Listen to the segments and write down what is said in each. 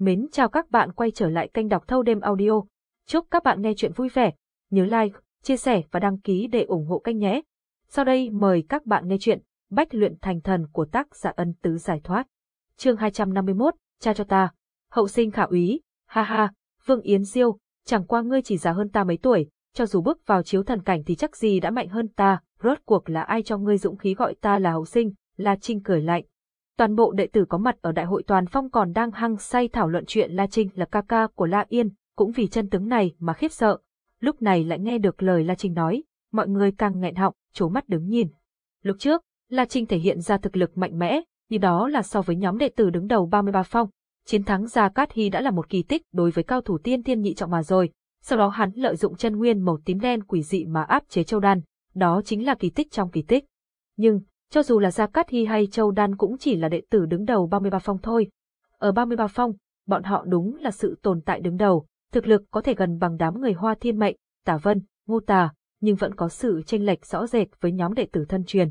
Mến chào các bạn quay trở lại kênh đọc thâu đêm audio. Chúc các bạn nghe chuyện vui vẻ. Nhớ like, chia sẻ và đăng ký để ủng hộ kênh nhé. Sau đây mời các bạn nghe chuyện Bách luyện thành thần của tác giả ân tứ giải thoát. Chương 251, cha cho ta. Hậu sinh khả úy, ha ha, Vương Yến Diêu, chẳng qua ngươi chỉ già hơn ta mấy tuổi, cho dù bước vào chiếu thần cảnh thì chắc gì đã mạnh hơn ta, rốt cuộc là ai cho ngươi dũng khí gọi ta là hậu sinh, La Trinh cười lạnh. Toàn bộ đệ tử có mặt ở đại hội toàn phong còn đang hăng say thảo luận chuyện La Trinh là ca ca của La Yên, cũng vì chân tướng này mà khiếp sợ. Lúc này lại nghe được lời La Trinh nói, mọi người càng nghẹn họng, chố mắt đứng nhìn. Lúc trước, La Trinh thể hiện ra thực lực mạnh mẽ, như đó là so với nhóm đệ tử đứng đầu 33 phong. Chiến thắng Gia Cát Hy đã là một kỳ tích đối với cao thủ tiên thiên nhị trọng mà rồi. Sau đó hắn lợi dụng chân nguyên màu tím đen quỷ dị mà áp chế Châu Đan, đó chính là kỳ tích trong kỳ tích. Nhưng, cho dù là Gia Cát Hy hay Châu Đan cũng chỉ là đệ tử đứng đầu 33 phong thôi. Ở 33 phong, bọn họ đúng là sự tồn tại đứng đầu, thực lực có thể gần bằng đám người Hoa Thiên Mệnh, Tả Vân, Ngô Tà, nhưng vẫn có sự chênh lệch rõ rệt với nhóm đệ tử thân truyền.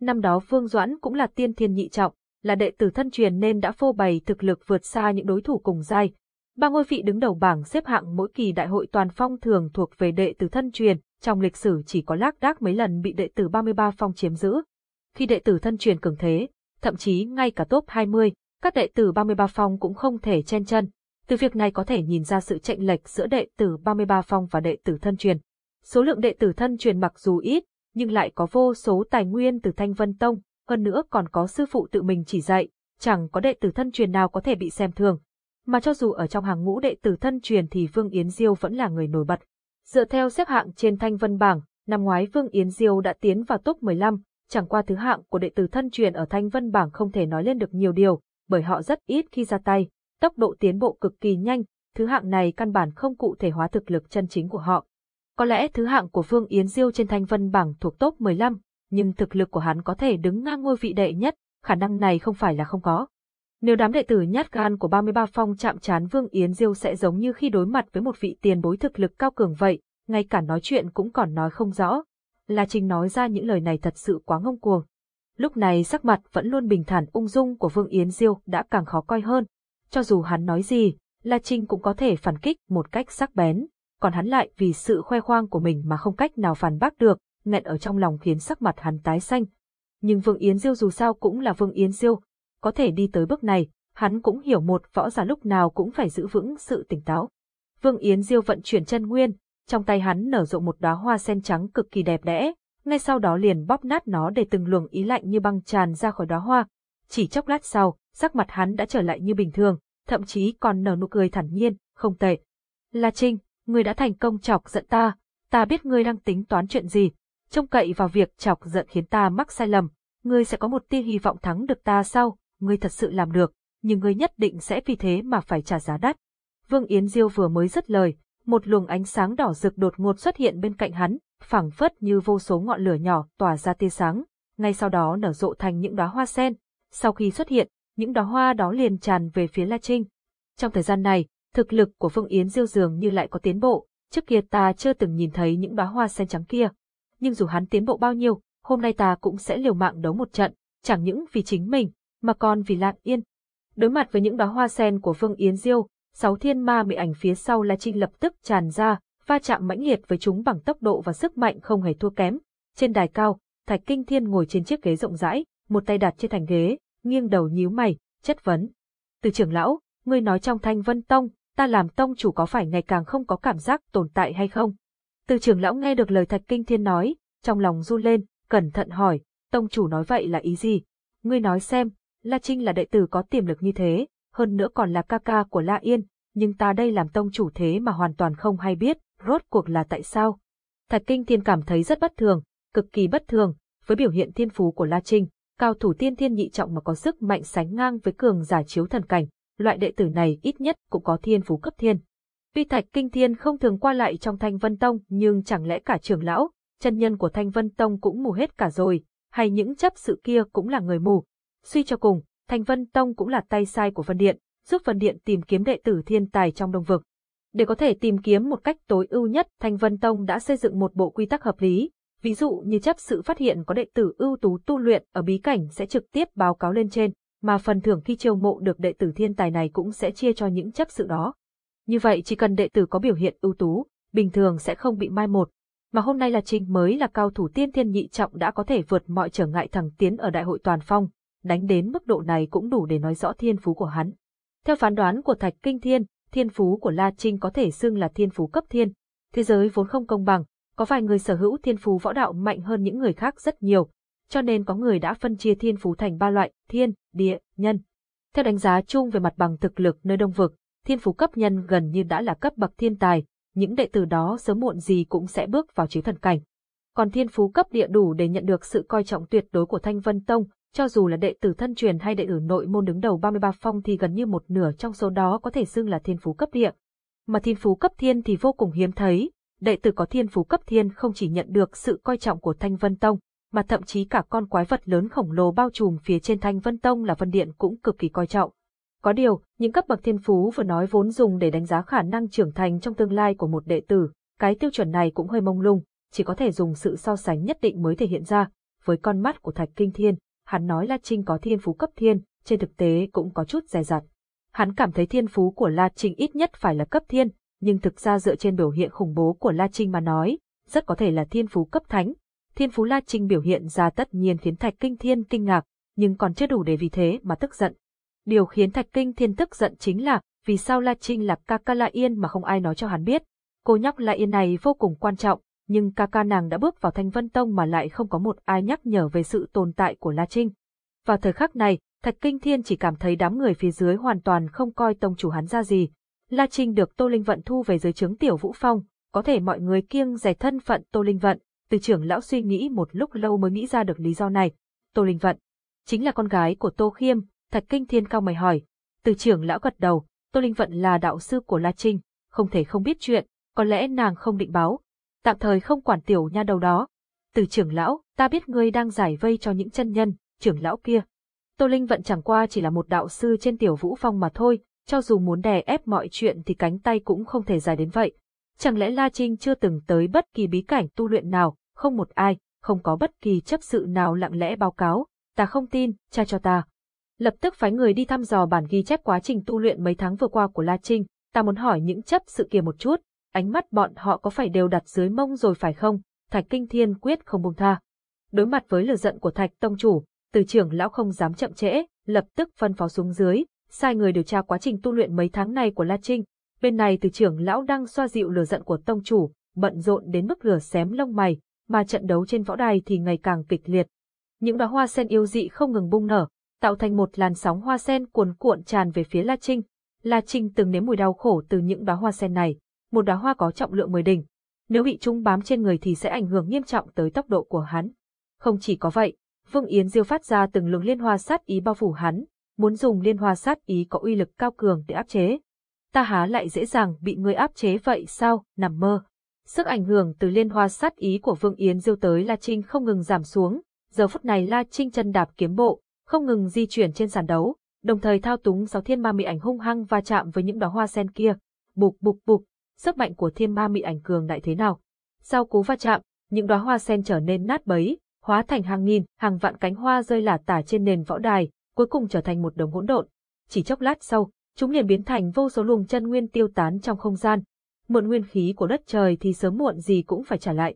Năm đó Vương Doãn cũng là tiên thiên nhị trọng, là đệ tử thân truyền nên đã phô bày thực lực vượt xa những đối thủ cùng giai. Ba ngôi vị đứng đầu bảng xếp hạng mỗi kỳ đại hội toàn phong thường thuộc về đệ tử thân truyền, trong lịch sử chỉ có lác đác mấy lần bị đệ tử 33 phong chiếm giữ. Khi đệ tử thân truyền cường thế, thậm chí ngay cả top 20, các đệ tử 33 phong cũng không thể chen chân. Từ việc này có thể nhìn ra sự chênh lệch giữa đệ tử 33 phong và đệ tử thân truyền. Số lượng đệ tử thân truyền mặc dù ít, nhưng lại có vô số tài nguyên từ Thanh Vân Tông, hơn nữa còn có sư phụ tự mình chỉ dạy, chẳng có đệ tử thân truyền nào có thể bị xem thường. Mà cho dù ở trong hàng ngũ đệ tử thân truyền thì Vương Yến Diêu vẫn là người nổi bật. Dựa theo xếp hạng trên Thanh Vân bảng, năm ngoái Vương Yến Diêu đã tiến vào top 15, chẳng qua thứ hạng của đệ tử thân truyền ở Thanh Vân bảng không thể nói lên được nhiều điều, bởi họ rất ít khi ra tay, tốc độ tiến bộ cực kỳ nhanh, thứ hạng này căn bản không cụ thể hóa thực lực chân chính của họ. Có lẽ thứ hạng của Vương Yến Diêu trên Thanh Vân bảng thuộc top 15, nhưng thực lực của hắn có thể đứng ngang ngôi vị đệ nhất, khả năng này không phải là không có. Nếu đám đệ tử nhát gan của 33 phong chạm chán Vương Yến Diêu sẽ giống như khi đối mặt với một vị tiền bối thực lực cao cường vậy, ngay cả nói chuyện cũng còn nói không rõ. La Trinh nói ra những lời này thật sự quá ngông cuồng. Lúc này sắc mặt vẫn luôn bình thản ung dung của Vương Yến Diêu đã càng khó coi hơn. Cho dù hắn nói gì, La Trinh cũng có thể phản kích một cách sắc bén, còn hắn lại vì sự khoe khoang của mình mà không cách nào phản bác được, nghẹn ở trong lòng khiến sắc mặt hắn tái xanh. Nhưng Vương Yến Diêu dù sao cũng là Vương Yến Diêu, có thể đi tới bước này, hắn cũng hiểu một võ giả lúc nào cũng phải giữ vững sự tỉnh táo. Vương Yến Diêu vận chuyển chân nguyên, trong tay hắn nở rộ một đóa hoa sen trắng cực kỳ đẹp đẽ, ngay sau đó liền bóp nát nó để từng luồng ý lạnh như băng tràn ra khỏi đóa hoa. Chỉ chốc lát sau, sắc mặt hắn đã trở lại như bình thường, thậm chí còn nở nụ cười thản nhiên, không tệ. La Trinh, ngươi đã thành công chọc giận ta, ta biết ngươi đang tính toán chuyện gì, trông cậy vào việc chọc giận khiến ta mắc sai lầm, ngươi sẽ có một tia hy vọng thắng được ta sau, ngươi thật sự làm được, nhưng ngươi nhất định sẽ vì thế mà phải trả giá đắt. Vương Yến Diêu vừa mới dứt lời, một luồng ánh sáng đỏ rực đột ngột xuất hiện bên cạnh hắn, phảng phất như vô số ngọn lửa nhỏ tỏa ra tia sáng, ngay sau đó nở rộ thành những đóa hoa sen. Sau khi xuất hiện, những đóa hoa đó liền tràn về phía La Trinh. Trong thời gian này, thực lực của Phương Yến Diêu dường như lại có tiến bộ, trước kia ta chưa từng nhìn thấy những đóa hoa sen trắng kia. Nhưng dù hắn tiến bộ bao nhiêu, hôm nay ta cũng sẽ liều mạng đấu một trận, chẳng những vì chính mình, mà còn vì Lan Yên. Đối mặt với những đóa hoa sen của Phương Yến Diêu, sáu thiên ma mị ảnh phía sau La Trinh lập tức tràn ra, va chạm mãnh liệt với chúng bằng tốc độ và sức mạnh không hề thua kém. Trên đài cao, Thạch Kinh Thiên ngồi trên chiếc ghế rộng rãi, một tay đặt trên thành ghế, nghiêng đầu nhíu mày, chất vấn. Từ trưởng lão, ngươi nói trong thanh vân tông, ta làm tông chủ có phải ngày càng không có cảm giác tồn tại hay không? Từ trưởng lão nghe được lời Thạch Kinh Thiên nói, trong lòng run lên, cẩn thận hỏi, tông chủ nói vậy là ý gì? Ngươi nói xem, La Trinh là đệ tử có tiềm lực như thế, hơn nữa còn là ca ca của La Yên, nhưng ta đây làm tông chủ thế mà hoàn toàn không hay biết, rốt cuộc là tại sao? Thạch Kinh Thiên cảm thấy rất bất thường, cực kỳ bất thường, với biểu hiện thiên phú của La Trinh, cao thủ tiên thiên nhị trọng mà có sức mạnh sánh ngang với cường giả chiếu thần cảnh, loại đệ tử này ít nhất cũng có thiên phú cấp thiên. Tuy Thạch Kinh Thiên không thường qua lại trong Thanh Vân Tông, nhưng chẳng lẽ cả trưởng lão, chân nhân của Thanh Vân Tông cũng mù hết cả rồi, hay những chấp sự kia cũng là người mù. Suy cho cùng, Thanh Vân Tông cũng là tay sai của Vân Điện, giúp Vân Điện tìm kiếm đệ tử thiên tài trong đông vực. Để có thể tìm kiếm một cách tối ưu nhất, Thanh Vân Tông đã xây dựng một bộ quy tắc hợp lý, ví dụ như chấp sự phát hiện có đệ tử ưu tú tu luyện ở bí cảnh sẽ trực tiếp báo cáo lên trên, mà phần thưởng khi chiêu mộ được đệ tử thiên tài này cũng sẽ chia cho những chấp sự đó. Như vậy chỉ cần đệ tử có biểu hiện ưu tú, bình thường sẽ không bị mai một. Mà hôm nay là Trinh mới là cao thủ tiên thiên nhị trọng đã có thể vượt mọi trở ngại thẳng tiến ở đại hội toàn phong, đánh đến mức độ này cũng đủ để nói rõ thiên phú của hắn. Theo phán đoán của Thạch Kinh Thiên, thiên phú của La Trinh có thể xưng là thiên phú cấp thiên. Thế giới vốn không công bằng, có vài người sở hữu thiên phú võ đạo mạnh hơn những người khác rất nhiều, cho nên có người đã phân chia thiên phú thành ba loại, thiên, địa, nhân. Theo đánh giá chung về mặt bằng thực lực nơi đông vực, thiên phú cấp nhân gần như đã là cấp bậc thiên tài, những đệ tử đó sớm muộn gì cũng sẽ bước vào chiếu thần cảnh. Còn thiên phú cấp địa đủ để nhận được sự coi trọng tuyệt đối của Thanh Vân Tông, cho dù là đệ tử thân truyền hay đệ tử nội môn đứng đầu 33 phong thì gần như một nửa trong số đó có thể xưng là thiên phú cấp địa. Mà thiên phú cấp thiên thì vô cùng hiếm thấy, đệ tử có thiên phú cấp thiên không chỉ nhận được sự coi trọng của Thanh Vân Tông, mà thậm chí cả con quái vật lớn khổng lồ bao trùm phía trên Thanh Vân Tông là Vân Điện cũng cực kỳ coi trọng. Có điều, những cấp bậc thiên phú vừa nói vốn dùng để đánh giá khả năng trưởng thành trong tương lai của một đệ tử, cái tiêu chuẩn này cũng hơi mông lung, chỉ có thể dùng sự so sánh nhất định mới thể hiện ra. Với con mắt của Thạch Kinh Thiên, hắn nói La Trinh có thiên phú cấp thiên, trên thực tế cũng có chút dè dặt. Hắn cảm thấy thiên phú của La Trinh ít nhất phải là cấp thiên, nhưng thực ra dựa trên biểu hiện khủng bố của La Trinh mà nói, rất có thể là thiên phú cấp thánh. Thiên phú La Trinh biểu hiện ra tất nhiên khiến Thạch Kinh Thiên kinh ngạc, nhưng còn chưa đủ để vì thế mà tức giận. Điều khiến Thạch Kinh Thiên tức giận chính là vì sao La Trinh là ca ca La Yên mà không ai nói cho hắn biết. Cô nhóc La Yên này vô cùng quan trọng, nhưng ca ca nàng đã bước vào Thanh Vân Tông mà lại không có một ai nhắc nhở về sự tồn tại của La Trinh. Vào thời khắc này, Thạch Kinh Thiên chỉ cảm thấy đám người phía dưới hoàn toàn không coi tông chủ hắn ra gì. La Trinh được Tô Linh Vận thu về dưới trướng Tiểu Vũ Phong, có thể mọi người kiêng rẻ thân phận Tô Linh Vận, từ trưởng lão suy nghĩ một lúc lâu mới nghĩ ra được lý do này. Tô Linh Vận, chính là con gái của Tô Khiêm, Thạch Kinh Thiên cao mày hỏi. Từ trưởng lão gật đầu, Tô Linh Vận là đạo sư của La Trinh, không thể không biết chuyện, có lẽ nàng không định báo. Tạm thời không quản tiểu nha đầu đó. Từ trưởng lão, ta biết ngươi đang giải vây cho những chân nhân, trưởng lão kia. Tô Linh Vận chẳng qua chỉ là một đạo sư trên tiểu vũ phong mà thôi, cho dù muốn đè ép mọi chuyện thì cánh tay cũng không thể dài đến vậy. Chẳng lẽ La Trinh chưa từng tới bất kỳ bí cảnh tu luyện nào, không một ai, không có bất kỳ chấp sự nào lặng lẽ báo cáo, ta không tin, cha cho ta. Lập tức phái người đi thăm dò bản ghi chép quá trình tu luyện mấy tháng vừa qua của La Trinh, ta muốn hỏi những chấp sự kia một chút, ánh mắt bọn họ có phải đều đặt dưới mông rồi phải không? Thạch Kinh Thiên quyết không buông tha. Đối mặt với lửa giận của Thạch Tông Chủ, từ trưởng lão không dám chậm trễ, lập tức phân phó xuống dưới, sai người điều tra quá trình tu luyện mấy tháng này của La Trinh. Bên này từ trưởng lão đang xoa dịu lửa giận của Tông Chủ, bận rộn đến mức lửa xém lông mày, mà trận đấu trên võ đài thì ngày càng kịch liệt. Những đóa hoa sen yêu dị không ngừng bung nở, tạo thành một làn sóng hoa sen cuồn cuộn tràn về phía La Trinh. La Trinh từng nếm mùi đau khổ từ những đóa hoa sen này, một đóa hoa có trọng lượng 10 đỉnh. Nếu bị chúng bám trên người thì sẽ ảnh hưởng nghiêm trọng tới tốc độ của hắn. Không chỉ có vậy, Vương Yến Diêu phát ra từng luồng liên hoa sát ý bao phủ hắn, muốn dùng liên hoa sát ý có uy lực cao cường để áp chế. Ta há lại dễ dàng bị người áp chế vậy sao, nằm mơ. Sức ảnh hưởng từ liên hoa sát ý của Vương Yến Diêu tới La Trinh không ngừng giảm xuống, giờ phút này La Trinh chân đạp kiếm bộ, không ngừng di chuyển trên sàn đấu, đồng thời thao túng sáu thiên ma mị ảnh hung hăng va chạm với những đóa hoa sen kia. Bục bục bục, sức mạnh của thiên ma mị ảnh cường đại thế nào? Sau cú va chạm, những đóa hoa sen trở nên nát bấy, hóa thành hàng nghìn, hàng vạn cánh hoa rơi lả tả trên nền võ đài, cuối cùng trở thành một đống hỗn độn. Chỉ chốc lát sau, chúng liền biến thành vô số luồng chân nguyên tiêu tán trong không gian. Mượn nguyên khí của đất trời thì sớm muộn gì cũng phải trả lại.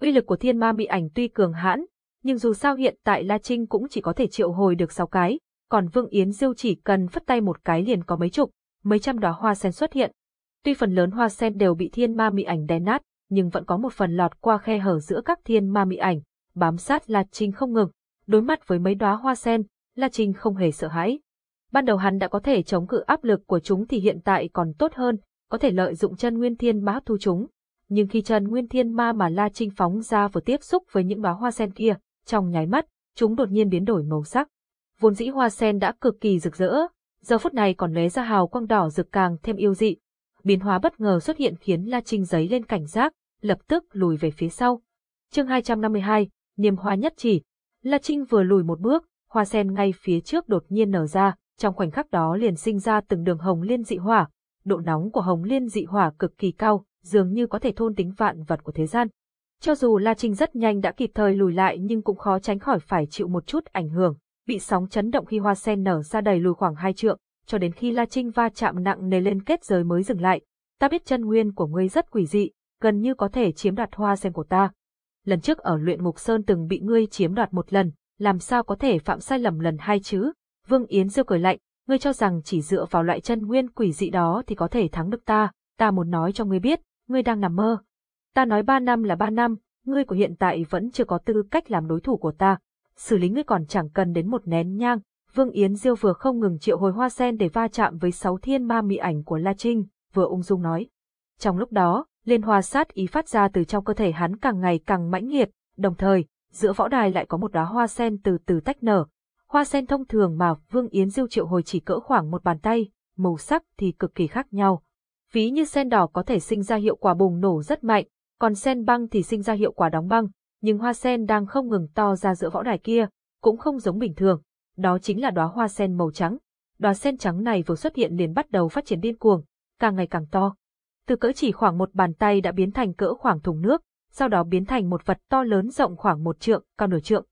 Uy lực của thiên ma bị ảnh tuy cường hãn, nhưng dù sao hiện tại La Trinh cũng chỉ có thể triệu hồi được 6 cái, còn Vương Yến Diêu chỉ cần phất tay một cái liền có mấy chục, mấy trăm đóa hoa sen xuất hiện. Tuy phần lớn hoa sen đều bị thiên ma mị ảnh đè nát, nhưng vẫn có một phần lọt qua khe hở giữa các thiên ma mị ảnh, bám sát La Trinh không ngừng. Đối mặt với mấy đóa hoa sen, La Trinh không hề sợ hãi. Ban đầu hắn đã có thể chống cự áp lực của chúng thì hiện tại còn tốt hơn, có thể lợi dụng chân nguyên thiên ma thu chúng. Nhưng khi chân nguyên thiên ma mà La Trinh phóng ra vừa tiếp xúc với những đóa hoa sen kia, trong nháy mắt, chúng đột nhiên biến đổi màu sắc. Vốn dĩ hoa sen đã cực kỳ rực rỡ, giờ phút này còn lóe ra hào quang đỏ rực càng thêm yêu dị. Biến hóa bất ngờ xuất hiện khiến La Trinh giấy lên cảnh giác, lập tức lùi về phía sau. Chương 252, Niềm hoa nhất chỉ. La Trinh vừa lùi một bước, hoa sen ngay phía trước đột nhiên nở ra, trong khoảnh khắc đó liền sinh ra từng đường hồng liên dị hỏa. Độ nóng của hồng liên dị hỏa cực kỳ cao, dường như có thể thôn tính vạn vật của thế gian. Cho dù La Trinh rất nhanh đã kịp thời lùi lại nhưng cũng khó tránh khỏi phải chịu một chút ảnh hưởng. bị sóng chấn động khi hoa sen nở ra đầy lùi khoảng hai trượng, cho đến khi La Trinh va chạm nặng nề lên kết giới mới dừng lại. Ta biết chân nguyên của ngươi rất quỷ dị, gần như có thể chiếm đoạt hoa sen của ta. Lần trước ở luyện ngục sơn từng bị ngươi chiếm đoạt một lần, làm sao có thể phạm sai lầm lần hai chứ? Vương Yến Diêu cười lạnh, ngươi cho rằng chỉ dựa vào loại chân nguyên quỷ dị đó thì có thể thắng được ta, ta muốn nói cho ngươi biết, ngươi đang nằm mơ. Ta nói ba năm là ba năm, ngươi của hiện tại vẫn chưa có tư cách làm đối thủ của ta. Xử lý ngươi còn chẳng cần đến một nén nhang. Vương Yến Diêu vừa không ngừng triệu hồi hoa sen để va chạm với sáu thiên ma mị ảnh của La Trinh, vừa ung dung nói. Trong lúc đó, liên hoa sát ý phát ra từ trong cơ thể hắn càng ngày càng mãnh liệt, đồng thời, giữa võ đài lại có một đóa hoa sen từ từ tách nở. Hoa sen thông thường mà Vương Yến Diêu triệu hồi chỉ cỡ khoảng một bàn tay, màu sắc thì cực kỳ khác nhau. Ví như sen đỏ có thể sinh ra hiệu quả bùng nổ rất mạnh, còn sen băng thì sinh ra hiệu quả đóng băng, nhưng hoa sen đang không ngừng to ra giữa võ đài kia, cũng không giống bình thường. Đó chính là đóa hoa sen màu trắng. Đóa sen trắng này vừa xuất hiện liền bắt đầu phát triển điên cuồng, càng ngày càng to. Từ cỡ chỉ khoảng một bàn tay đã biến thành cỡ khoảng thùng nước, sau đó biến thành một vật to lớn rộng khoảng một trượng, cao nửa trượng.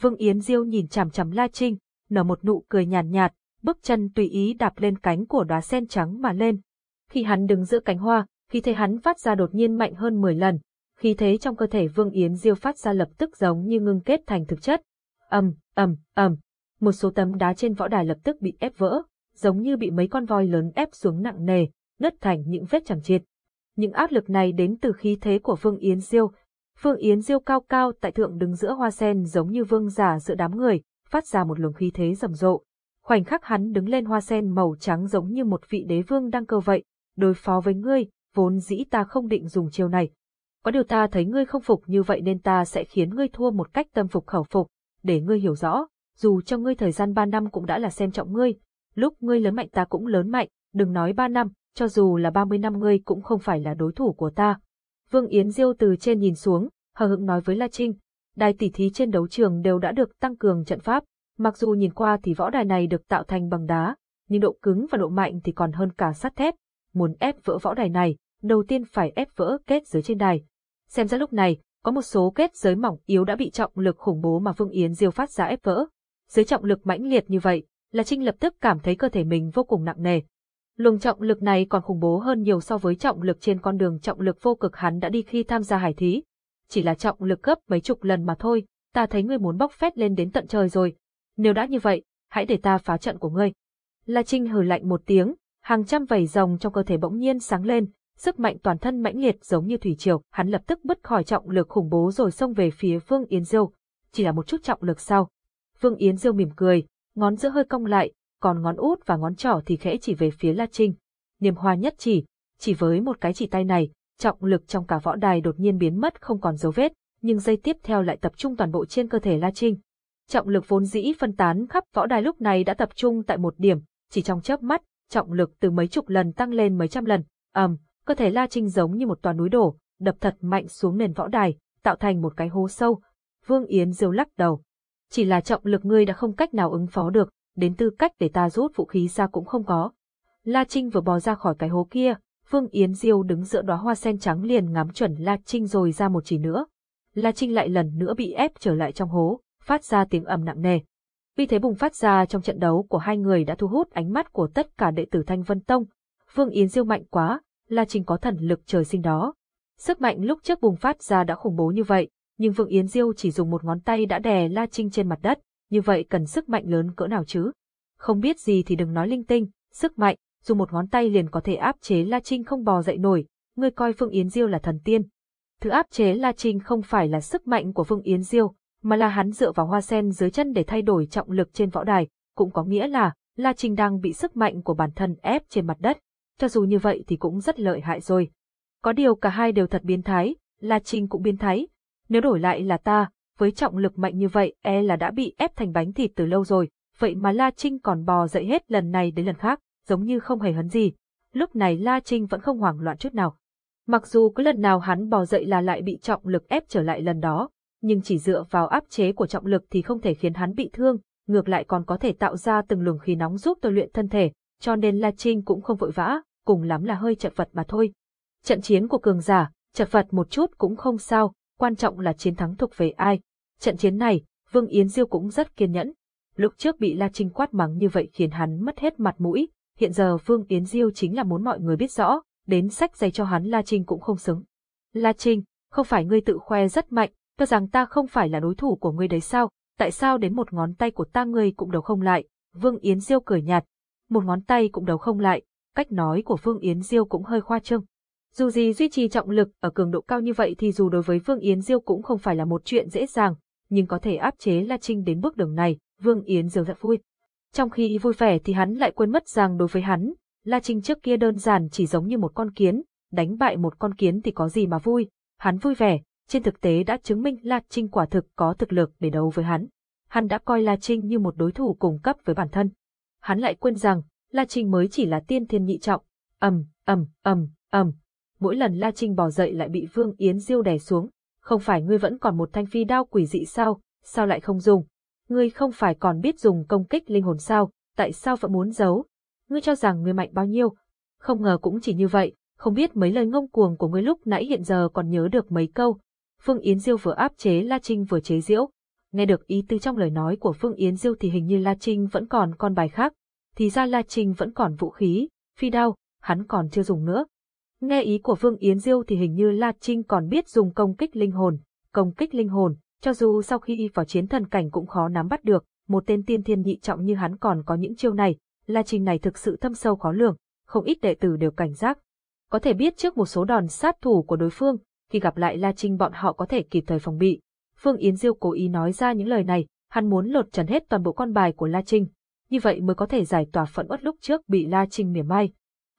Vương Yến Diêu nhìn chằm chằm La Trinh, nở một nụ cười nhàn nhạt, nhạt, bước chân tùy ý đạp lên cánh của đóa sen trắng mà lên. Khi hắn đứng giữa cánh hoa, khi thế hắn phát ra đột nhiên mạnh hơn 10 lần, khi thế trong cơ thể Vương Yến Diêu phát ra lập tức giống như ngưng kết thành thực chất. ầm, ầm, ầm, một số tấm đá trên võ đài lập tức bị ép vỡ, giống như bị mấy con voi lớn ép xuống nặng nề, nứt thành những vết chẳng chịt. Những áp lực này đến từ khí thế của Vương Yến Diêu. Vương Yến Diêu cao cao tại thượng đứng giữa hoa sen giống như vương giả giữa đám người, phát ra một luồng khí thế rầm rộ. Khoảnh khắc hắn đứng lên hoa sen màu trắng giống như một vị đế vương đang cơ vậy, đối phó với ngươi, vốn dĩ ta không định dùng chiêu này. Có điều ta thấy ngươi không phục như vậy nên ta sẽ khiến ngươi thua một cách tâm phục khẩu phục, để ngươi hiểu rõ, dù cho ngươi thời gian ba năm cũng đã là xem trọng ngươi, lúc ngươi lớn mạnh ta cũng lớn mạnh, đừng nói ba năm, cho dù là ba mươi năm ngươi cũng không phải là đối thủ của ta. Vương Yến Diêu từ trên nhìn xuống, hờ hững nói với La Trinh, đài tỷ thí trên đấu trường đều đã được tăng cường trận pháp, mặc dù nhìn qua thì võ đài này được tạo thành bằng đá, nhưng độ cứng và độ mạnh thì còn hơn cả sắt thép, muốn ép vỡ võ đài này, đầu tiên phải ép vỡ kết giới trên đài. Xem ra lúc này, có một số kết giới mỏng yếu đã bị trọng lực khủng bố mà Vương Yến Diêu phát ra ép vỡ. Dưới trọng lực mãnh liệt như vậy, là Trinh lập tức cảm thấy cơ thể mình vô cùng nặng nề. Luồng trọng lực này còn khủng bố hơn nhiều so với trọng lực trên con đường trọng lực vô cực hắn đã đi khi tham gia hải thí. Chỉ là trọng lực gấp mấy chục lần mà thôi, ta thấy ngươi muốn bóc phét lên đến tận trời rồi. Nếu đã như vậy, hãy để ta phá trận của ngươi. La Trinh hừ lạnh một tiếng, hàng trăm vảy rồng trong cơ thể bỗng nhiên sáng lên, sức mạnh toàn thân mãnh liệt giống như thủy triều, hắn lập tức bứt khỏi trọng lực khủng bố rồi xông về phía Vương Yến Diêu, chỉ là một chút trọng lực sau. Vương Yến Diêu mỉm cười, ngón giữa hơi cong lại, còn ngón út và ngón trỏ thì khẽ chỉ về phía La Trinh. Niềm hoa nhất chỉ, chỉ với một cái chỉ tay này, trọng lực trong cả võ đài đột nhiên biến mất không còn dấu vết, nhưng giây tiếp theo lại tập trung toàn bộ trên cơ thể La Trinh. Trọng lực vốn dĩ phân tán khắp võ đài lúc này đã tập trung tại một điểm, chỉ trong chớp mắt, trọng lực từ mấy chục lần tăng lên mấy trăm lần. ầm, um, cơ thể La Trinh giống như một tòa núi đổ, đập thật mạnh xuống nền võ đài, tạo thành một cái hố sâu. Vương Yến diêu lắc đầu. Chỉ là trọng lực ngươi đã không cách nào ứng phó được, đến tư cách để ta rút vũ khí ra cũng không có. La Trinh vừa bò ra khỏi cái hố kia, Vương Yến Diêu đứng giữa đóa hoa sen trắng liền ngắm chuẩn La Trinh rồi ra một chỉ nữa. La Trinh lại lần nữa bị ép trở lại trong hố, phát ra tiếng ầm nặng nề. Vì thế bùng phát ra trong trận đấu của hai người đã thu hút ánh mắt của tất cả đệ tử Thanh Vân Tông. Vương Yến Diêu mạnh quá, La Trinh có thần lực trời sinh đó. Sức mạnh lúc trước bùng phát ra đã khủng bố như vậy, nhưng Vương Yến Diêu chỉ dùng một ngón tay đã đè La Trinh trên mặt đất, như vậy cần sức mạnh lớn cỡ nào chứ? Không biết gì thì đừng nói linh tinh, sức mạnh, dùng một ngón tay liền có thể áp chế La Trinh không bò dậy nổi, ngươi coi Phương Yến Diêu là thần tiên. Thứ áp chế La Trinh không phải là sức mạnh của Phương Yến Diêu, mà là hắn dựa vào hoa sen dưới chân để thay đổi trọng lực trên võ đài, cũng có nghĩa là La Trinh đang bị sức mạnh của bản thân ép trên mặt đất. Cho dù như vậy thì cũng rất lợi hại rồi. Có điều cả hai đều thật biến thái, La Trinh cũng biến thái. Nếu đổi lại là ta, với trọng lực mạnh như vậy e là đã bị ép thành bánh thịt từ lâu rồi, vậy mà La Trinh còn bò dậy hết lần này đến lần khác, giống như không hề hấn gì. Lúc này La Trinh vẫn không hoảng loạn chút nào. Mặc dù cứ lần nào hắn bò dậy là lại bị trọng lực ép trở lại lần đó, nhưng chỉ dựa vào áp chế của trọng lực thì không thể khiến hắn bị thương, ngược lại còn có thể tạo ra từng luồng khí nóng giúp tôi luyện thân thể, cho nên La Trinh cũng không vội vã, cùng lắm là hơi chật vật mà thôi. Trận chiến của cường giả, chật vật một chút cũng không sao, quan trọng là chiến thắng thuộc về ai. Trận chiến này, Vương Yến Diêu cũng rất kiên nhẫn. Lúc trước bị La Trinh quát mắng như vậy khiến hắn mất hết mặt mũi, hiện giờ Vương Yến Diêu chính là muốn mọi người biết rõ, đến sách giày cho hắn La Trinh cũng không xứng. La Trinh, không phải ngươi tự khoe rất mạnh, cho rằng ta không phải là đối thủ của ngươi đấy sao, tại sao đến một ngón tay của ta ngươi cũng đấu không lại, Vương Yến Diêu cười nhạt, một ngón tay cũng đấu không lại, cách nói của Vương Yến Diêu cũng hơi khoa trương. Dù gì duy trì trọng lực ở cường độ cao như vậy thì dù đối với Vương Yến Diêu cũng không phải là một chuyện dễ dàng, nhưng có thể áp chế La Trinh đến bước đường này, Vương Yến Diêu rất vui. Trong khi vui vẻ thì hắn lại quên mất rằng đối với hắn, La Trinh trước kia đơn giản chỉ giống như một con kiến, đánh bại một con kiến thì có gì mà vui, hắn vui vẻ, trên thực tế đã chứng minh La Trinh quả thực có thực lực để đấu với hắn. Hắn đã coi La Trinh như một đối thủ cùng cấp với bản thân. Hắn lại quên rằng, La Trinh mới chỉ là tiên thiên nhị trọng, ầm, ầm, ầm, ầm. Mỗi lần La Trinh bò dậy lại bị Vương Yến Diêu đè xuống, không phải ngươi vẫn còn một thanh phi đao quỷ dị sao, sao lại không dùng? Ngươi không phải còn biết dùng công kích linh hồn sao, tại sao vẫn muốn giấu? Ngươi cho rằng ngươi mạnh bao nhiêu? Không ngờ cũng chỉ như vậy, không biết mấy lời ngông cuồng của ngươi lúc nãy hiện giờ còn nhớ được mấy câu. Phương Yến Diêu vừa áp chế La Trinh vừa chế giễu. Nghe được ý tư trong lời nói của Phương Yến Diêu thì hình như La Trinh vẫn còn con bài khác. Thì ra La Trinh vẫn còn vũ khí, phi đao, hắn còn chưa dùng nữa. Nghe ý của Vương Yến Diêu thì hình như La Trinh còn biết dùng công kích linh hồn, công kích linh hồn, cho dù sau khi vào chiến thần cảnh cũng khó nắm bắt được, một tên tiên thiên nhị trọng như hắn còn có những chiêu này, La Trinh này thực sự thâm sâu khó lường, không ít đệ tử đều cảnh giác. Có thể biết trước một số đòn sát thủ của đối phương, khi gặp lại La Trinh bọn họ có thể kịp thời phòng bị. Phương Yến Diêu cố ý nói ra những lời này, hắn muốn lột trần hết toàn bộ con bài của La Trinh, như vậy mới có thể giải tỏa phận uất lúc trước bị La Trinh mỉa mai.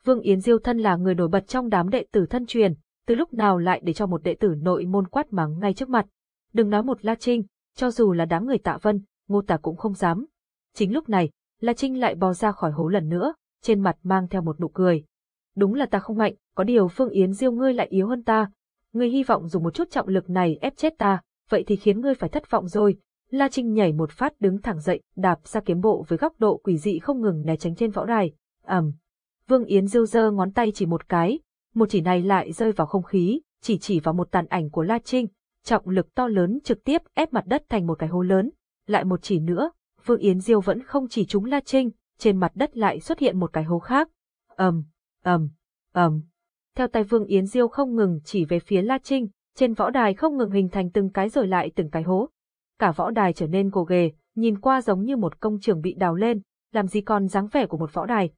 Vương Yến Diêu thân là người nổi bật trong đám đệ tử thân truyền, từ lúc nào lại để cho một đệ tử nội môn quát mắng ngay trước mặt. Đừng nói một La Trinh, cho dù là đám người tạ vân, ngô tả cũng không dám. Chính lúc này, La Trinh lại bò ra khỏi hố lần nữa, trên mặt mang theo một nụ cười. Đúng là ta không mạnh, có điều Phương Yến Diêu ngươi lại yếu hơn ta. Ngươi hy vọng dùng một chút trọng lực này ép chết ta, vậy thì khiến ngươi phải thất vọng rồi. La Trinh nhảy một phát đứng thẳng dậy, đạp ra kiếm bộ với góc độ quỷ dị không ngừng né tránh trên võ đài. ầm, Vương Yến Diêu giơ ngón tay chỉ một cái, một chỉ này lại rơi vào không khí, chỉ chỉ vào một tàn ảnh của La Trinh, trọng lực to lớn trực tiếp ép mặt đất thành một cái hố lớn. Lại một chỉ nữa, Vương Yến Diêu vẫn không chỉ trúng La Trinh, trên mặt đất lại xuất hiện một cái hố khác. ầm, ầm, ầm. Theo tay Vương Yến Diêu không ngừng chỉ về phía La Trinh, trên võ đài không ngừng hình thành từng cái rồi lại từng cái hố. Cả võ đài trở nên gồ ghề, nhìn qua giống như một công trường bị đào lên, làm gì còn dáng vẻ của một võ đài.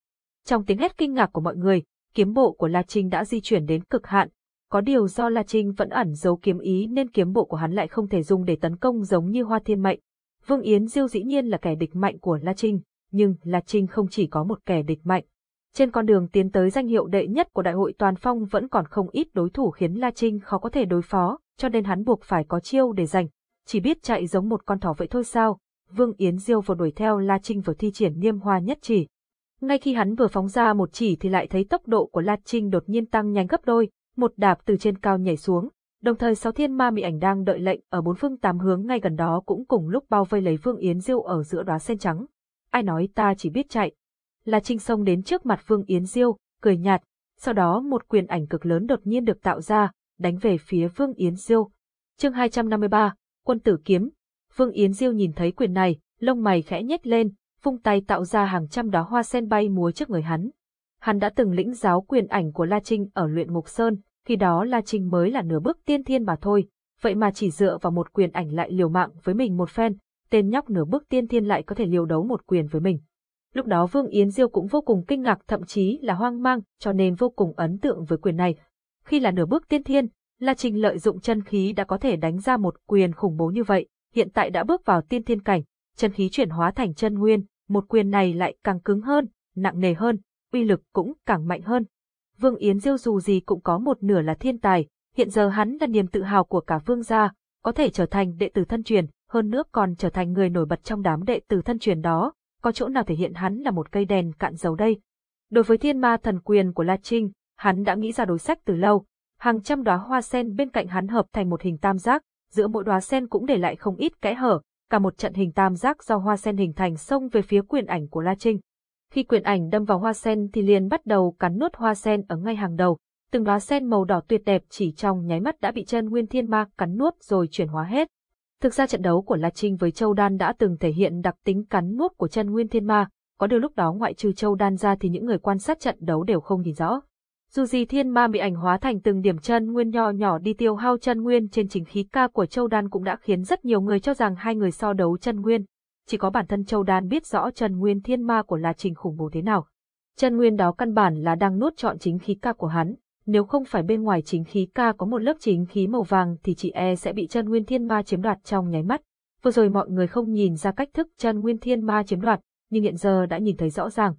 Trong tiếng hét kinh ngạc của mọi người, kiếm bộ của La Trinh đã di chuyển đến cực hạn. Có điều do La Trinh vẫn ẩn giấu kiếm ý nên kiếm bộ của hắn lại không thể dùng để tấn công giống như Hoa Thiên Mệnh. Vương Yến Diêu dĩ nhiên là kẻ địch mạnh của La Trinh, nhưng La Trinh không chỉ có một kẻ địch mạnh. Trên con đường tiến tới danh hiệu đệ nhất của Đại hội Toàn Phong vẫn còn không ít đối thủ khiến La Trinh khó có thể đối phó, cho nên hắn buộc phải có chiêu để giành. Chỉ biết chạy giống một con thỏ vậy thôi sao? Vương Yến Diêu vừa đuổi theo La Trinh vừa thi triển niêm hoa nhất chỉ. Ngay khi hắn vừa phóng ra một chỉ thì lại thấy tốc độ của La Trinh đột nhiên tăng nhanh gấp đôi, một đạp từ trên cao nhảy xuống, đồng thời sáu thiên ma mị ảnh đang đợi lệnh ở bốn phương tám hướng ngay gần đó cũng cùng lúc bao vây lấy Vương Yến Diêu ở giữa đóa sen trắng. Ai nói ta chỉ biết chạy. La Trinh xông đến trước mặt Vương Yến Diêu, cười nhạt, sau đó một quyền ảnh cực lớn đột nhiên được tạo ra, đánh về phía Vương Yến Diêu. Chương 253, Quân tử kiếm. Vương Yến Diêu nhìn thấy quyền này, lông mày khẽ nhếch lên, vung tay tạo ra hàng trăm đóa hoa sen bay múa trước người hắn. Hắn đã từng lĩnh giáo quyền ảnh của La Trinh ở luyện ngục sơn, khi đó La Trinh mới là nửa bước tiên thiên mà thôi, vậy mà chỉ dựa vào một quyền ảnh lại liều mạng với mình một phen, tên nhóc nửa bước tiên thiên lại có thể liều đấu một quyền với mình. Lúc đó Vương Yến Diêu cũng vô cùng kinh ngạc thậm chí là hoang mang, cho nên vô cùng ấn tượng với quyền này. Khi là nửa bước tiên thiên, La Trinh lợi dụng chân khí đã có thể đánh ra một quyền khủng bố như vậy, hiện tại đã bước vào tiên thiên cảnh, chân khí chuyển hóa thành chân nguyên, một quyền này lại càng cứng hơn, nặng nề hơn, uy lực cũng càng mạnh hơn. Vương Yến Diêu dù gì cũng có một nửa là thiên tài, hiện giờ hắn là niềm tự hào của cả vương gia, có thể trở thành đệ tử thân truyền, hơn nữa còn trở thành người nổi bật trong đám đệ tử thân truyền đó, có chỗ nào thể hiện hắn là một cây đèn cạn dầu đây. Đối với thiên ma thần quyền của La Trinh, hắn đã nghĩ ra đối sách từ lâu, hàng trăm đóa hoa sen bên cạnh hắn hợp thành một hình tam giác, giữa mỗi đóa sen cũng để lại không ít kẽ hở, cả một trận hình tam giác do hoa sen hình thành xông về phía quyền ảnh của La Trinh. Khi quyền ảnh đâm vào hoa sen thì liền bắt đầu cắn nuốt hoa sen ở ngay hàng đầu, từng đóa sen màu đỏ tuyệt đẹp chỉ trong nháy mắt đã bị chân nguyên thiên ma cắn nuốt rồi chuyển hóa hết. Thực ra trận đấu của La Trinh với Châu Đan đã từng thể hiện đặc tính cắn nuốt của chân nguyên thiên ma, có điều lúc đó ngoại trừ Châu Đan ra thì những người quan sát trận đấu đều không nhìn rõ. Dù gì thiên ma bị ảnh hóa thành từng điểm chân nguyên nho nhỏ đi tiêu hao chân nguyên trên chính khí ca của Châu Đan cũng đã khiến rất nhiều người cho rằng hai người so đấu chân nguyên. Chỉ có bản thân Châu Đan biết rõ chân nguyên thiên ma của La Trình khủng bố thế nào. Chân nguyên đó căn bản là đang nuốt trọn chính khí ca của hắn. Nếu không phải bên ngoài chính khí ca có một lớp chính khí màu vàng thì chị e sẽ bị chân nguyên thiên ma chiếm đoạt trong nháy mắt. Vừa rồi mọi người không nhìn ra cách thức chân nguyên thiên ma chiếm đoạt, nhưng hiện giờ đã nhìn thấy rõ ràng.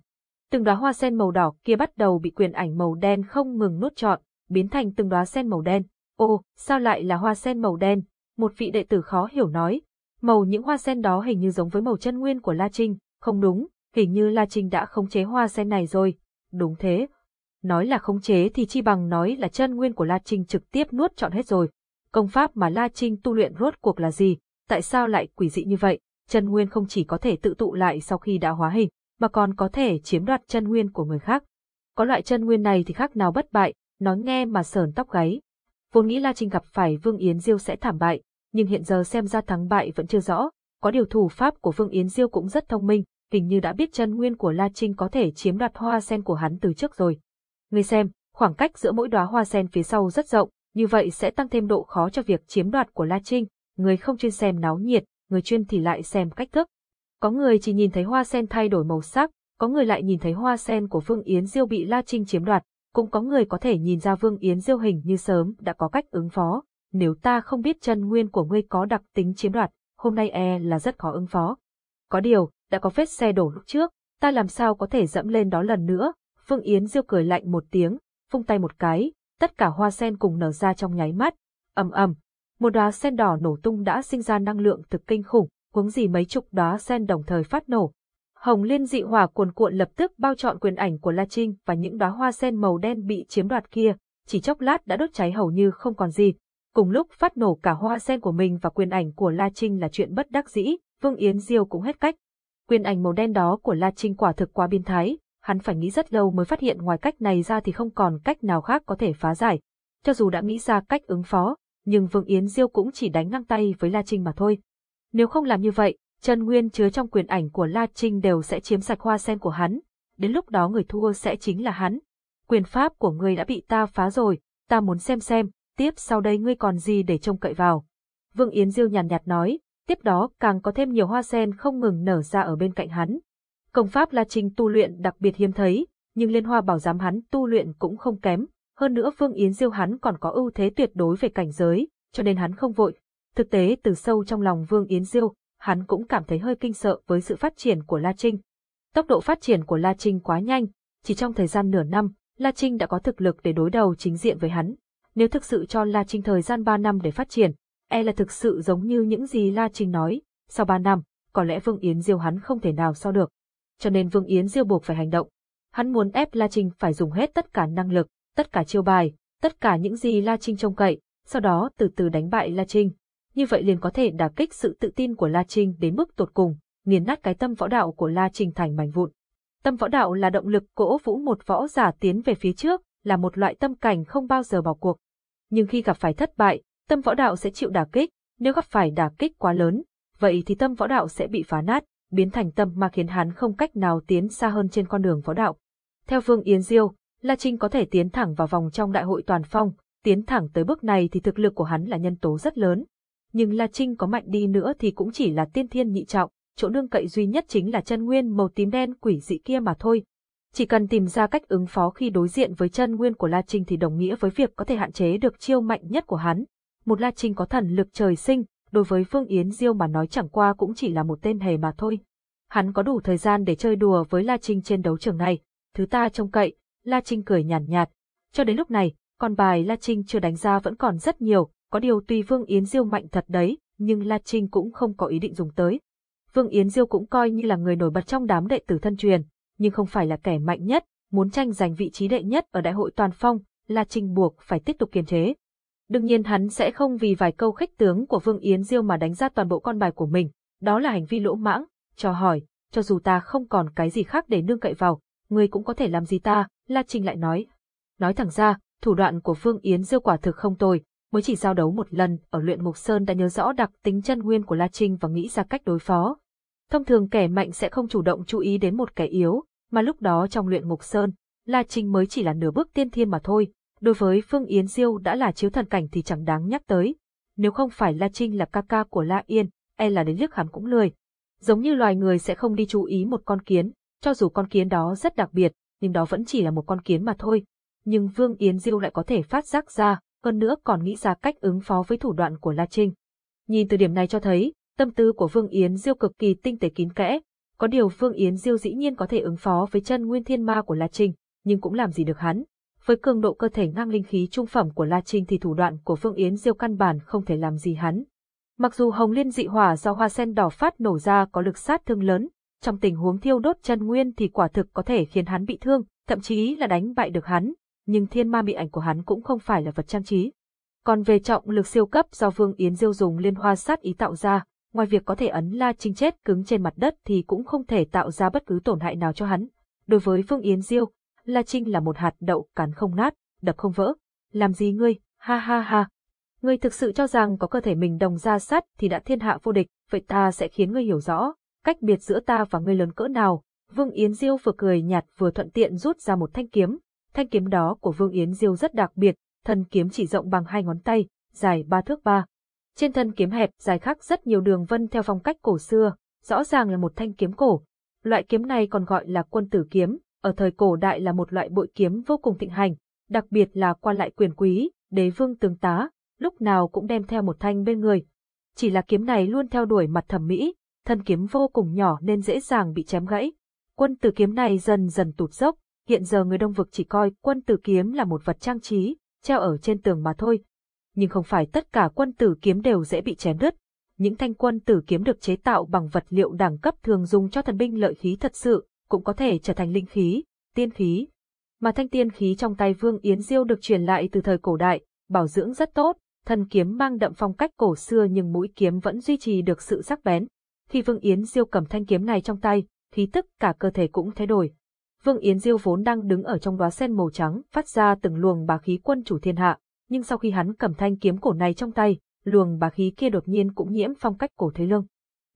Từng đóa hoa sen màu đỏ kia bắt đầu bị quyền ảnh màu đen không ngừng nuốt trọn, biến thành từng đóa sen màu đen. Ô, sao lại là hoa sen màu đen? Một vị đệ tử khó hiểu nói. Màu những hoa sen đó hình như giống với màu chân nguyên của La Trinh, không đúng, hình như La Trinh đã khống chế hoa sen này rồi. Đúng thế. Nói là khống chế thì chi bằng nói là chân nguyên của La Trinh trực tiếp nuốt trọn hết rồi. Công pháp mà La Trinh tu luyện rốt cuộc là gì? Tại sao lại quỷ dị như vậy? Chân nguyên không chỉ có thể tự tụ lại sau khi đã hóa hình, mà còn có thể chiếm đoạt chân nguyên của người khác. Có loại chân nguyên này thì khác nào bất bại, nói nghe mà sờn tóc gáy. Vốn nghĩ La Trinh gặp phải Vương Yến Diêu sẽ thảm bại, nhưng hiện giờ xem ra thắng bại vẫn chưa rõ. Có điều thủ pháp của Vương Yến Diêu cũng rất thông minh, hình như đã biết chân nguyên của La Trinh có thể chiếm đoạt hoa sen của hắn từ trước rồi. Người xem, khoảng cách giữa mỗi đóa hoa sen phía sau rất rộng, như vậy sẽ tăng thêm độ khó cho việc chiếm đoạt của La Trinh. Người không chuyên xem náo nhiệt, người chuyên thì lại xem cách thức. Có người chỉ nhìn thấy hoa sen thay đổi màu sắc, có người lại nhìn thấy hoa sen của Vương Yến Diêu bị La Trinh chiếm đoạt, cũng có người có thể nhìn ra Vương Yến Diêu hình như sớm đã có cách ứng phó. Nếu ta không biết chân nguyên của ngươi có đặc tính chiếm đoạt, hôm nay e là rất khó ứng phó. Có điều, đã có vết xe đổ lúc trước, ta làm sao có thể dẫm lên đó lần nữa. Vương Yến Diêu cười lạnh một tiếng, vung tay một cái, tất cả hoa sen cùng nở ra trong nháy mắt. ầm ầm, một đóa sen đỏ nổ tung đã sinh ra năng lượng thực kinh khủng, huống gì mấy chục đóa sen đồng thời phát nổ. Hồng liên dị hỏa cuồn cuộn lập tức bao trọn quyền ảnh của La Trinh và những đóa hoa sen màu đen bị chiếm đoạt kia, chỉ chốc lát đã đốt cháy hầu như không còn gì. Cùng lúc phát nổ cả hoa sen của mình và quyền ảnh của La Trinh là chuyện bất đắc dĩ, Vương Yến Diêu cũng hết cách. Quyền ảnh màu đen đó của La Trinh quả thực quá biên thái, hắn phải nghĩ rất lâu mới phát hiện ngoài cách này ra thì không còn cách nào khác có thể phá giải. Cho dù đã nghĩ ra cách ứng phó, nhưng Vương Yến Diêu cũng chỉ đánh ngang tay với La Trinh mà thôi. Nếu không làm như vậy, chân nguyên chứa trong quyền ảnh của La Trinh đều sẽ chiếm sạch hoa sen của hắn, đến lúc đó người thua sẽ chính là hắn. Quyền pháp của ngươi đã bị ta phá rồi, ta muốn xem xem, tiếp sau đây ngươi còn gì để trông cậy vào. Vương Yến Diêu nhàn nhạt nói, tiếp đó càng có thêm nhiều hoa sen không ngừng nở ra ở bên cạnh hắn. Công pháp La Trinh tu luyện đặc biệt hiếm thấy, nhưng liên hoa bảo giám hắn tu luyện cũng không kém, hơn nữa Vương Yến Diêu hắn còn có ưu thế tuyệt đối về cảnh giới, cho nên hắn không vội. Thực tế từ sâu trong lòng Vương Yến Diêu, hắn cũng cảm thấy hơi kinh sợ với sự phát triển của La Trinh. Tốc độ phát triển của La Trinh quá nhanh, chỉ trong thời gian nửa năm, La Trinh đã có thực lực để đối đầu chính diện với hắn. Nếu thực sự cho La Trinh thời gian 3 năm để phát triển, e là thực sự giống như những gì La Trinh nói, sau 3 năm, có lẽ Vương Yến Diêu hắn không thể nào so được. Cho nên Vương Yến Diêu buộc phải hành động. Hắn muốn ép La Trinh phải dùng hết tất cả năng lực, tất cả chiêu bài, tất cả những gì La Trinh trông cậy, sau đó từ từ đánh bại La Trinh. Như vậy liền có thể đả kích sự tự tin của La Trinh đến mức tột cùng, nghiền nát cái tâm võ đạo của La Trinh thành mảnh vụn. Tâm võ đạo là động lực cổ vũ một võ giả tiến về phía trước, là một loại tâm cảnh không bao giờ bỏ cuộc. Nhưng khi gặp phải thất bại, tâm võ đạo sẽ chịu đả kích, nếu gặp phải đả kích quá lớn, vậy thì tâm võ đạo sẽ bị phá nát, biến thành tâm mà khiến hắn không cách nào tiến xa hơn trên con đường võ đạo. Theo Vương Yến Diêu, La Trinh có thể tiến thẳng vào vòng trong đại hội toàn phong, tiến thẳng tới bước này thì thực lực của hắn là nhân tố rất lớn. Nhưng La Trinh có mạnh đi nữa thì cũng chỉ là tiên thiên nhị trọng, chỗ nương cậy duy nhất chính là chân nguyên màu tím đen quỷ dị kia mà thôi. Chỉ cần tìm ra cách ứng phó khi đối diện với chân nguyên của La Trinh thì đồng nghĩa với việc có thể hạn chế được chiêu mạnh nhất của hắn. Một La Trinh có thần lực trời sinh, đối với Phương Yến Diêu mà nói chẳng qua cũng chỉ là một tên hề mà thôi. Hắn có đủ thời gian để chơi đùa với La Trinh trên đấu trường này, thứ ta trông cậy, La Trinh cười nhàn nhạt, nhạt. Cho đến lúc này, con bài La Trinh chưa đánh ra vẫn còn rất nhiều, có điều tuy Vương Yến Diêu mạnh thật đấy, nhưng La Trinh cũng không có ý định dùng tới. Vương Yến Diêu cũng coi như là người nổi bật trong đám đệ tử thân truyền, nhưng không phải là kẻ mạnh nhất, muốn tranh giành vị trí đệ nhất ở đại hội toàn phong, La Trinh buộc phải tiếp tục kiềm chế. Đương nhiên hắn sẽ không vì vài câu khích tướng của Vương Yến Diêu mà đánh ra toàn bộ con bài của mình, đó là hành vi lỗ mãng, cho hỏi, cho dù ta không còn cái gì khác để nương cậy vào, ngươi cũng có thể làm gì ta, La Trinh lại nói. Nói thẳng ra, thủ đoạn của vương Yến Diêu quả thực không tồi, mới chỉ giao đấu một lần ở luyện Mục Sơn đã nhớ rõ đặc tính chân nguyên của La Trinh và nghĩ ra cách đối phó. Thông thường kẻ mạnh sẽ không chủ động chú ý đến một kẻ yếu, mà lúc đó trong luyện Mục Sơn, La Trinh mới chỉ là nửa bước tiên thiên mà thôi. Đối với Phương Yến Diêu đã là chiếu thần cảnh thì chẳng đáng nhắc tới. Nếu không phải La Trinh là ca ca của La Yên, e là đến liếc hắn cũng lười. Giống như loài người sẽ không đi chú ý một con kiến, cho dù con kiến đó rất đặc biệt, nhưng đó vẫn chỉ là một con kiến mà thôi. Nhưng Vương Yến Diêu lại có thể phát giác ra, hơn nữa còn nghĩ ra cách ứng phó với thủ đoạn của La Trinh. Nhìn từ điểm này cho thấy, tâm tư của Vương Yến Diêu cực kỳ tinh tế kín kẽ, có điều Vương Yến Diêu dĩ nhiên có thể ứng phó với chân nguyên thiên ma của La Trinh, nhưng cũng làm gì được hắn. Với cường độ cơ thể ngang linh khí trung phẩm của La Trinh thì thủ đoạn của Vương Yến Diêu căn bản không thể làm gì hắn. Mặc dù hồng liên dị hỏa do hoa sen đỏ phát nổ ra có lực sát thương lớn, trong tình huống thiêu đốt chân nguyên thì quả thực có thể khiến hắn bị thương, thậm chí là đánh bại được hắn, nhưng thiên ma bị ảnh của hắn cũng không phải là vật trang trí. Còn về trọng lực siêu cấp do Vương Yến Diêu dùng liên hoa sát ý tạo ra, ngoài việc có thể ấn La Trinh chết cứng trên mặt đất thì cũng không thể tạo ra bất cứ tổn hại nào cho hắn. Đối với Vương Yến Diêu, La Trinh là một hạt đậu cắn không nát, đập không vỡ. Làm gì ngươi, ha ha ha. Ngươi thực sự cho rằng có cơ thể mình đồng ra sắt thì đã thiên hạ vô địch, vậy ta sẽ khiến ngươi hiểu rõ, cách biệt giữa ta và ngươi lớn cỡ nào. Vương Yến Diêu vừa cười nhạt vừa thuận tiện rút ra một thanh kiếm. Thanh kiếm đó của Vương Yến Diêu rất đặc biệt, thân kiếm chỉ rộng bằng hai ngón tay, dài ba thước ba. Trên thân kiếm hẹp dài khắc rất nhiều đường vân theo phong cách cổ xưa, rõ ràng là một thanh kiếm cổ. Loại kiếm này còn gọi là quân tử kiếm, ở thời cổ đại là một loại bội kiếm vô cùng thịnh hành, đặc biệt là qua lại quyền quý, đế vương tướng tá, lúc nào cũng đem theo một thanh bên người. Chỉ là kiếm này luôn theo đuổi mặt thẩm mỹ, thân kiếm vô cùng nhỏ nên dễ dàng bị chém gãy. Quân tử kiếm này dần dần tụt dốc, hiện giờ người đông vực chỉ coi quân tử kiếm là một vật trang trí, treo ở trên tường mà thôi. Nhưng không phải tất cả quân tử kiếm đều dễ bị chém đứt. Những thanh quân tử kiếm được chế tạo bằng vật liệu đẳng cấp thường dùng cho thần binh lợi khí thật sự, cũng có thể trở thành linh khí, tiên khí. Mà thanh tiên khí trong tay Vương Yến Diêu được truyền lại từ thời cổ đại, bảo dưỡng rất tốt, thân kiếm mang đậm phong cách cổ xưa nhưng mũi kiếm vẫn duy trì được sự sắc bén. Khi Vương Yến Diêu cầm thanh kiếm này trong tay, khí tức cả cơ thể cũng thay đổi. Vương Yến Diêu vốn đang đứng ở trong đóa sen màu trắng, phát ra từng luồng bá khí quân chủ thiên hạ, nhưng sau khi hắn cầm thanh kiếm cổ này trong tay, luồng bá khí kia đột nhiên cũng nhiễm phong cách cổ thế lương.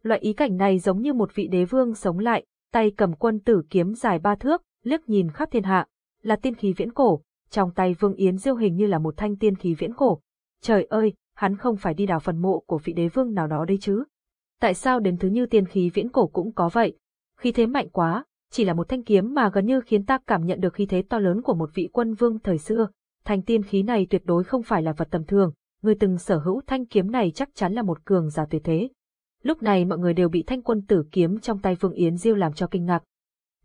Loại ý cảnh này giống như một vị đế vương sống lại, tay cầm quân tử kiếm dài ba thước, liếc nhìn khắp thiên hạ, là tiên khí viễn cổ, trong tay Vương Yến Diêu hình như là một thanh tiên khí viễn cổ. Trời ơi, hắn không phải đi đào phần mộ của vị đế vương nào đó đây chứ. Tại sao đến thứ như tiên khí viễn cổ cũng có vậy? Khí thế mạnh quá, chỉ là một thanh kiếm mà gần như khiến ta cảm nhận được khí thế to lớn của một vị quân vương thời xưa. Thanh tiên khí này tuyệt đối không phải là vật tầm thường, người từng sở hữu thanh kiếm này chắc chắn là một cường giả tuyệt thế. Lúc này mọi người đều bị thanh quân tử kiếm trong tay Vương Yến Diêu làm cho kinh ngạc.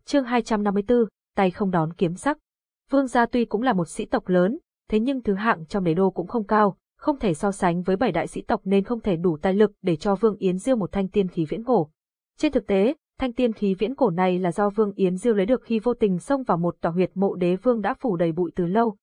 Chương 254, tay không đón kiếm sắc. Vương gia tuy cũng là một sĩ tộc lớn, thế nhưng thứ hạng trong đế đô cũng không cao, không thể so sánh với bảy đại sĩ tộc nên không thể đủ tài lực để cho Vương Yến Diêu một thanh tiên khí viễn cổ. Trên thực tế, thanh tiên khí viễn cổ này là do Vương Yến Diêu lấy được khi vô tình xông vào một tòa huyệt mộ đế vương đã phủ đầy bụi từ lâu.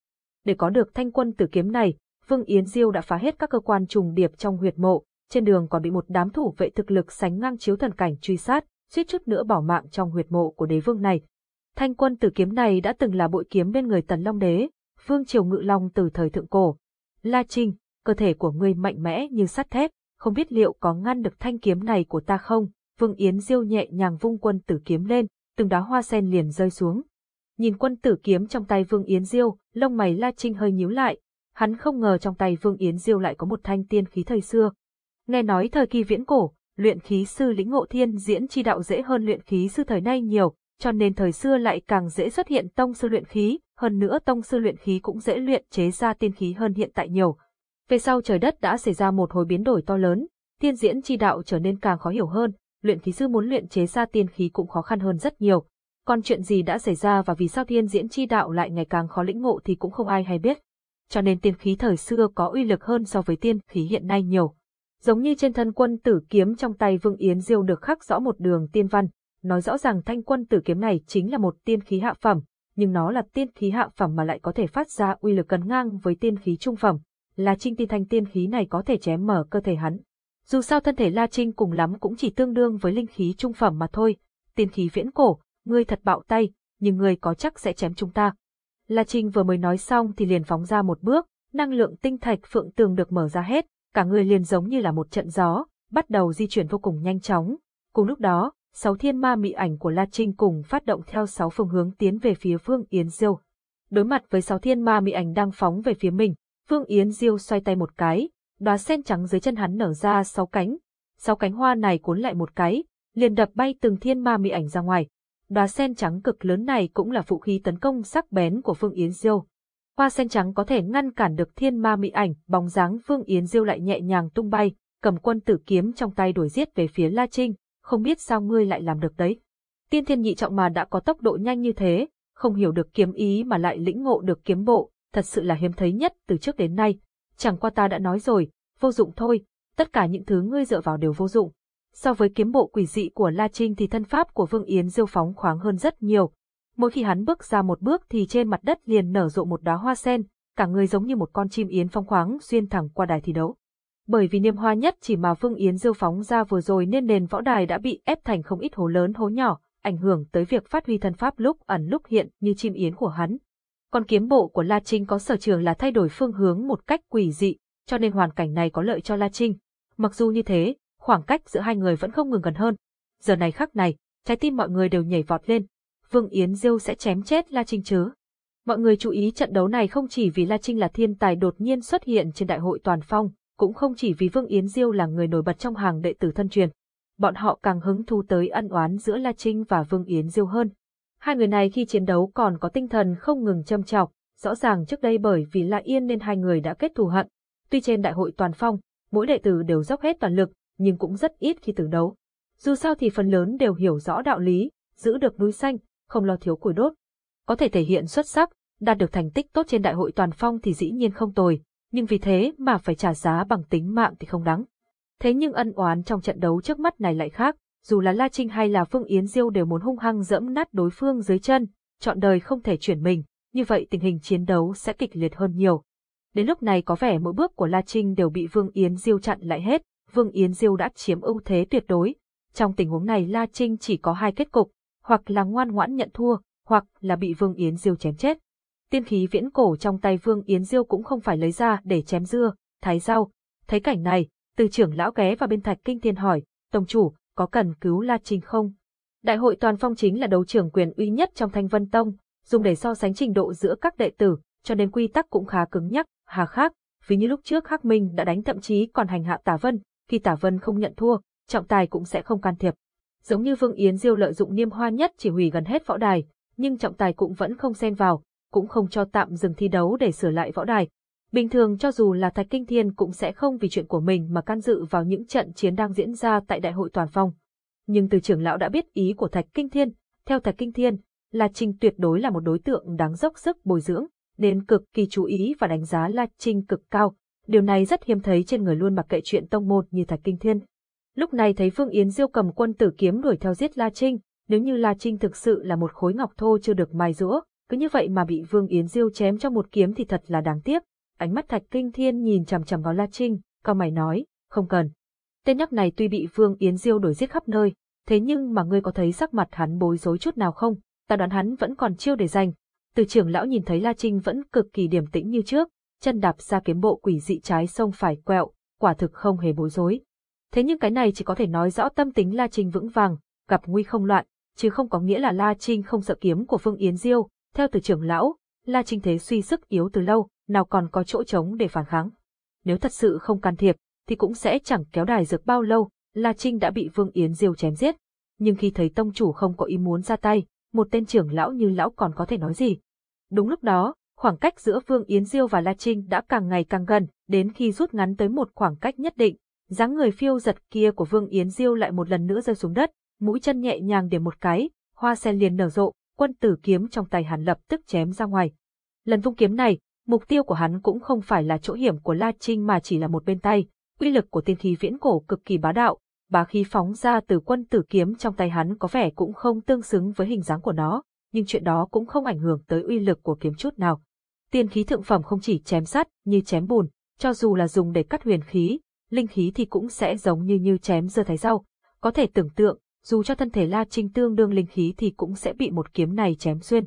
Để có được thanh quân tử kiếm này, Vương Yến Diêu đã phá hết các cơ quan trùng điệp trong huyệt mộ, trên đường còn bị một đám thủ vệ thực lực sánh ngang chiếu thần cảnh truy sát, suýt chút nữa bỏ mạng trong huyệt mộ của đế vương này. Thanh quân tử kiếm này đã từng là bội kiếm bên người Tần Long đế, vương triều ngự long từ thời thượng cổ. La Trinh, cơ thể của ngươi mạnh mẽ như sắt thép, không biết liệu có ngăn được thanh kiếm này của ta không? Vương Yến Diêu nhẹ nhàng vung quân tử kiếm lên, từng đá hoa sen liền rơi xuống. Nhìn quân tử kiếm trong tay Vương Yến Diêu, lông mày La Trinh hơi nhíu lại, hắn không ngờ trong tay Vương Yến Diêu lại có một thanh tiên khí thời xưa, Nghe nói thời kỳ viễn cổ, luyện khí sư lĩnh ngộ thiên diễn chi đạo dễ hơn luyện khí sư thời nay nhiều, cho nên thời xưa lại càng dễ xuất hiện tông sư luyện khí, hơn nữa tông sư luyện khí cũng dễ luyện chế ra tiên khí hơn hiện tại nhiều. Về sau trời đất đã xảy ra một hồi biến đổi to lớn, thiên diễn chi đạo trở nên càng khó hiểu hơn, luyện khí sư muốn luyện chế ra tiên khí cũng khó khăn hơn rất nhiều. Còn chuyện gì đã xảy ra và vì sao thiên diễn chi đạo lại ngày càng khó lĩnh ngộ thì cũng không ai hay biết. Cho nên tiên khí thời xưa có uy lực hơn so với tiên khí hiện nay nhiều. Giống như trên thân quân tử kiếm trong tay Vương Yến Diêu được khắc rõ một đường tiên văn, nói rõ ràng thanh quân tử kiếm này chính là một tiên khí hạ phẩm, nhưng nó là tiên khí hạ phẩm mà lại có thể phát ra uy lực cân ngang với tiên khí trung phẩm. là Trinh tiên thanh tiên khí này có thể chém mở cơ thể hắn. Dù sao thân thể La Trinh cùng lắm cũng chỉ tương đương với linh khí trung phẩm mà thôi. Tiên khí viễn cổ, ngươi thật bạo tay, nhưng ngươi có chắc sẽ chém chúng ta. La Trinh vừa mới nói xong thì liền phóng ra một bước, năng lượng tinh thạch phượng tường được mở ra hết, cả người liền giống như là một trận gió, bắt đầu di chuyển vô cùng nhanh chóng. Cùng lúc đó, sáu thiên ma mị ảnh của La Trinh cùng phát động theo sáu phương hướng tiến về phía Phương Yến Diêu. Đối mặt với sáu thiên ma mị ảnh đang phóng về phía mình, Phương Yến Diêu xoay tay một cái, đóa sen trắng dưới chân hắn nở ra sáu cánh. Sáu cánh hoa này cuốn lại một cái, liền đập bay từng thiên ma mị ảnh ra ngoài. Đóa sen trắng cực lớn này cũng là vũ khí tấn công sắc bén của Phương Yến Diêu. Hoa sen trắng có thể ngăn cản được thiên ma mị ảnh, bóng dáng Phương Yến Diêu lại nhẹ nhàng tung bay, cầm quân tử kiếm trong tay đuổi giết về phía La Trinh, không biết sao ngươi lại làm được đấy. Tiên thiên nhị trọng mà đã có tốc độ nhanh như thế, không hiểu được kiếm ý mà lại lĩnh ngộ được kiếm bộ, thật sự là hiếm thấy nhất từ trước đến nay. Chẳng qua ta đã nói rồi, vô dụng thôi, tất cả những thứ ngươi dựa vào đều vô dụng. So với kiếm bộ quỷ dị của La Trinh thì thân pháp của Vương Yến Diêu phóng khoáng hơn rất nhiều. Mỗi khi hắn bước ra một bước thì trên mặt đất liền nở rộ một đóa hoa sen, cả người giống như một con chim yến phong khoáng xuyên thẳng qua đài thi đấu. Bởi vì niêm hoa nhất chỉ mà Vương Yến Diêu phóng ra vừa rồi nên nền võ đài đã bị ép thành không ít hố lớn hố nhỏ, ảnh hưởng tới việc phát huy thân pháp lúc ẩn lúc hiện như chim yến của hắn. Còn kiếm bộ của La Trinh có sở trường là thay đổi phương hướng một cách quỷ dị, cho nên hoàn cảnh này có lợi cho La Trinh. Mặc dù như thế, khoảng cách giữa hai người vẫn không ngừng gần hơn. Giờ này khắc này, trái tim mọi người đều nhảy vọt lên. Vương Yến Diêu sẽ chém chết La Trinh chứ? Mọi người chú ý trận đấu này không chỉ vì La Trinh là thiên tài đột nhiên xuất hiện trên đại hội toàn phong, cũng không chỉ vì Vương Yến Diêu là người nổi bật trong hàng đệ tử thân truyền. Bọn họ càng hứng thú tới ân oán giữa La Trinh và Vương Yến Diêu hơn. Hai người này khi chiến đấu còn có tinh thần không ngừng châm chọc, rõ ràng trước đây bởi vì La Yên nên hai người đã kết thù hận. Tuy trên đại hội toàn phong, mỗi đệ tử đều dốc hết toàn lực, nhưng cũng rất ít khi tử đấu. Dù sao thì phần lớn đều hiểu rõ đạo lý, giữ được núi xanh, không lo thiếu củi đốt. Có thể thể hiện xuất sắc, đạt được thành tích tốt trên đại hội toàn phong thì dĩ nhiên không tồi, nhưng vì thế mà phải trả giá bằng tính mạng thì không đáng. Thế nhưng ân oán trong trận đấu trước mắt này lại khác, dù là La Trinh hay là Phương Yến Diêu đều muốn hung hăng dẫm nát đối phương dưới chân, chọn đời không thể chuyển mình, như vậy tình hình chiến đấu sẽ kịch liệt hơn nhiều. Đến lúc này có vẻ mỗi bước của La Trinh đều bị Vương Yến Diêu chặn lại hết, Vương Yến Diêu đã chiếm ưu thế tuyệt đối. Trong tình huống này La Trinh chỉ có hai kết cục, hoặc là ngoan ngoãn nhận thua, hoặc là bị Vương Yến Diêu chém chết. Tiên khí viễn cổ trong tay Vương Yến Diêu cũng không phải lấy ra để chém dưa, thái rau. Thấy cảnh này, từ trưởng lão ghé vào bên Thạch Kinh Thiên hỏi, Tông chủ, có cần cứu La Trinh không? Đại hội toàn phong chính là đấu trưởng quyền uy nhất trong Thanh Vân Tông, dùng để so sánh trình độ giữa các đệ tử, cho nên quy tắc cũng khá cứng nhắc, hà khác, vì như lúc trước Hắc Minh đã đánh thậm chí còn hành hạ Tả Vân, khi Tả Vân không nhận thua, trọng tài cũng sẽ không can thiệp. Giống như Vương Yến Diêu lợi dụng niêm hoa nhất chỉ hủy gần hết võ đài, nhưng trọng tài cũng vẫn không xen vào, cũng không cho tạm dừng thi đấu để sửa lại võ đài. Bình thường cho dù là Thạch Kinh Thiên cũng sẽ không vì chuyện của mình mà can dự vào những trận chiến đang diễn ra tại Đại hội Toàn Phong. Nhưng từ trưởng lão đã biết ý của Thạch Kinh Thiên, theo Thạch Kinh Thiên, La Trinh tuyệt đối là một đối tượng đáng dốc sức bồi dưỡng, nên cực kỳ chú ý và đánh giá La Trinh cực cao. Điều này rất hiếm thấy trên người luôn mặc kệ chuyện tông môn như Thạch Kinh Thiên. Lúc này thấy Phương Yến Diêu cầm quân tử kiếm đuổi theo giết La Trinh, nếu như La Trinh thực sự là một khối ngọc thô chưa được mài rũa, cứ như vậy mà bị Vương Yến Diêu chém cho một kiếm thì thật là đáng tiếc. Ánh mắt Thạch Kinh Thiên nhìn chằm chằm vào La Trinh, cao mày nói, không cần. Tên nhóc này tuy bị Vương Yến Diêu đuổi giết khắp nơi, thế nhưng mà ngươi có thấy sắc mặt hắn bối rối chút nào không? Ta đoán hắn vẫn còn chiêu để giành. Từ trưởng lão nhìn thấy La Trinh vẫn cực kỳ điềm tĩnh như trước, chân đạp ra kiếm bộ quỷ dị trái sông phải quẹo, quả thực không hề bối rối. Thế nhưng cái này chỉ có thể nói rõ tâm tính La Trinh vững vàng, gặp nguy không loạn, chứ không có nghĩa là La Trinh không sợ kiếm của Vương Yến Diêu, theo từ trưởng lão, La Trinh Thế suy sức yếu từ lâu, nào còn có chỗ trống để phản kháng. Nếu thật sự không can thiệp, thì cũng sẽ chẳng kéo đài dược bao lâu, La Trinh đã bị Vương Yến Diêu chém giết. Nhưng khi thấy tông chủ không có ý muốn ra tay, một tên trưởng lão như lão còn có thể nói gì. Đúng lúc đó, khoảng cách giữa Vương Yến Diêu và La Trinh đã càng ngày càng gần, đến khi rút ngắn tới một khoảng cách nhất định, dáng người phiêu giật kia của Vương Yến Diêu lại một lần nữa rơi xuống đất, mũi chân nhẹ nhàng điểm một cái, hoa sen liền nở rộ, quân tử kiếm trong tay hắn lập tức chém ra ngoài. Lần vung kiếm này, mục tiêu của hắn cũng không phải là chỗ hiểm của La Trinh mà chỉ là một bên tay, uy lực của tiên khí viễn cổ cực kỳ bá đạo, bá khí phóng ra từ quân tử kiếm trong tay hắn có vẻ cũng không tương xứng với hình dáng của nó, nhưng chuyện đó cũng không ảnh hưởng tới uy lực của kiếm chút nào. Tiên khí thượng phẩm không chỉ chém sắt như chém bùn, cho dù là dùng để cắt huyền khí, linh khí thì cũng sẽ giống như như chém dưa thái rau. Có thể tưởng tượng, dù cho thân thể La Trinh tương đương linh khí thì cũng sẽ bị một kiếm này chém xuyên.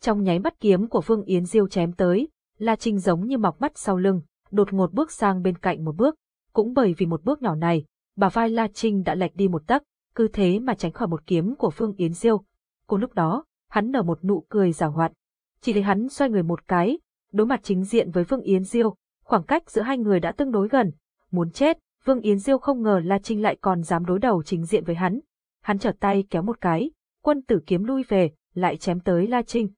Trong nháy mắt kiếm của Vương Yến Diêu chém tới, La Trinh giống như mọc mắt sau lưng, đột ngột bước sang bên cạnh một bước. Cũng bởi vì một bước nhỏ này, bà vai La Trinh đã lệch đi một tấc, cứ thế mà tránh khỏi một kiếm của Phương Yến Diêu. Cùng lúc đó, hắn nở một nụ cười giả hoạt. Chỉ thấy hắn xoay người một cái, đối mặt chính diện với Phương Yến Diêu, khoảng cách giữa hai người đã tương đối gần. Muốn chết, Vương Yến Diêu không ngờ La Trinh lại còn dám đối đầu chính diện với hắn. Hắn trở tay kéo một cái, quân tử kiếm lui về, lại chém tới La Trinh.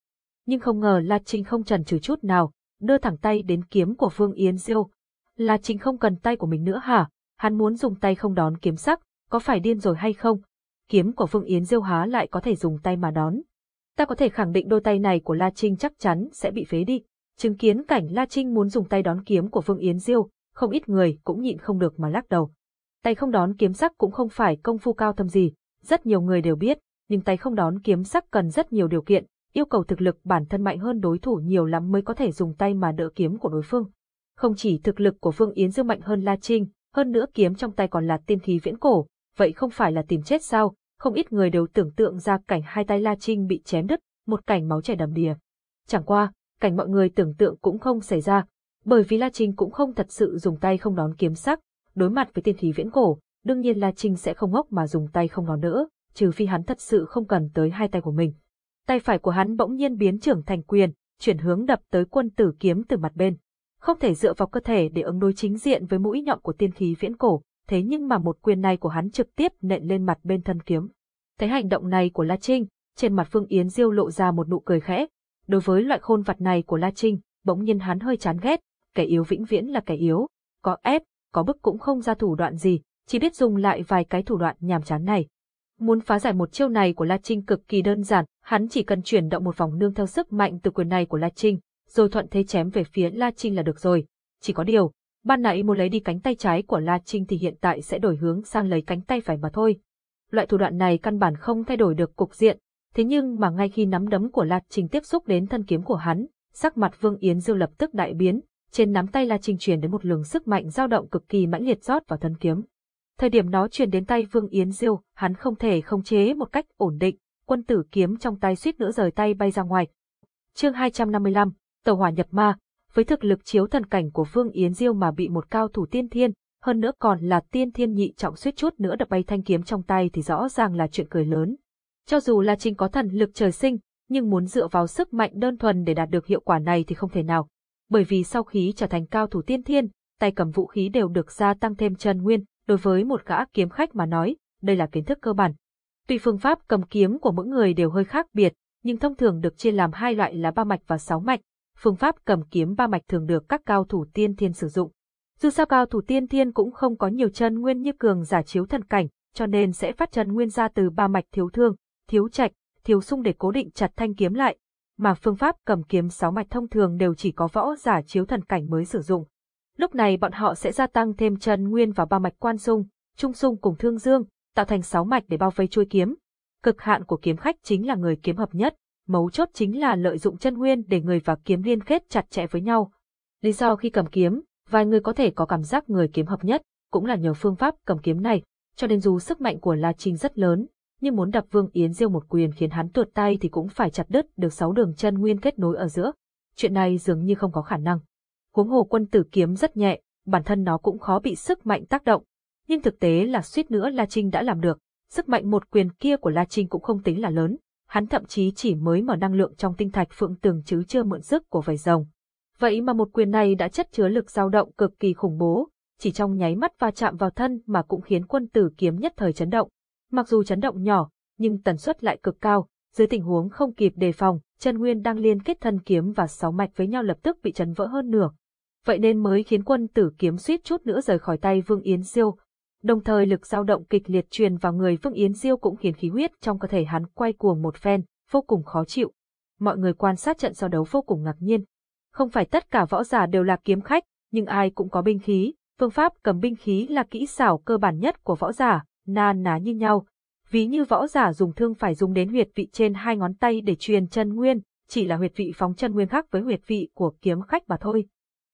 Nhưng không ngờ La Trinh không chần chừ chút nào, đưa thẳng tay đến kiếm của Phương Yến Diêu. Là chính không cần tay của mình nữa hả? Hắn muốn dùng tay không đón kiếm sắc, có phải điên rồi hay không? Kiếm của Phương Yến Diêu há lại có thể dùng tay mà đón. Ta có thể khẳng định đôi tay này của La Trinh chắc chắn sẽ bị phế đi. Chứng kiến cảnh La Trinh muốn dùng tay đón kiếm của Phương Yến Diêu, không ít người cũng nhịn không được mà lắc đầu. Tay không đón kiếm sắc cũng không phải công phu cao thâm gì, rất nhiều người đều biết, nhưng tay không đón kiếm sắc cần rất nhiều điều kiện, yêu cầu thực lực bản thân mạnh hơn đối thủ nhiều lắm mới có thể dùng tay mà đỡ kiếm của đối phương. Không chỉ thực lực của Vương Yến Dương mạnh hơn La Trinh, hơn nữa kiếm trong tay còn là tiên khí viễn cổ, vậy không phải là tìm chết sao? Không ít người đều tưởng tượng ra cảnh hai tay La Trinh bị chém đứt, một cảnh máu chảy đầm đìa. Chẳng qua, cảnh mọi người tưởng tượng cũng không xảy ra, bởi vì La Trinh cũng không thật sự dùng tay không đón kiếm sắc, đối mặt với tiên khí viễn cổ, đương nhiên La Trinh sẽ không ngốc mà dùng tay không đón nữa, trừ phi hắn thật sự không cần tới hai tay của mình. Tay phải của hắn bỗng nhiên biến trưởng thành quyền, chuyển hướng đập tới quân tử kiếm từ mặt bên. Không thể dựa vào cơ thể để ứng đối chính diện với mũi nhọn của tiên khí viễn cổ, thế nhưng mà một quyền này của hắn trực tiếp nện lên mặt bên thân kiếm. Thấy hành động này của La Trinh, trên mặt Phương Yến Diêu lộ ra một nụ cười khẽ. Đối với loại khôn vặt này của La Trinh, bỗng nhiên hắn hơi chán ghét, kẻ yếu vĩnh viễn là kẻ yếu, có ép, có bức cũng không ra thủ đoạn gì, chỉ biết dùng lại vài cái thủ đoạn nhàm chán này. Muốn phá giải một chiêu này của La Trinh cực kỳ đơn giản, hắn chỉ cần chuyển động một vòng nương theo sức mạnh từ quyền này của La Trinh, rồi thuận thế chém về phía La Trinh là được rồi. Chỉ có điều, ban nãy muốn lấy đi cánh tay trái của La Trinh thì hiện tại sẽ đổi hướng sang lấy cánh tay phải mà thôi. Loại thủ đoạn này căn bản không thay đổi được cục diện, thế nhưng mà ngay khi nắm đấm của La Trinh tiếp xúc đến thân kiếm của hắn, sắc mặt Vương Yến Diêu lập tức đại biến, trên nắm tay La Trinh truyền đến một luồng sức mạnh dao động cực kỳ mãnh liệt rót vào thân kiếm. Thời điểm nó truyền đến tay Vương Yến Diêu, hắn không thể không chế một cách ổn định, quân tử kiếm trong tay suýt nữa rời tay bay ra ngoài. Chương 255, Tàu hỏa nhập ma, với thực lực chiếu thần cảnh của Vương Yến Diêu mà bị một cao thủ tiên thiên, hơn nữa còn là tiên thiên nhị trọng suýt chút nữa đập bay thanh kiếm trong tay thì rõ ràng là chuyện cười lớn. Cho dù là trình có thần lực trời sinh, nhưng muốn dựa vào sức mạnh đơn thuần để đạt được hiệu quả này thì không thể nào bởi vì sau khi trở thành cao thủ tiên thiên, tay cầm vũ khí đều được gia tăng thêm chân nguyên, đối với một gã kiếm khách mà nói, đây là kiến thức cơ bản. Tuy phương pháp cầm kiếm của mỗi người đều hơi khác biệt, nhưng thông thường được chia làm hai loại là ba mạch và sáu mạch. Phương pháp cầm kiếm ba mạch thường được các cao thủ tiên thiên sử dụng. Dù sao cao thủ tiên thiên cũng không có nhiều chân nguyên như cường giả chiếu thần cảnh, cho nên sẽ phát chân nguyên ra từ ba mạch thiếu thương, thiếu trạch, thiếu sung để cố định chặt thanh kiếm lại, mà phương pháp cầm kiếm sáu mạch thông thường đều chỉ có võ giả chiếu thần cảnh mới sử dụng. Lúc này bọn họ sẽ gia tăng thêm chân nguyên vào ba mạch quan sung, trung sung cùng thương dương, tạo thành sáu mạch để bao vây chuôi kiếm. Cực hạn của kiếm khách chính là người kiếm hợp nhất, mấu chốt chính là lợi dụng chân nguyên để người và kiếm liên kết chặt chẽ với nhau. Lý do khi cầm kiếm, vài người có thể có cảm giác người kiếm hợp nhất, cũng là nhờ phương pháp cầm kiếm này, cho nên dù sức mạnh của La Trinh rất lớn, nhưng muốn đập Vương Yến Diêu một quyền khiến hắn tuột tay thì cũng phải chặt đứt được sáu đường chân nguyên kết nối ở giữa. Chuyện này dường như không có khả năng. Huống hồ quân tử kiếm rất nhẹ, bản thân nó cũng khó bị sức mạnh tác động, nhưng thực tế là suýt nữa La Trinh đã làm được. Sức mạnh một quyền kia của La Trinh cũng không tính là lớn, hắn thậm chí chỉ mới mở năng lượng trong tinh thạch phượng tường chứ chưa mượn sức của vầy rồng. Vậy mà một quyền này đã chất chứa lực dao động cực kỳ khủng bố, chỉ trong nháy mắt va chạm vào thân mà cũng khiến quân tử kiếm nhất thời chấn động. Mặc dù chấn động nhỏ, nhưng tần suất lại cực cao, dưới tình huống không kịp đề phòng, chân nguyên đang liên kết thân kiếm và sáu mạch với nhau lập tức bị chấn vỡ hơn nửa. Vậy nên mới khiến quân tử kiếm suýt chút nữa rời khỏi tay Vương Yến Diêu. Đồng thời lực dao động kịch liệt truyền vào người Vương Yến Diêu cũng khiến khí huyết trong cơ thể hắn quay cuồng một phen, vô cùng khó chịu. Mọi người quan sát trận so đấu vô cùng ngạc nhiên. Không phải tất cả võ giả đều là kiếm khách, nhưng ai cũng có binh khí, phương pháp cầm binh khí là kỹ xảo cơ bản nhất của võ giả, na ná như nhau. Ví như võ giả dùng thương phải dùng đến huyệt vị trên hai ngón tay để truyền chân nguyên, chỉ là huyệt vị phóng chân nguyên khác với huyệt vị của kiếm khách mà thôi.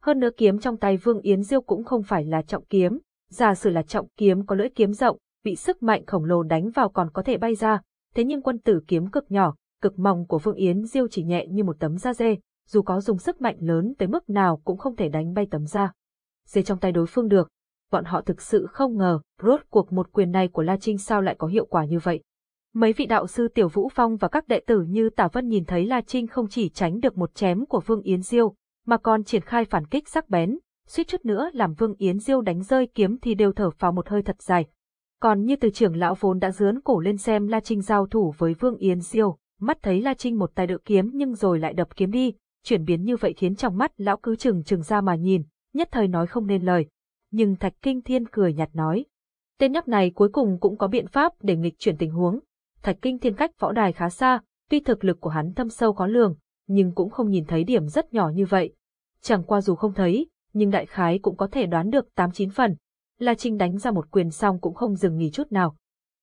Hơn nữa kiếm trong tay Vương Yến Diêu cũng không phải là trọng kiếm, giả sử là trọng kiếm có lưỡi kiếm rộng, bị sức mạnh khổng lồ đánh vào còn có thể bay ra, thế nhưng quân tử kiếm cực nhỏ, cực mỏng của Phương Yến Diêu chỉ nhẹ như một tấm da dê, dù có dùng sức mạnh lớn tới mức nào cũng không thể đánh bay tấm da. Dê trong tay đối phương được, bọn họ thực sự không ngờ, rốt cuộc một quyền này của La Trinh sao lại có hiệu quả như vậy. Mấy vị đạo sư Tiểu Vũ Phong và các đệ tử như Tả Vân nhìn thấy La Trinh không chỉ tránh được một chém của Vương Yến Diêu, mà còn triển khai phản kích sắc bén, suýt chút nữa làm Vương Yến Diêu đánh rơi kiếm thì đều thở phào một hơi thật dài. Còn như từ trưởng lão vốn đã dướn cổ lên xem La Trinh giao thủ với Vương Yến Diêu, mắt thấy La Trinh một tay đỡ kiếm nhưng rồi lại đập kiếm đi, chuyển biến như vậy khiến trong mắt lão cứ chừng chừng ra mà nhìn, nhất thời nói không nên lời. Nhưng Thạch Kinh Thiên cười nhạt nói. Tên nhóc này cuối cùng cũng có biện pháp để nghịch chuyển tình huống. Thạch Kinh Thiên cách võ đài khá xa, tuy thực lực của hắn thâm sâu khó lường, nhưng cũng không nhìn thấy điểm rất nhỏ như vậy. Chẳng qua dù không thấy, nhưng đại khái cũng có thể đoán được 8-9 phần. La Trinh đánh ra một quyền xong cũng không dừng nghỉ chút nào.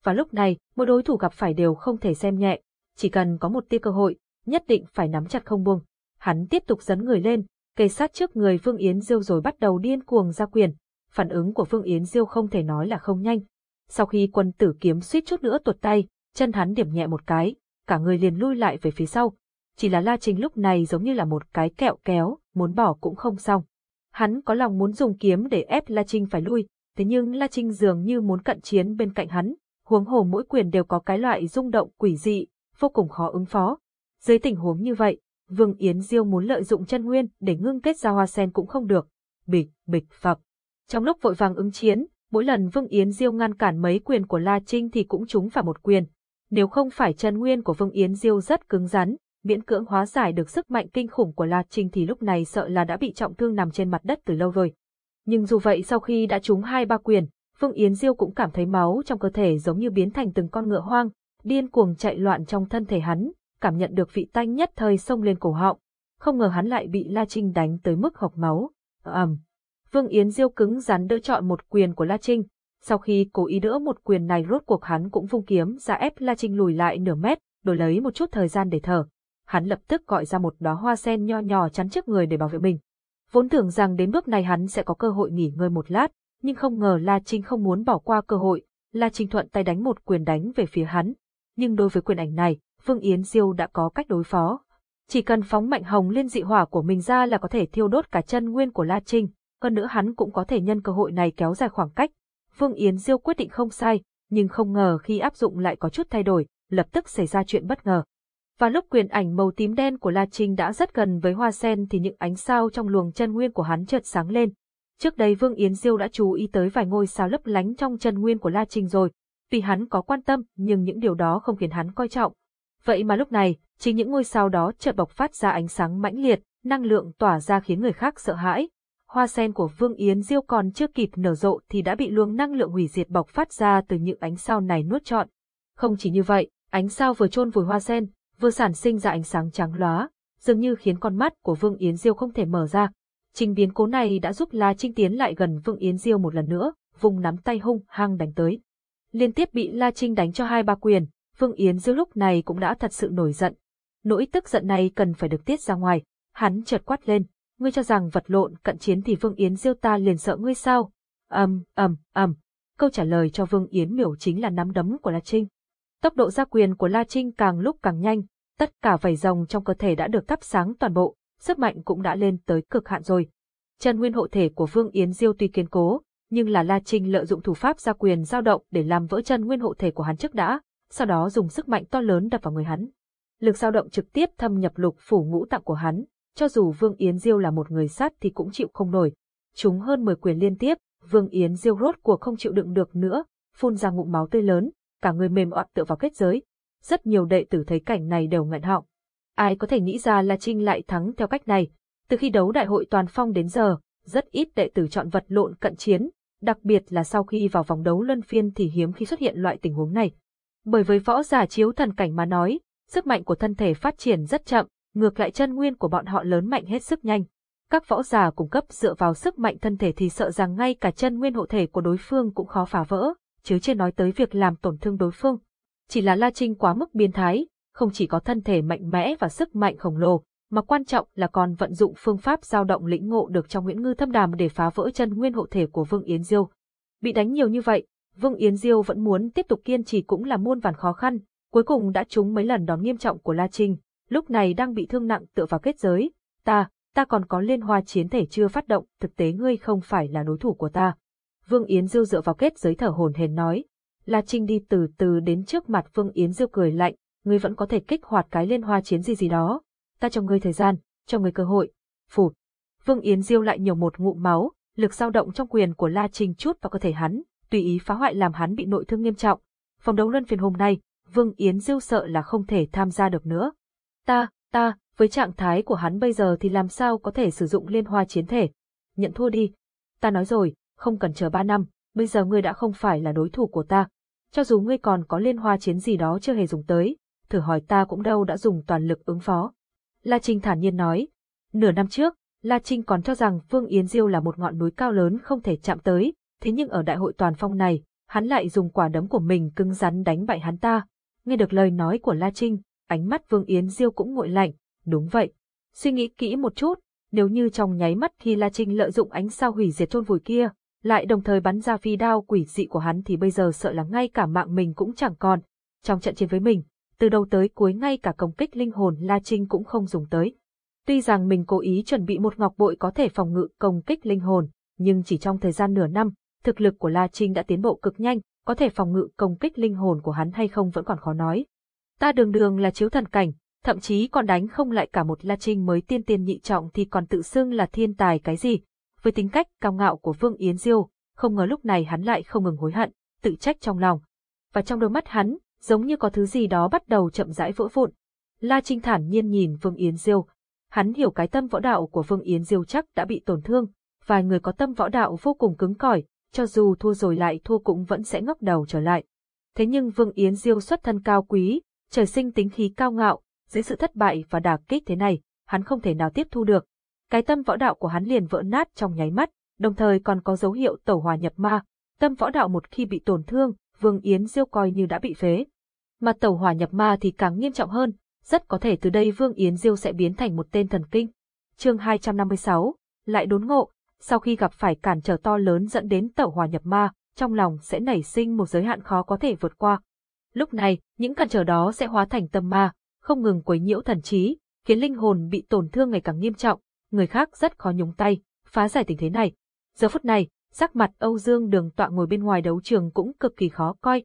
Và lúc này, mỗi đối thủ gặp phải đều không thể xem nhẹ, chỉ cần có một tia cơ hội, nhất định phải nắm chặt không buông. Hắn tiếp tục dấn người lên, kề sát trước người Vương Yến Diêu rồi bắt đầu điên cuồng ra quyền. Phản ứng của Vương Yến Diêu không thể nói là không nhanh. Sau khi quân tử kiếm suýt chút nữa tuột tay, chân hắn điểm nhẹ một cái, cả người liền lui lại về phía sau. Chỉ là La Trinh lúc này giống như là một cái kẹo kéo, muốn bỏ cũng không xong. Hắn có lòng muốn dùng kiếm để ép La Trinh phải lui, thế nhưng La Trinh dường như muốn cận chiến bên cạnh hắn, huống hồ mỗi quyền đều có cái loại rung động quỷ dị, vô cùng khó ứng phó. Dưới tình huống như vậy, Vương Yến Diêu muốn lợi dụng chân nguyên để ngưng kết ra hoa sen cũng không được. Bịch, bịch, phập. Trong lúc vội vàng ứng chiến, mỗi lần Vương Yến Diêu ngăn cản mấy quyền của La Trinh thì cũng trúng phải một quyền. Nếu không phải chân nguyên của Vương Yến Diêu rất cứng rắn, miễn cưỡng hóa giải được sức mạnh kinh khủng của La Trinh thì lúc này sợ là đã bị trọng thương nằm trên mặt đất từ lâu rồi. Nhưng dù vậy sau khi đã trúng hai ba quyền, Phương Yến Diêu cũng cảm thấy máu trong cơ thể giống như biến thành từng con ngựa hoang, điên cuồng chạy loạn trong thân thể hắn, cảm nhận được vị tanh nhất thời xông lên cổ họng. Không ngờ hắn lại bị La Trinh đánh tới mức hộc máu. ầm, um. Vương Yến Diêu cứng rắn đỡ chọi một quyền của La Trinh. Sau khi cố ý đỡ một quyền này rốt cuộc hắn cũng vung kiếm ra ép La Trinh lùi lại nửa mét, đổi lấy một chút thời gian để thở. Hắn lập tức gọi ra một đóa hoa sen nho nhỏ chắn trước người để bảo vệ mình. Vốn tưởng rằng đến bước này hắn sẽ có cơ hội nghỉ ngơi một lát, nhưng không ngờ La Trinh không muốn bỏ qua cơ hội. La Trinh thuận tay đánh một quyền đánh về phía hắn. Nhưng đối với quyền ảnh này, Vương Yến Diêu đã có cách đối phó. Chỉ cần phóng mạnh hồng liên dị hỏa của mình ra là có thể thiêu đốt cả chân nguyên của La Trinh, hơn nữa hắn cũng có thể nhân cơ hội này kéo dài khoảng cách. Vương Yến Diêu quyết định không sai, nhưng không ngờ khi áp dụng lại có chút thay đổi, lập tức xảy ra chuyện bất ngờ. Và lúc quyền ảnh màu tím đen của La Trinh đã rất gần với hoa sen thì những ánh sao trong luồng chân nguyên của hắn chợt sáng lên. Trước đây Vương Yến Diêu đã chú ý tới vài ngôi sao lấp lánh trong chân nguyên của La Trinh rồi, vì hắn có quan tâm nhưng những điều đó không khiến hắn coi trọng. Vậy mà lúc này, chính những ngôi sao đó chợt bộc phát ra ánh sáng mãnh liệt, năng lượng tỏa ra khiến người khác sợ hãi. Hoa sen của Vương Yến Diêu còn chưa kịp nở rộ thì đã bị luồng năng lượng hủy diệt bộc phát ra từ những ánh sao này nuốt trọn. Không chỉ như vậy, ánh sao vừa chôn vùi hoa sen, vừa sản sinh ra ánh sáng trắng lóa, dường như khiến con mắt của Vương Yến Diêu không thể mở ra. Trình biến cố này đã giúp La Trinh tiến lại gần Vương Yến Diêu một lần nữa, vùng nắm tay hung hăng đánh tới. Liên tiếp bị La Trinh đánh cho hai ba quyền, Vương Yến Diêu lúc này cũng đã thật sự nổi giận. Nỗi tức giận này cần phải được tiết ra ngoài, hắn chợt quát lên, ngươi cho rằng vật lộn cận chiến thì Vương Yến Diêu ta liền sợ ngươi sao? Ầm, ầm, ầm. Câu trả lời cho Vương Yến miểu chính là nắm đấm của La Trinh. Tốc độ ra quyền của La Trinh càng lúc càng nhanh, tất cả vảy rồng trong cơ thể đã được thắp sáng toàn bộ, sức mạnh cũng đã lên tới cực hạn rồi. Chân nguyên hộ thể của Vương Yến Diêu tuy kiên cố, nhưng là La Trinh lợi dụng thủ pháp gia quyền dao động để làm vỡ chân nguyên hộ thể của hắn trước đã, sau đó dùng sức mạnh to lớn đập vào người hắn. Lực dao động trực tiếp thâm nhập lục phủ ngũ tạng của hắn, cho dù Vương Yến Diêu là một người sát thì cũng chịu không nổi. Chúng hơn 10 quyền liên tiếp, Vương Yến Diêu rốt cuộc không chịu đựng được nữa, phun ra ngụm máu tươi lớn, cả người mềm oặt tựa vào kết giới. Rất nhiều đệ tử thấy cảnh này đều nghẹn họng. Ai có thể nghĩ ra là Trinh lại thắng theo cách này? Từ khi đấu đại hội toàn phong đến giờ, rất ít đệ tử chọn vật lộn cận chiến, đặc biệt là sau khi vào vòng đấu luân phiên thì hiếm khi xuất hiện loại tình huống này. Bởi với võ giả chiếu thần cảnh mà nói, sức mạnh của thân thể phát triển rất chậm, ngược lại chân nguyên của bọn họ lớn mạnh hết sức nhanh. Các võ giả cung cấp dựa vào sức mạnh thân thể thì sợ rằng ngay cả chân nguyên hộ thể của đối phương cũng khó phá vỡ, chứ chưa nói tới việc làm tổn thương đối phương. Chỉ là La Trinh quá mức biến thái, không chỉ có thân thể mạnh mẽ và sức mạnh khổng lồ, mà quan trọng là còn vận dụng phương pháp dao động lĩnh ngộ được trong Nguyễn Ngư Thâm Đàm để phá vỡ chân nguyên hộ thể của Vương Yến Diêu. Bị đánh nhiều như vậy, Vương Yến Diêu vẫn muốn tiếp tục kiên trì cũng là muôn vàn khó khăn, cuối cùng đã trúng mấy lần đòn nghiêm trọng của La Trinh, lúc này đang bị thương nặng tựa vào kết giới, ta, ta còn có liên hoa chiến thể chưa phát động, thực tế ngươi không phải là đối thủ của ta. Vương Yến Diêu dựa vào kết giới thở hồn hển nói. La Trinh đi từ từ đến trước mặt Phương Yến Diêu cười lạnh, ngươi vẫn có thể kích hoạt cái liên hoa chiến gì gì đó. Ta cho ngươi thời gian, cho ngươi cơ hội. Phụt. Phương Yến Diêu lại nhiều một ngụm máu, lực dao động trong quyền của La Trinh chút vào cơ thể hắn, tùy ý phá hoại làm hắn bị nội thương nghiêm trọng. Phòng đấu luân phiên hôm nay, Vương Yến Diêu sợ là không thể tham gia được nữa. Ta, ta, với trạng thái của hắn bây giờ thì làm sao có thể sử dụng liên hoa chiến thể. Nhận thua đi. Ta nói rồi, không cần chờ ba năm, bây giờ ngươi đã không phải là đối thủ của ta. Cho dù ngươi còn có liên hoa chiến gì đó chưa hề dùng tới, thử hỏi ta cũng đâu đã dùng toàn lực ứng phó. La Trinh thản nhiên nói. Nửa năm trước, La Trinh còn cho rằng Vương Yến Diêu là một ngọn núi cao lớn không thể chạm tới, thế nhưng ở đại hội toàn phong này, hắn lại dùng quả đấm của mình cứng rắn đánh bại hắn ta. Nghe được lời nói của La Trinh, ánh mắt Vương Yến Diêu cũng nguội lạnh, đúng vậy. Suy nghĩ kỹ một chút, nếu như trong nháy mắt khi La Trinh lợi dụng ánh sao hủy diệt chôn vùi kia, lại đồng thời bắn ra phi đao quỷ dị của hắn thì bây giờ sợ là ngay cả mạng mình cũng chẳng còn. Trong trận chiến với mình, từ đầu tới cuối ngay cả công kích linh hồn La Trinh cũng không dùng tới. Tuy rằng mình cố ý chuẩn bị một ngọc bội có thể phòng ngự công kích linh hồn, nhưng chỉ trong thời gian nửa năm, thực lực của La Trinh đã tiến bộ cực nhanh, có thể phòng ngự công kích linh hồn của hắn hay không vẫn còn khó nói. Ta đường đường là chiếu thần cảnh, thậm chí còn đánh không lại cả một La Trinh mới tiên tiên nhị trọng thì còn tự xưng là thiên tài cái gì. Với tính cách cao ngạo của Vương Yến Diêu, không ngờ lúc này hắn lại không ngừng hối hận, tự trách trong lòng. Và trong đôi mắt hắn, giống như có thứ gì đó bắt đầu chậm rãi vỡ vụn. La Trinh thản nhiên nhìn Vương Yến Diêu. Hắn hiểu cái tâm võ đạo của Vương Yến Diêu chắc đã bị tổn thương, vài người có tâm võ đạo vô cùng cứng cỏi, cho dù thua rồi lại thua cũng vẫn sẽ ngóc đầu trở lại. Thế nhưng Vương Yến Diêu xuất thân cao quý, trời sinh tính khí cao ngạo, dưới sự thất bại và đả kích thế này, hắn không thể nào tiếp thu được. Cái tâm võ đạo của hắn liền vỡ nát trong nháy mắt, đồng thời còn có dấu hiệu tẩu hòa nhập ma. Tâm võ đạo một khi bị tổn thương, Vương Yến Diêu coi như đã bị phế. Mà tẩu hòa nhập ma thì càng nghiêm trọng hơn, rất có thể từ đây Vương Yến Diêu sẽ biến thành một tên thần kinh. Chương 256, lại đốn ngộ, sau khi gặp phải cản trở to lớn dẫn đến tẩu hòa nhập ma, trong lòng sẽ nảy sinh một giới hạn khó có thể vượt qua. Lúc này, những cản trở đó sẽ hóa thành tâm ma, không ngừng quấy nhiễu thần trí, khiến linh hồn bị tổn thương ngày càng nghiêm trọng, người khác rất khó nhúng tay, phá giải tình thế này. Giờ phút này, sắc mặt Âu Dương Đường tọa ngồi bên ngoài đấu trường cũng cực kỳ khó coi.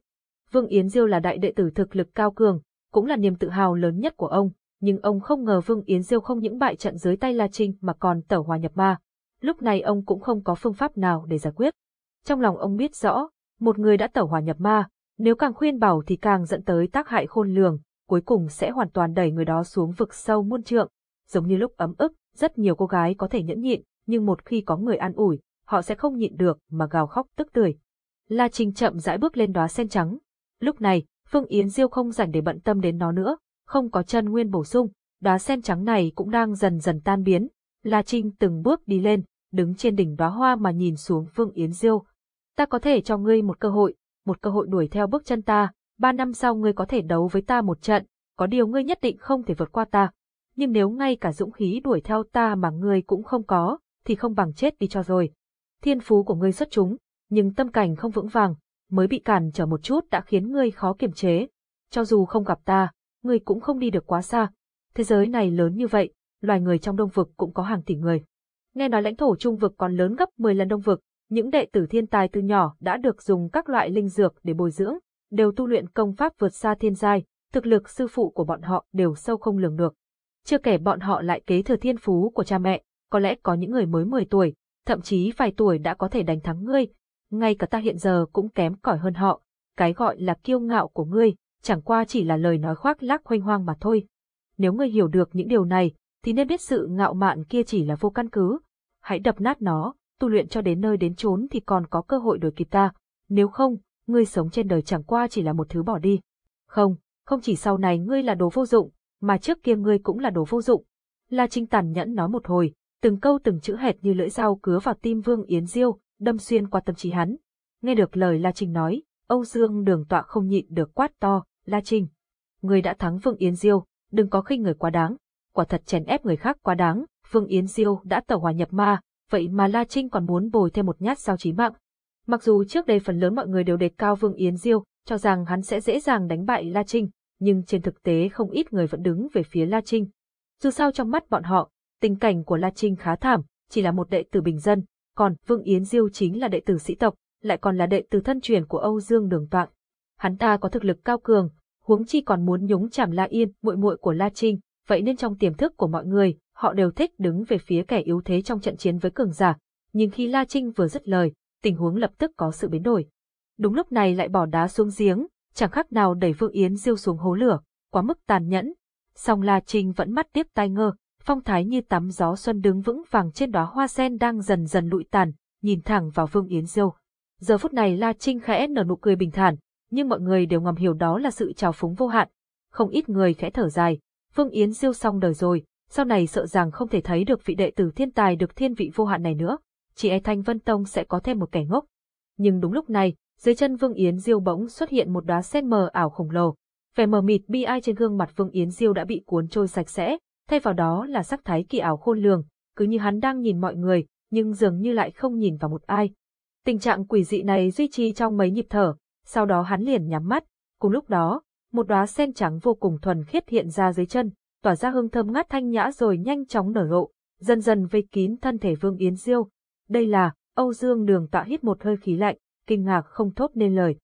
Vương Yến Diêu là đại đệ tử thực lực cao cường, cũng là niềm tự hào lớn nhất của ông, nhưng ông không ngờ Vương Yến Diêu không những bại trận dưới tay La Trinh mà còn tẩu hòa nhập ma. Lúc này ông cũng không có phương pháp nào để giải quyết. Trong lòng ông biết rõ, một người đã tẩu hòa nhập ma, nếu càng khuyên bảo thì càng dẫn tới tác hại khôn lường, cuối cùng sẽ hoàn toàn đẩy người đó xuống vực sâu muôn trượng. Giống như lúc ấm ức, rất nhiều cô gái có thể nhẫn nhịn, nhưng một khi có người an ủi, họ sẽ không nhịn được mà gào khóc tức tưởi. La Trinh chậm rãi bước lên đóa sen trắng. Lúc này, Phương Yến Diêu không rảnh để bận tâm đến nó nữa, không có chân nguyên bổ sung, đóa sen trắng này cũng đang dần dần tan biến. La Trinh từng bước đi lên, đứng trên đỉnh đóa hoa mà nhìn xuống Phương Yến Diêu. Ta có thể cho ngươi một cơ hội, một cơ hội đuổi theo bước chân ta, ba năm sau ngươi có thể đấu với ta một trận, có điều ngươi nhất định không thể vượt qua ta. Nhưng nếu ngay cả dũng khí đuổi theo ta mà ngươi cũng không có, thì không bằng chết đi cho rồi. Thiên phú của ngươi xuất chúng, nhưng tâm cảnh không vững vàng, mới bị cản trở một chút đã khiến ngươi khó kiềm chế. Cho dù không gặp ta, ngươi cũng không đi được quá xa. Thế giới này lớn như vậy, loài người trong đông vực cũng có hàng tỷ người. Nghe nói lãnh thổ trung vực còn lớn gấp 10 lần đông vực, những đệ tử thiên tài từ nhỏ đã được dùng các loại linh dược để bồi dưỡng, đều tu luyện công pháp vượt xa thiên giai, thực lực sư phụ của bọn họ đều sâu không lường được. Chưa kể bọn họ lại kế thừa thiên phú của cha mẹ, có lẽ có những người mới 10 tuổi, thậm chí vài tuổi đã có thể đánh thắng ngươi, ngay cả ta hiện giờ cũng kém cỏi hơn họ, cái gọi là kiêu ngạo của ngươi, chẳng qua chỉ là lời nói khoác lác hoanh hoang mà thôi. Nếu ngươi hiểu được những điều này, thì nên biết sự ngạo mạn kia chỉ là vô căn cứ. Hãy đập nát nó, tu luyện cho đến nơi đến chốn thì còn có cơ hội đuổi kịp ta, nếu không, ngươi sống trên đời chẳng qua chỉ là một thứ bỏ đi. Không, không chỉ sau này ngươi là đồ vô dụng, mà trước kia ngươi cũng là đồ vô dụng. La Trinh tàn nhẫn nói một hồi, từng câu từng chữ hệt như lưỡi dao cứa vào tim Vương Yến Diêu, đâm xuyên qua tâm trí hắn. Nghe được lời La Trinh nói, Âu Dương đường tọa không nhịn được quát to, La Trinh. Ngươi đã thắng Vương Yến Diêu, đừng có khinh người quá đáng, quả thật chèn ép người khác quá đáng, Vương Yến Diêu đã tẩu hòa nhập ma, vậy mà La Trinh còn muốn bồi thêm một nhát sao chí mạng, Mặc dù trước đây phần lớn mọi người đều đề cao Vương Yến Diêu, cho rằng hắn sẽ dễ dàng đánh bại La Trinh, nhưng trên thực tế không ít người vẫn đứng về phía La Trinh. Dù sao trong mắt bọn họ, Tình cảnh của La Trinh khá thảm, chỉ là một đệ tử bình dân, còn Vương Yến Diêu chính là đệ tử sĩ tộc, lại còn là đệ tử thân truyền của Âu Dương Đường Toạn. Hắn ta có thực lực cao cường, huống chi còn muốn nhúng chàm La Yên, muội muội của La Trinh, vậy nên trong tiềm thức của mọi người, họ đều thích đứng về phía kẻ yếu thế trong trận chiến với cường giả. Nhưng khi La Trinh vừa dứt lời, tình huống lập tức có sự biến đổi. Đúng lúc này lại bỏ đá xuống giếng, chẳng khác nào đẩy Vương Yến Diêu xuống hố lửa, quá mức tàn nhẫn. Song La Trinh vẫn mắt tiếp tai ngơ, phong thái như tắm gió xuân đứng vững vàng trên đóa hoa sen đang dần dần lụi tàn, nhìn thẳng vào Vương Yến Diêu. Giờ phút này La Trinh khẽ nở nụ cười bình thản, nhưng mọi người đều ngầm hiểu đó là sự trào phúng vô hạn. Không ít người khẽ thở dài, Vương Yến Diêu xong đời rồi, sau này sợ rằng không thể thấy được vị đệ tử thiên tài được thiên vị vô hạn này nữa, chỉ e Thanh Vân Tông sẽ có thêm một kẻ ngốc. Nhưng đúng lúc này, dưới chân Vương Yến Diêu bỗng xuất hiện một đóa sen mờ ảo khổng lồ. Vẻ mờ mịt bi ai trên gương mặt Vương Yến Diêu đã bị cuốn trôi sạch sẽ, thay vào đó là sắc thái kỳ ảo khôn lường, cứ như hắn đang nhìn mọi người, nhưng dường như lại không nhìn vào một ai. Tình trạng quỷ dị này duy trì trong mấy nhịp thở, sau đó hắn liền nhắm mắt, cùng lúc đó, một đóa sen trắng vô cùng thuần khiết hiện ra dưới chân, tỏa ra hương thơm ngát thanh nhã rồi nhanh chóng nở rộ, dần dần vây kín thân thể Vương Yến Diêu. Đây là, Âu Dương Đường Tạ hít một hơi khí lạnh, kinh ngạc không thốt nên lời.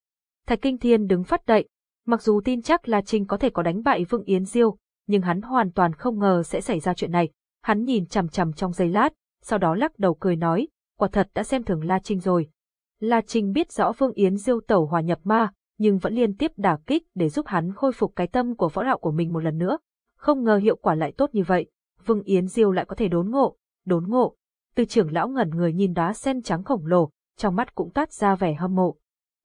Thạch Kinh Thiên đứng phát đậy, mặc dù tin chắc La Trinh có thể có đánh bại Vương Yến Diêu, nhưng hắn hoàn toàn không ngờ sẽ xảy ra chuyện này. Hắn nhìn chằm chằm trong giây lát, sau đó lắc đầu cười nói, quả thật đã xem thường La Trinh rồi. La Trinh biết rõ Vương Yến Diêu tẩu hòa nhập ma, nhưng vẫn liên tiếp đả kích để giúp hắn khôi phục cái tâm của võ đạo của mình một lần nữa. Không ngờ hiệu quả lại tốt như vậy, Vương Yến Diêu lại có thể đốn ngộ, đốn ngộ. Từ trưởng lão ngẩn người nhìn đá sen trắng khổng lồ, trong mắt cũng toát ra vẻ hâm mộ.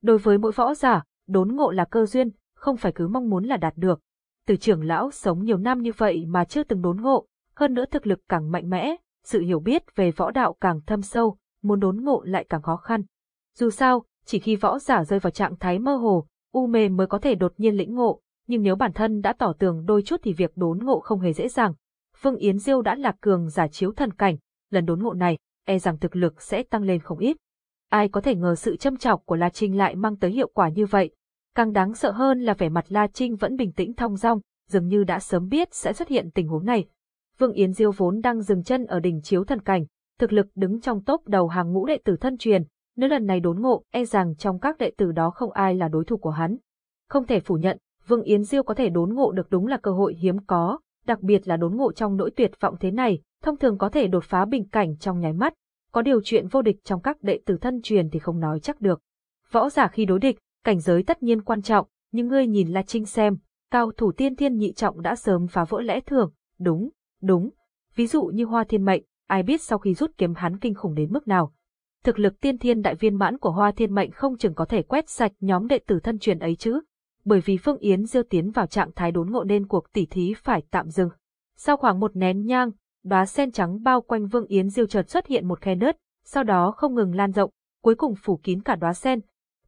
Đối với mỗi võ giả, đốn ngộ là cơ duyên, không phải cứ mong muốn là đạt được. Từ trưởng lão sống nhiều năm như vậy mà chưa từng đốn ngộ, hơn nữa thực lực càng mạnh mẽ, sự hiểu biết về võ đạo càng thâm sâu, muốn đốn ngộ lại càng khó khăn. Dù sao, chỉ khi võ giả rơi vào trạng thái mơ hồ, u mê mới có thể đột nhiên lĩnh ngộ, nhưng nếu bản thân đã tỏ tường đôi chút thì việc đốn ngộ không hề dễ dàng. Phương Yến Diêu đã là cường giả chiếu thần cảnh, lần đốn ngộ này, e rằng thực lực sẽ tăng lên không ít. Ai có thể ngờ sự châm chọc của La Trinh lại mang tới hiệu quả như vậy. Càng đáng sợ hơn là vẻ mặt La Trinh vẫn bình tĩnh thong dong, dường như đã sớm biết sẽ xuất hiện tình huống này. Vương Yến Diêu vốn đang dừng chân ở đỉnh chiếu thần cảnh, thực lực đứng trong top đầu hàng ngũ đệ tử thân truyền, nếu lần này đốn ngộ, e rằng trong các đệ tử đó không ai là đối thủ của hắn. Không thể phủ nhận, Vương Yến Diêu có thể đốn ngộ được đúng là cơ hội hiếm có, đặc biệt là đốn ngộ trong nỗi tuyệt vọng thế này, thông thường có thể đột phá bình cảnh trong nháy mắt, có điều chuyện vô địch trong các đệ tử thân truyền thì không nói chắc được. Võ giả khi đối địch, cảnh giới tất nhiên quan trọng, nhưng ngươi nhìn La Trinh xem, cao thủ tiên thiên nhị trọng đã sớm phá vỡ lẽ thường, đúng, đúng. Ví dụ như Hoa Thiên Mệnh, ai biết sau khi rút kiếm hắn kinh khủng đến mức nào. Thực lực tiên thiên đại viên mãn của Hoa Thiên Mệnh không chừng có thể quét sạch nhóm đệ tử thân truyền ấy chứ. Bởi vì Phương Yến Diêu tiến vào trạng thái đốn ngộ nên cuộc tỉ thí phải tạm dừng. Sau khoảng một nén nhang, đóa sen trắng bao quanh Vương Yến Diêu chợt xuất hiện một khe nứt, sau đó không ngừng lan rộng, cuối cùng phủ kín cả đóa sen.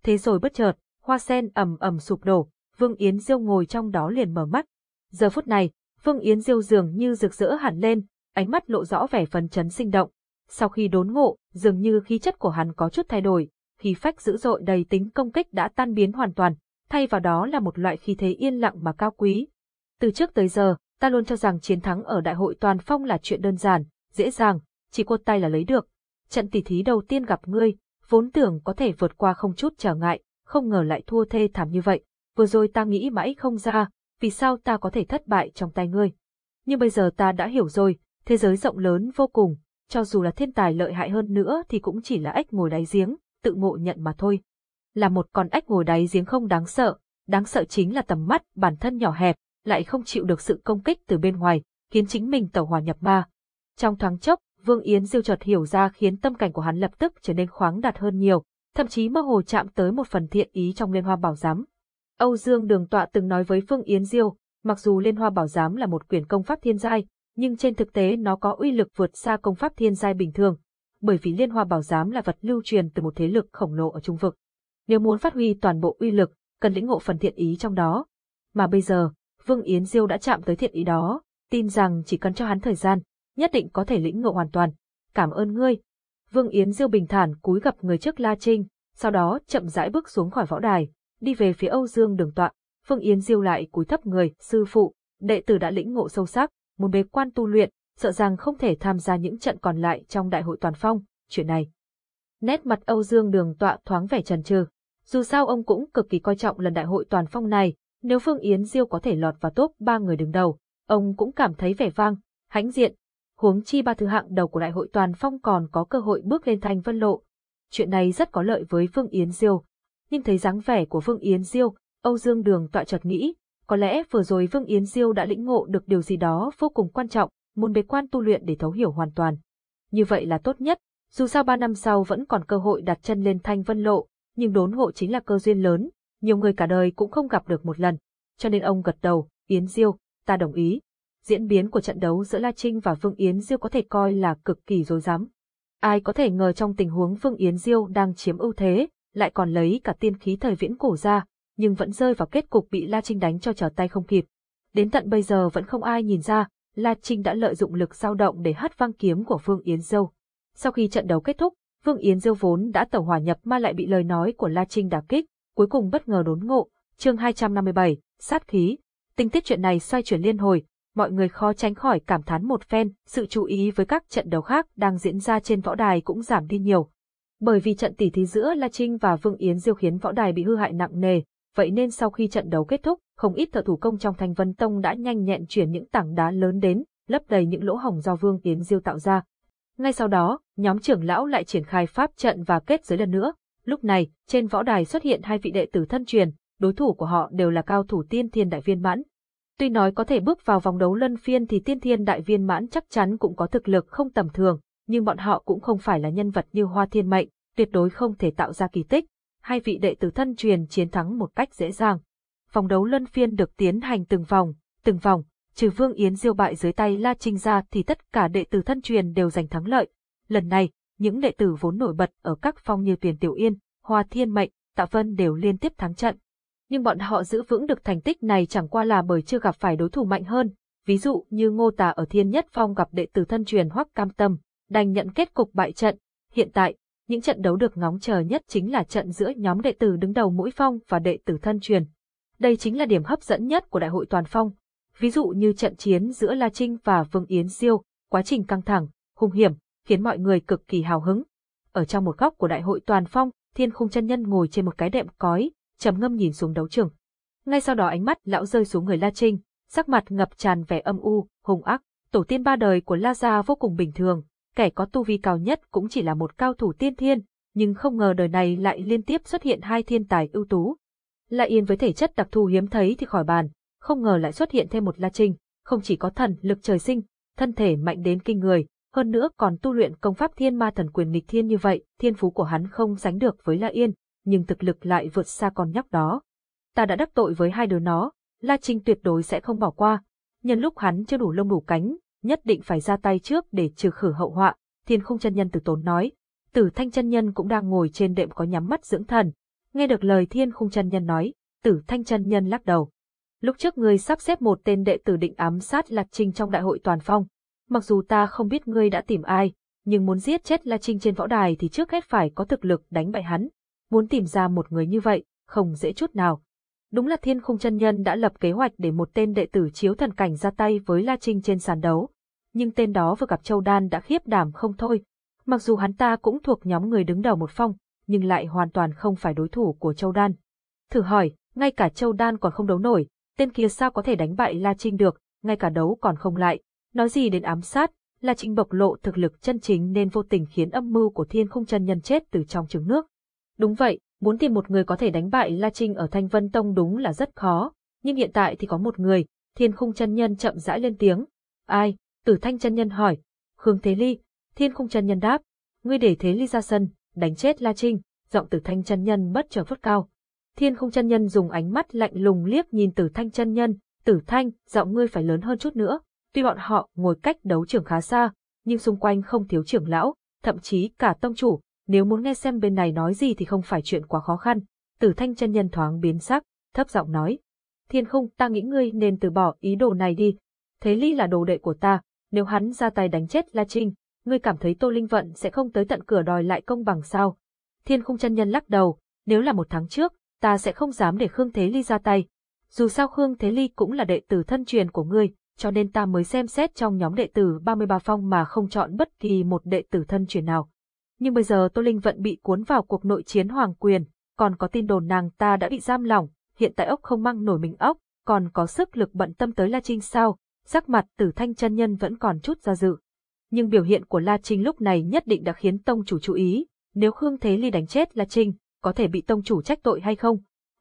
Thế rồi bất chợt, hoa sen ầm ầm sụp đổ, Vương Yến Diêu ngồi trong đó liền mở mắt. Giờ phút này, Vương Yến Diêu dường như rực rỡ hẳn lên, ánh mắt lộ rõ vẻ phấn chấn sinh động. Sau khi đốn ngộ, dường như khí chất của hắn có chút thay đổi, khí phách dữ dội đầy tính công kích đã tan biến hoàn toàn, thay vào đó là một loại khí thế yên lặng mà cao quý. Từ trước tới giờ, ta luôn cho rằng chiến thắng ở đại hội toàn phong là chuyện đơn giản, dễ dàng, chỉ cột tay là lấy được. Trận tỷ thí đầu tiên gặp ngươi, vốn tưởng có thể vượt qua không chút trở ngại, không ngờ lại thua thê thảm như vậy. Vừa rồi ta nghĩ mãi không ra, vì sao ta có thể thất bại trong tay ngươi. Nhưng bây giờ ta đã hiểu rồi, thế giới rộng lớn vô cùng, cho dù là thiên tài lợi hại hơn nữa thì cũng chỉ là ếch ngồi đáy giếng, tự ngộ nhận mà thôi. Là một con ếch ngồi đáy giếng không đáng sợ, đáng sợ chính là tầm mắt bản thân nhỏ hẹp, lại không chịu được sự công kích từ bên ngoài, khiến chính mình tẩu hòa nhập ma. Trong thoáng chốc, Vương Yến diêu chợt hiểu ra khiến tâm cảnh của hắn lập tức trở nên khoáng đạt hơn nhiều, thậm chí mơ hồ chạm tới một phần thiện ý trong Liên Hoa Bảo Giám. Âu Dương Đường Tọa từng nói với Vương Yến Diêu, mặc dù Liên Hoa Bảo Giám là một quyển công pháp thiên giai, nhưng trên thực tế nó có uy lực vượt xa công pháp thiên giai bình thường, bởi vì Liên Hoa Bảo Giám là vật lưu truyền từ một thế lực khổng lồ ở trung vực. Nếu muốn phát huy toàn bộ uy lực, cần lĩnh ngộ phần thiện ý trong đó. Mà bây giờ, Vương Yến Diêu đã chạm tới thiện ý đó, tin rằng chỉ cần cho hắn thời gian, nhất định có thể lĩnh ngộ hoàn toàn. Cảm ơn ngươi. Vương Yến Diêu bình thản cúi gặp người trước La Trinh, sau đó chậm rãi bước xuống khỏi võ đài, đi về phía Âu Dương đường tọa. Vương Yến Diêu lại cúi thấp người, sư phụ, đệ tử đã lĩnh ngộ sâu sắc, muốn bế quan tu luyện, sợ rằng không thể tham gia những trận còn lại trong đại hội toàn phong, chuyện này. Nét mặt Âu Dương Đường tọa thoáng vẻ trần trừ. Dù sao ông cũng cực kỳ coi trọng lần đại hội toàn phong này, nếu Phương Yến Diêu có thể lọt vào top ba người đứng đầu, ông cũng cảm thấy vẻ vang, hãnh diện. Huống chi ba thứ hạng đầu của đại hội toàn phong còn có cơ hội bước lên thành vân lộ. Chuyện này rất có lợi với Phương Yến Diêu. Nhưng thấy dáng vẻ của Phương Yến Diêu, Âu Dương Đường tọa chợt nghĩ, có lẽ vừa rồi Phương Yến Diêu đã lĩnh ngộ được điều gì đó vô cùng quan trọng, muốn bế quan tu luyện để thấu hiểu hoàn toàn. Như vậy là tốt nhất, dù sao ba năm sau vẫn còn cơ hội đặt chân lên thanh vân lộ, nhưng đốn ngộ chính là cơ duyên lớn, nhiều người cả đời cũng không gặp được một lần. Cho nên ông gật đầu, Yến Diêu, ta đồng ý. Diễn biến của trận đấu giữa La Trinh và Vương Yến Diêu có thể coi là cực kỳ rối rắm. Ai có thể ngờ trong tình huống Vương Yến Diêu đang chiếm ưu thế, lại còn lấy cả tiên khí thời viễn cổ ra, nhưng vẫn rơi vào kết cục bị La Trinh đánh cho trở tay không kịp. Đến tận bây giờ vẫn không ai nhìn ra, La Trinh đã lợi dụng lực dao động để hất văng kiếm của Vương Yến Diêu. Sau khi trận đấu kết thúc, Vương Yến Diêu vốn đã tẩu hòa nhập mà lại bị lời nói của La Trinh đả kích, cuối cùng bất ngờ đốn ngộ. Chương 257, sát khí. Tình tiết chuyện này xoay chuyển liên hồi, mọi người khó tránh khỏi cảm thán một phen, sự chú ý với các trận đấu khác đang diễn ra trên võ đài cũng giảm đi nhiều. Bởi vì trận tỉ thí giữa La Trinh và Vương Yến Diêu khiến võ đài bị hư hại nặng nề, vậy nên sau khi trận đấu kết thúc, không ít thợ thủ công trong Thanh Vân Tông đã nhanh nhẹn chuyển những tảng đá lớn đến, lấp đầy những lỗ hổng do Vương Yến Diêu tạo ra. Ngay sau đó, nhóm trưởng lão lại triển khai pháp trận và kết giới lần nữa. Lúc này, trên võ đài xuất hiện hai vị đệ tử thân truyền, đối thủ của họ đều là cao thủ tiên thiên đại viên mãn. Tuy nói có thể bước vào vòng đấu lân phiên thì tiên thiên đại viên mãn chắc chắn cũng có thực lực không tầm thường, nhưng bọn họ cũng không phải là nhân vật như hoa thiên mệnh, tuyệt đối không thể tạo ra kỳ tích. Hai vị đệ tử thân truyền chiến thắng một cách dễ dàng. Vòng đấu lân phiên được tiến hành từng vòng, từng vòng, trừ Vương Yến diêu bại dưới tay La Trinh ra thì tất cả đệ tử thân truyền đều giành thắng lợi. Lần này, những đệ tử vốn nổi bật ở các phong như Tuyền Tiểu Yên, Hoa Thiên Mệnh, Tạ Vân đều liên tiếp thắng trận. Nhưng bọn họ giữ vững được thành tích này chẳng qua là bởi chưa gặp phải đối thủ mạnh hơn, ví dụ như Ngô Tà ở Thiên Nhất Phong gặp đệ tử thân truyền Hoắc Cam Tâm, đành nhận kết cục bại trận. Hiện tại, những trận đấu được ngóng chờ nhất chính là trận giữa nhóm đệ tử đứng đầu mỗi phong và đệ tử thân truyền. Đây chính là điểm hấp dẫn nhất của đại hội toàn phong. Ví dụ như trận chiến giữa La Trinh và Vương Yến Diêu, quá trình căng thẳng, hung hiểm, khiến mọi người cực kỳ hào hứng. Ở trong một góc của đại hội toàn phong, Thiên Khung chân nhân ngồi trên một cái đệm cói, trầm ngâm nhìn xuống đấu trường. Ngay sau đó ánh mắt lão rơi xuống người La Trinh, sắc mặt ngập tràn vẻ âm u, hung ác. Tổ tiên ba đời của La gia vô cùng bình thường, kẻ có tu vi cao nhất cũng chỉ là một cao thủ tiên thiên, nhưng không ngờ đời này lại liên tiếp xuất hiện hai thiên tài ưu tú. La Yên với thể chất đặc thù hiếm thấy thì khỏi bàn, không ngờ lại xuất hiện thêm một La Trinh, không chỉ có thần lực trời sinh, thân thể mạnh đến kinh người, hơn nữa còn tu luyện công pháp thiên ma thần quyền nghịch thiên như vậy, thiên phú của hắn không sánh được với La Yên, nhưng thực lực lại vượt xa con nhóc đó. Ta đã đắc tội với hai đứa nó, La Trinh tuyệt đối sẽ không bỏ qua. Nhân lúc hắn chưa đủ lông đủ cánh, nhất định phải ra tay trước để trừ khử hậu họa, thiên không chân nhân từ tốn nói. Tử thanh chân nhân cũng đang ngồi trên đệm có nhắm mắt dưỡng thần. Nghe được lời thiên khung chân nhân nói, tử thanh chân nhân lắc đầu. Lúc trước ngươi sắp xếp một tên đệ tử định ám sát Lạc Trinh trong đại hội toàn phong. Mặc dù ta không biết ngươi đã tìm ai, nhưng muốn giết chết La Trinh trên võ đài thì trước hết phải có thực lực đánh bại hắn. Muốn tìm ra một người như vậy, không dễ chút nào. Đúng là thiên khung chân nhân đã lập kế hoạch để một tên đệ tử chiếu thần cảnh ra tay với La Trinh trên sàn đấu. Nhưng tên đó vừa gặp Châu Đan đã khiếp đảm không thôi. Mặc dù hắn ta cũng thuộc nhóm người đứng đầu một phong, nhưng lại hoàn toàn không phải đối thủ của Châu Đan. Thử hỏi, ngay cả Châu Đan còn không đấu nổi, tên kia sao có thể đánh bại La Trinh được, ngay cả đấu còn không lại. Nói gì đến ám sát, là trịnh bộc lộ thực lực chân chính nên vô tình khiến âm mưu của thiên không chân nhân chết từ trong trứng nước. Đúng vậy, muốn tìm một người có thể đánh bại La Trinh ở Thanh Vân Tông đúng là rất khó, nhưng hiện tại thì có một người, thiên khung chân nhân chậm rãi lên tiếng. Ai? Tử Thanh chân nhân hỏi. Khương Thế Ly. Thiên khung chân nhân đáp. Ngươi để Thế Ly ra sân, đánh chết La Trinh. Giọng Tử Thanh chân nhân bất chợt vút cao. Thiên khung chân nhân dùng ánh mắt lạnh lùng liếc nhìn Tử Thanh chân nhân. Tử Thanh, giọng ngươi phải lớn hơn chút nữa. Tuy bọn họ ngồi cách đấu trường khá xa, nhưng xung quanh không thiếu trưởng lão, thậm chí cả tông chủ, nếu muốn nghe xem bên này nói gì thì không phải chuyện quá khó khăn. Tử thanh chân nhân thoáng biến sắc, thấp giọng nói. Thiên không, ta nghĩ ngươi nên từ bỏ ý đồ này đi. Thế ly là đồ đệ của ta, nếu hắn ra tay đánh chết La Trinh, ngươi cảm thấy Tô Linh Vận sẽ không tới tận cửa đòi lại công bằng sao? Thiên khung chân nhân lắc đầu, nếu là một tháng trước, ta sẽ không dám để Khương Thế Ly ra tay. Dù sao Khương Thế Ly cũng là đệ tử thân truyền của ngươi, cho nên ta mới xem xét trong nhóm đệ tử 33 phong mà không chọn bất kỳ một đệ tử thân truyền nào. Nhưng bây giờ Tô Linh Vận bị cuốn vào cuộc nội chiến hoàng quyền, còn có tin đồn nàng ta đã bị giam lỏng, hiện tại ốc không mang nổi mình ốc, còn có sức lực bận tâm tới La Trinh sao, sắc mặt tử thanh chân nhân vẫn còn chút do dự. Nhưng biểu hiện của La Trinh lúc này nhất định đã khiến tông chủ chú ý, nếu Khương Thế Ly đánh chết La Trinh, có thể bị tông chủ trách tội hay không?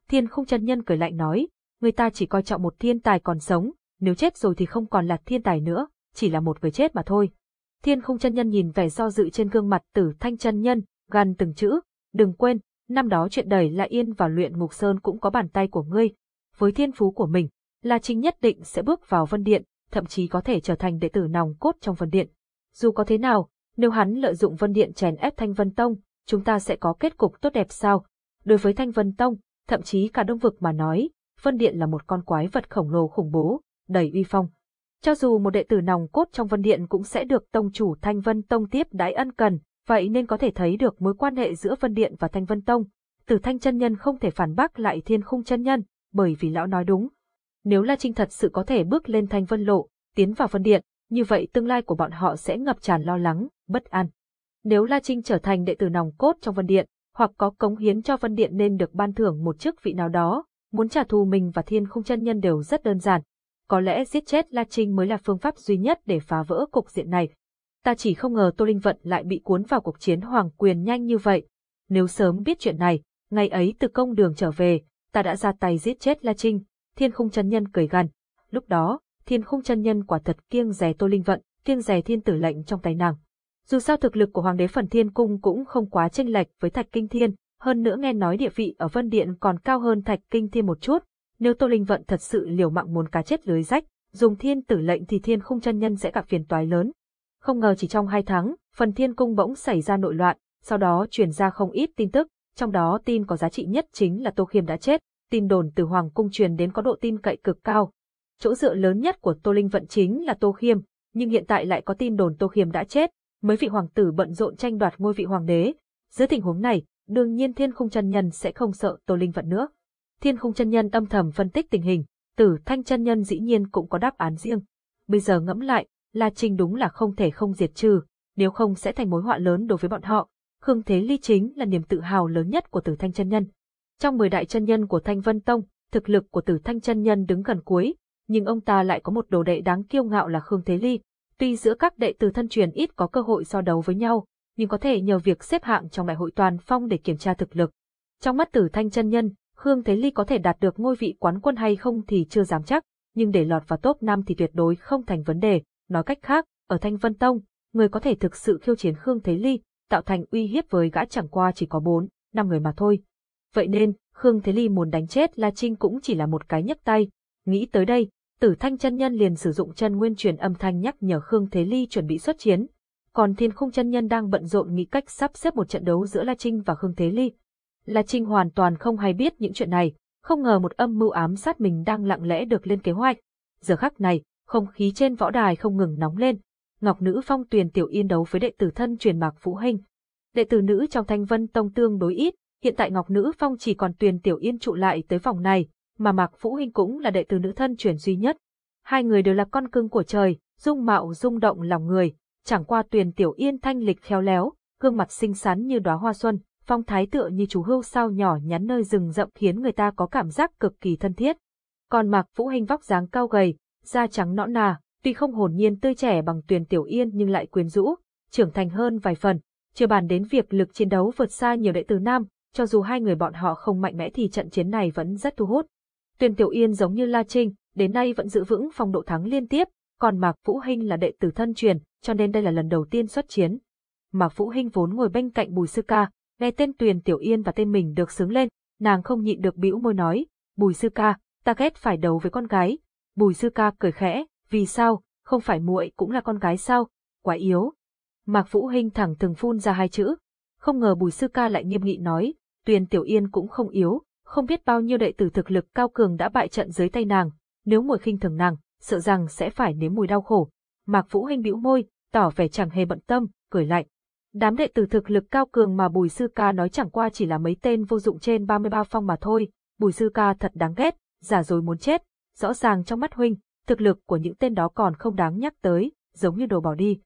Thiên không chân nhân cười lạnh nói, người ta chỉ coi trọng một thiên tài còn sống, nếu chết rồi thì không còn là thiên tài nữa, chỉ là một người chết mà thôi. Thiên không chân nhân nhìn vẻ do dự trên gương mặt tử thanh chân nhân, gần từng chữ, đừng quên, năm đó chuyện đẩy là Yên vào luyện ngục sơn cũng có bàn tay của ngươi. Với thiên phú của mình, La Trinh nhất định sẽ bước vào vân điện, thậm chí có thể trở thành đệ tử nòng cốt trong vân điện. Dù có thế nào, nếu hắn lợi dụng vân điện chèn ép Thanh Vân Tông, chúng ta sẽ có kết cục tốt đẹp sao? Đối với Thanh Vân Tông, thậm chí cả đông vực mà nói, vân điện là một con quái vật khổng lồ khủng bố, đầy uy phong. Cho dù một đệ tử nòng cốt trong vân điện cũng sẽ được tông chủ Thanh Vân Tông tiếp đái ân cần, vậy nên có thể thấy được mối quan hệ giữa Vân Điện và Thanh Vân Tông. Tử Thanh chân nhân không thể phản bác lại Thiên Khung chân nhân, bởi vì lão nói đúng. Nếu La Trinh thật sự có thể bước lên Thanh Vân Lộ, tiến vào Vân Điện, như vậy tương lai của bọn họ sẽ ngập tràn lo lắng, bất an. Nếu La Trinh trở thành đệ tử nòng cốt trong Vân Điện, hoặc có cống hiến cho Vân Điện nên được ban thưởng một chức vị nào đó, muốn trả thù mình và Thiên Khung chân nhân đều rất đơn giản. Có lẽ giết chết La Trinh mới là phương pháp duy nhất để phá vỡ cục diện này. Ta chỉ không ngờ Tô Linh Vận lại bị cuốn vào cuộc chiến hoàng quyền nhanh như vậy. Nếu sớm biết chuyện này, ngày ấy từ công đường trở về, ta đã ra tay giết chết La Trinh, thiên khung chân nhân cười gần. Lúc đó, thiên khung chân nhân quả thật kiêng rè Tô Linh Vận, kiêng rè thiên tử lệnh trong tay nàng. Dù sao thực lực của Hoàng đế Phần Thiên Cung cũng không quá chênh lệch với Thạch Kinh Thiên, hơn nữa nghe nói địa vị ở Vân Điện còn cao hơn Thạch Kinh Thiên một chút, nếu Tô Linh Vận thật sự liều mạng muốn cá chết lưới rách, dùng thiên tử lệnh thì thiên khung chân nhân sẽ gặp phiền toái lớn. Không ngờ chỉ trong hai tháng, phần thiên cung bỗng xảy ra nội loạn, sau đó truyền ra không ít tin tức, trong đó tin có giá trị nhất chính là Tô Khiêm đã chết, tin đồn từ Hoàng cung truyền đến có độ tin cậy cực cao. Chỗ dựa lớn nhất của Tô Linh Vận chính là Tô Khiêm, nhưng hiện tại lại có tin đồn Tô Khiêm đã chết, mấy vị hoàng tử bận rộn tranh đoạt ngôi vị hoàng đế. Dưới tình huống này, đương nhiên Thiên Khung chân nhân sẽ không sợ Tô Linh Vận nữa. Thiên Khung chân nhân âm thầm phân tích tình hình, Tử Thanh chân nhân dĩ nhiên cũng có đáp án riêng. Bây giờ ngẫm lại, La Trinh đúng là không thể không diệt trừ, nếu không sẽ thành mối họa lớn đối với bọn họ. Khương Thế Ly chính là niềm tự hào lớn nhất của Tử Thanh chân nhân. Trong 10 đại chân nhân của Thanh Vân Tông, thực lực của Tử Thanh chân nhân đứng gần cuối, nhưng ông ta lại có một đồ đệ đáng kiêu ngạo là Khương Thế Ly. Tuy giữa các đệ tử thân truyền ít có cơ hội so đấu với nhau, nhưng có thể nhờ việc xếp hạng trong đại hội toàn phong để kiểm tra thực lực. Trong mắt Tử Thanh chân nhân, Khương Thế Ly có thể đạt được ngôi vị quán quân hay không thì chưa dám chắc, nhưng để lọt vào top 5 thì tuyệt đối không thành vấn đề. Nói cách khác, ở Thanh Vân Tông, người có thể thực sự khiêu chiến Khương Thế Ly, tạo thành uy hiếp với gã chẳng qua chỉ có 4, 5 người mà thôi. Vậy nên, Khương Thế Ly muốn đánh chết La Trinh cũng chỉ là một cái nhấc tay. Nghĩ tới đây, Tử Thanh chân nhân liền sử dụng chân nguyên truyền âm thanh nhắc nhở Khương Thế Ly chuẩn bị xuất chiến. Còn Thiên Khung chân nhân đang bận rộn nghĩ cách sắp xếp một trận đấu giữa La Trinh và Khương Thế Ly. La Trinh hoàn toàn không hay biết những chuyện này, không ngờ một âm mưu ám sát mình đang lặng lẽ được lên kế hoạch. Giờ khắc này, không khí trên võ đài không ngừng nóng lên. Ngọc Nữ Phong Tuyền Tiểu Yên đấu với đệ tử thân truyền Mạc Vũ hình, Đệ tử nữ trong Thanh Vân Tông tương đối ít, hiện tại Ngọc Nữ Phong chỉ còn Tuyền Tiểu Yên trụ lại tới vòng này, mà Mạc Vũ hình cũng là đệ tử nữ thân truyền duy nhất. Hai người đều là con cưng của trời, dung mạo rung động lòng người, chẳng qua Tuyền Tiểu Yên thanh lịch khéo léo, gương mặt xinh xắn như đóa hoa xuân, phong thái tựa như chú hươu sao nhỏ nhắn nơi rừng rậm khiến người ta có cảm giác cực kỳ thân thiết. Còn Mạc Vũ Hinh vóc dáng cao gầy, da trắng nõn nà, tuy không hồn nhiên tươi trẻ bằng Tuyền Tiểu Yên nhưng lại quyến rũ, trưởng thành hơn vài phần. Chưa bàn đến việc lực chiến đấu vượt xa nhiều đệ tử nam, cho dù hai người bọn họ không mạnh mẽ thì trận chiến này vẫn rất thu hút. Tuyền Tiểu Yên giống như La Trinh, đến nay vẫn giữ vững phong độ thắng liên tiếp, còn Mạc Vũ Hinh là đệ tử thân truyền, cho nên đây là lần đầu tiên xuất chiến. Mạc Vũ Hinh vốn ngồi bên cạnh Bùi Sư Ca, nghe tên Tuyền Tiểu Yên và tên mình được xứng lên, nàng không nhịn được bĩu môi nói, Bùi Sư Ca, ta ghét phải đấu với con gái, Bùi Sư Ca cười khẽ, vì sao, không phải muội cũng là con gái sao, quá yếu. Mạc Vũ Hinh thẳng thừng phun ra hai chữ, không ngờ Bùi Sư Ca lại nghiêm nghị nói, Tuyền Tiểu Yên cũng không yếu, không biết bao nhiêu đệ tử thực lực cao cường đã bại trận dưới tay nàng, nếu muội khinh thường nàng, sợ rằng sẽ phải nếm mùi đau khổ. Mạc Vũ Hinh bĩu môi, tỏ vẻ chẳng hề bận tâm, cười lạnh. Đám đệ tử thực lực cao cường mà Bùi Sư Ca nói chẳng qua chỉ là mấy tên vô dụng trên 33 phong mà thôi, Bùi Sư Ca thật đáng ghét, giả dối muốn chết, rõ ràng trong mắt huynh, thực lực của những tên đó còn không đáng nhắc tới, giống như đồ bỏ đi.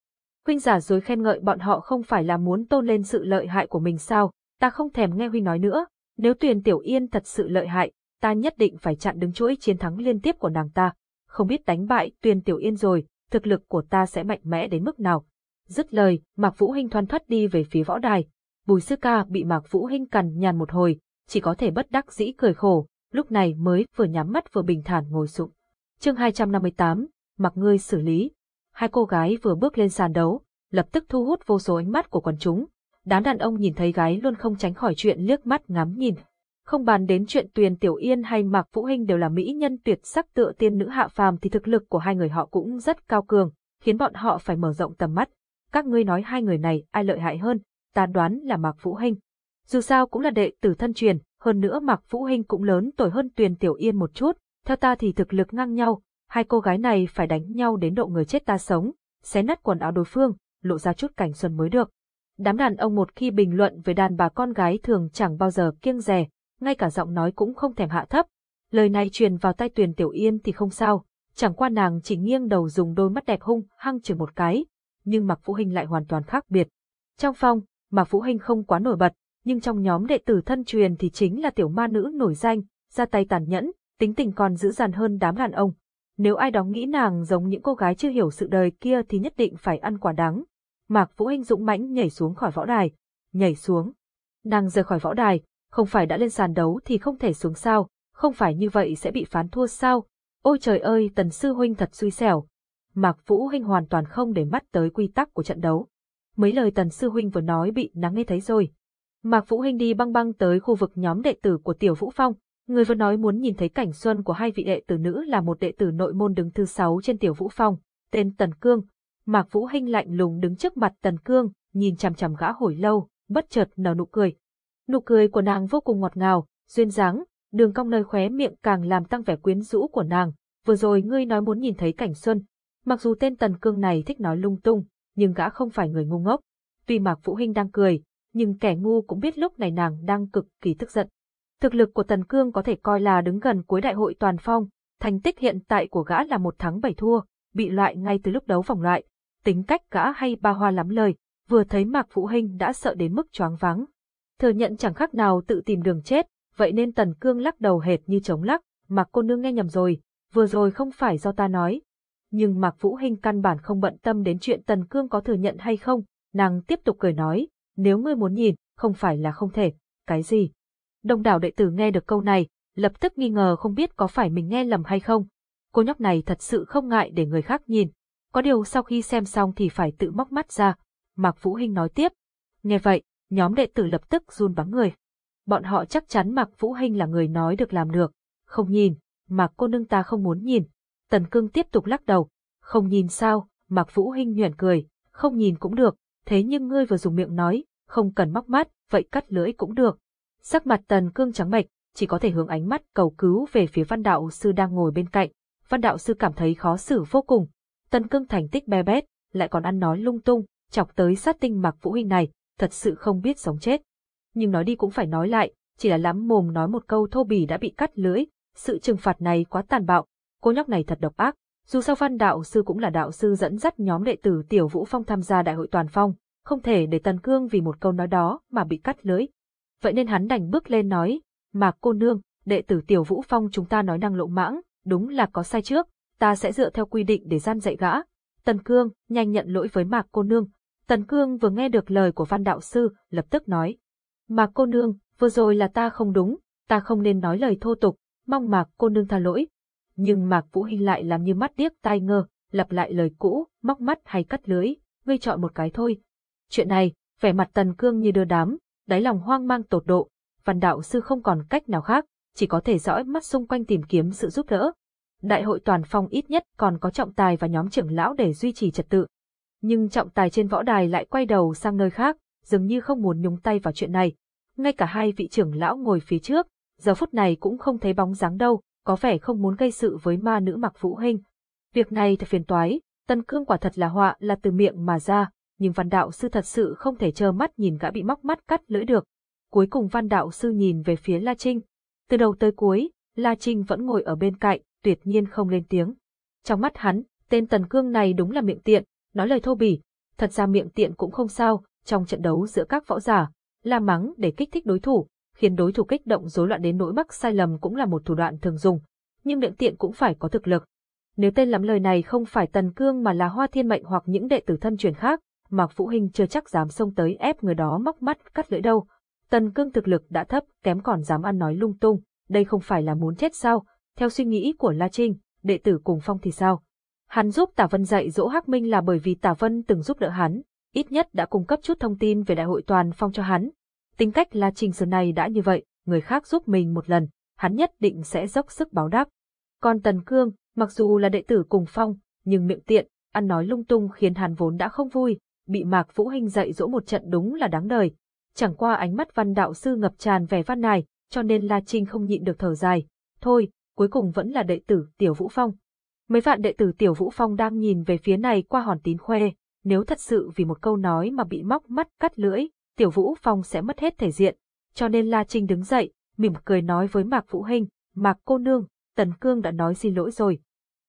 Huynh giả dối khen ngợi bọn họ không phải là muốn tôn lên sự lợi hại của mình sao, ta không thèm nghe Huynh nói nữa, nếu Tuyền Tiểu Yên thật sự lợi hại, ta nhất định phải chặn đứng chuỗi chiến thắng liên tiếp của nàng ta, không biết đánh bại Tuyền Tiểu Yên rồi, thực lực của ta sẽ mạnh mẽ đến mức nào. Dứt lời, Mạc Vũ Hinh thoăn thoắt đi về phía võ đài. Bùi Sư Ca bị Mạc Vũ Hinh cằn nhằn một hồi, chỉ có thể bất đắc dĩ cười khổ, lúc này mới vừa nhắm mắt vừa bình thản ngồi xuống. Chương 258, mặc ngươi xử lý. Hai cô gái vừa bước lên sàn đấu, lập tức thu hút vô số ánh mắt của quần chúng. Đám đàn ông nhìn thấy gái luôn không tránh khỏi chuyện liếc mắt ngắm nhìn. Không bàn đến chuyện Tuyền Tiểu Yên hay Mạc Vũ Hinh đều là mỹ nhân tuyệt sắc tựa tiên nữ hạ phàm thì thực lực của hai người họ cũng rất cao cường, khiến bọn họ phải mở rộng tầm mắt. Các ngươi nói hai người này ai lợi hại hơn, ta đoán là Mạc Vũ Hinh. Dù sao cũng là đệ tử thân truyền, hơn nữa Mạc Vũ Hinh cũng lớn tuổi hơn Tuyền Tiểu Yên một chút, theo ta thì thực lực ngang nhau, hai cô gái này phải đánh nhau đến độ người chết ta sống, xé nát quần áo đối phương, lộ ra chút cảnh xuân mới được. Đám đàn ông một khi bình luận về đàn bà con gái thường chẳng bao giờ kiêng dè, ngay cả giọng nói cũng không thèm hạ thấp. Lời này truyền vào tai Tuyền Tiểu Yên thì không sao, chẳng qua nàng chỉ nghiêng đầu dùng đôi mắt đẹp hung hăng chừng một cái, nhưng Mạc Vũ Hinh lại hoàn toàn khác biệt. Trong phong Mạc Vũ Hinh không quá nổi bật, nhưng trong nhóm đệ tử thân truyền thì chính là tiểu ma nữ nổi danh, ra tay tàn nhẫn, tính tình còn dữ dằn hơn đám đàn ông. Nếu ai đó nghĩ nàng giống những cô gái chưa hiểu sự đời kia thì nhất định phải ăn quả đắng. Mạc Vũ Hinh dũng mãnh nhảy xuống khỏi võ đài, nhảy xuống. Nàng rời khỏi võ đài, không phải đã lên sàn đấu thì không thể xuống sao, không phải như vậy sẽ bị phán thua sao. Ôi trời ơi, tần sư huynh thật xui xẻo. Mạc Vũ Hinh hoàn toàn không để mắt tới quy tắc của trận đấu. Mấy lời tần sư huynh vừa nói bị nắng nghe thấy rồi. Mạc Vũ Hinh đi băng băng tới khu vực nhóm đệ tử của Tiểu Vũ Phong, người vừa nói muốn nhìn thấy cảnh xuân của hai vị đệ tử nữ là một đệ tử nội môn đứng thứ sáu trên Tiểu Vũ Phong, tên Tần Cương. Mạc Vũ Hinh lạnh lùng đứng trước mặt Tần Cương, nhìn chằm chằm gã hồi lâu, bất chợt nở nụ cười. Nụ cười của nàng vô cùng ngọt ngào, duyên dáng, đường cong nơi khóe miệng càng làm tăng vẻ quyến rũ của nàng. Vừa rồi ngươi nói muốn nhìn thấy cảnh xuân, mặc dù tên Tần Cương này thích nói lung tung, nhưng gã không phải người ngu ngốc. Tuy Mạc Vũ Hinh đang cười, nhưng kẻ ngu cũng biết lúc này nàng đang cực kỳ tức giận. Thực lực của Tần Cương có thể coi là đứng gần cuối đại hội toàn phong, thành tích hiện tại của gã là một thắng bảy thua, bị loại ngay từ lúc đấu vòng loại. Tính cách gã hay ba hoa lắm lời, vừa thấy Mạc Vũ Hinh đã sợ đến mức choáng váng. Thừa nhận chẳng khác nào tự tìm đường chết, vậy nên Tần Cương lắc đầu hệt như chống lắc, Mạc cô nương nghe nhầm rồi, vừa rồi không phải do ta nói. Nhưng Mạc Vũ Hinh căn bản không bận tâm đến chuyện Tần Cương có thừa nhận hay không, nàng tiếp tục cười nói, nếu ngươi muốn nhìn, không phải là không thể, cái gì? Đông đảo đệ tử nghe được câu này, lập tức nghi ngờ không biết có phải mình nghe lầm hay không. Cô nhóc này thật sự không ngại để người khác nhìn. Có điều sau khi xem xong thì phải tự móc mắt ra. Mạc Vũ Hinh nói tiếp. Nghe vậy, nhóm đệ tử lập tức run bắn người. Bọn họ chắc chắn Mạc Vũ Hinh là người nói được làm được. Không nhìn, Mạc cô nương ta không muốn nhìn. Tần Cương tiếp tục lắc đầu. Không nhìn sao, Mạc Vũ Hinh nhuyễn cười. Không nhìn cũng được, thế nhưng ngươi vừa dùng miệng nói, không cần móc mắt, vậy cắt lưỡi cũng được. Sắc mặt tần cương trắng bệch, chỉ có thể hướng ánh mắt cầu cứu về phía văn đạo sư đang ngồi bên cạnh. Văn đạo sư cảm thấy khó xử vô cùng. Tần cương thành tích be bét, lại còn ăn nói lung tung, chọc tới sát tinh mặc vũ Hinh này, thật sự không biết sống chết. Nhưng nói đi cũng phải nói lại, chỉ là lắm mồm nói một câu thô bỉ đã bị cắt lưỡi, sự trừng phạt này quá tàn bạo, cô nhóc này thật độc ác. Dù sao văn đạo sư cũng là đạo sư dẫn dắt nhóm đệ tử Tiểu Vũ Phong tham gia đại hội toàn phong, không thể để Tần Cương vì một câu nói đó mà bị cắt lưỡi. Vậy nên hắn đành bước lên nói, Mạc cô nương, đệ tử Tiểu Vũ Phong chúng ta nói năng lộ mãng, đúng là có sai trước, ta sẽ dựa theo quy định để gian dạy gã. Tần Cương, nhanh nhận lỗi với Mạc cô nương. Tần Cương vừa nghe được lời của văn đạo sư, lập tức nói. Mạc cô nương, vừa rồi là ta không đúng, ta không nên nói lời thô tục, mong Mạc cô nương tha lỗi. Nhưng Mạc Vũ Hinh lại làm như mắt điếc tai ngơ, lặp lại lời cũ, móc mắt hay cắt lưới, ngươi chọn một cái thôi, Chuyện này, vẻ mặt Tần Cương như đưa đám, đáy lòng hoang mang tột độ, văn đạo sư không còn cách nào khác, chỉ có thể dõi mắt xung quanh tìm kiếm sự giúp đỡ. Đại hội toàn phong ít nhất còn có trọng tài và nhóm trưởng lão để duy trì trật tự. Nhưng trọng tài trên võ đài lại quay đầu sang nơi khác, dường như không muốn nhúng tay vào chuyện này. Ngay cả hai vị trưởng lão ngồi phía trước, giờ phút này cũng không thấy bóng dáng đâu, có vẻ không muốn gây sự với ma nữ mặc vũ hình. Việc này thật phiền toái, Tân Cương quả thật là họa là từ miệng mà ra, nhưng văn đạo sư thật sự không thể trơ mắt nhìn gã bị móc mắt cắt lưỡi được. Cuối cùng văn đạo sư nhìn về phía La Trinh. Từ đầu tới cuối, La Trinh vẫn ngồi ở bên cạnh, tuyệt nhiên không lên tiếng. Trong mắt hắn, tên Tần Cương này đúng là miệng tiện, nói lời thô bỉ. Thật ra miệng tiện cũng không sao, trong trận đấu giữa các võ giả, la mắng để kích thích đối thủ, khiến đối thủ kích động rối loạn đến nỗi mắc sai lầm cũng là một thủ đoạn thường dùng. Nhưng miệng tiện cũng phải có thực lực. Nếu tên lắm lời này không phải Tần Cương mà là Hoa Thiên Mệnh hoặc những đệ tử thân truyền khác, Mạc Vũ Hinh chưa chắc dám xông tới ép người đó móc mắt cắt lưỡi đâu. Tần Cương thực lực đã thấp, kém còn dám ăn nói lung tung, đây không phải là muốn chết sao? Theo suy nghĩ của La Trinh, đệ tử cùng phong thì sao? Hắn giúp Tả Vân dạy dỗ Hắc Minh là bởi vì Tả Vân từng giúp đỡ hắn, ít nhất đã cung cấp chút thông tin về đại hội toàn phong cho hắn. Tính cách La Trinh xưa này đã như vậy, người khác giúp mình một lần, hắn nhất định sẽ dốc sức báo đáp. Còn Tần Cương, mặc dù là đệ tử cùng phong, nhưng miệng tiện, ăn nói lung tung khiến hắn vốn đã không vui, bị Mạc Vũ Hinh dạy dỗ một trận đúng là đáng đời. Chẳng qua ánh mắt văn đạo sư ngập tràn vẻ văn này, cho nên La Trinh không nhịn được thở dài. Thôi, cuối cùng vẫn là đệ tử Tiểu Vũ Phong. Mấy vạn đệ tử Tiểu Vũ Phong đang nhìn về phía này qua hòn tín khoe, nếu thật sự vì một câu nói mà bị móc mắt cắt lưỡi, Tiểu Vũ Phong sẽ mất hết thể diện. Cho nên La Trinh đứng dậy, mỉm cười nói với Mạc Vũ Hinh, Mạc cô nương, Tần Cương đã nói xin lỗi rồi.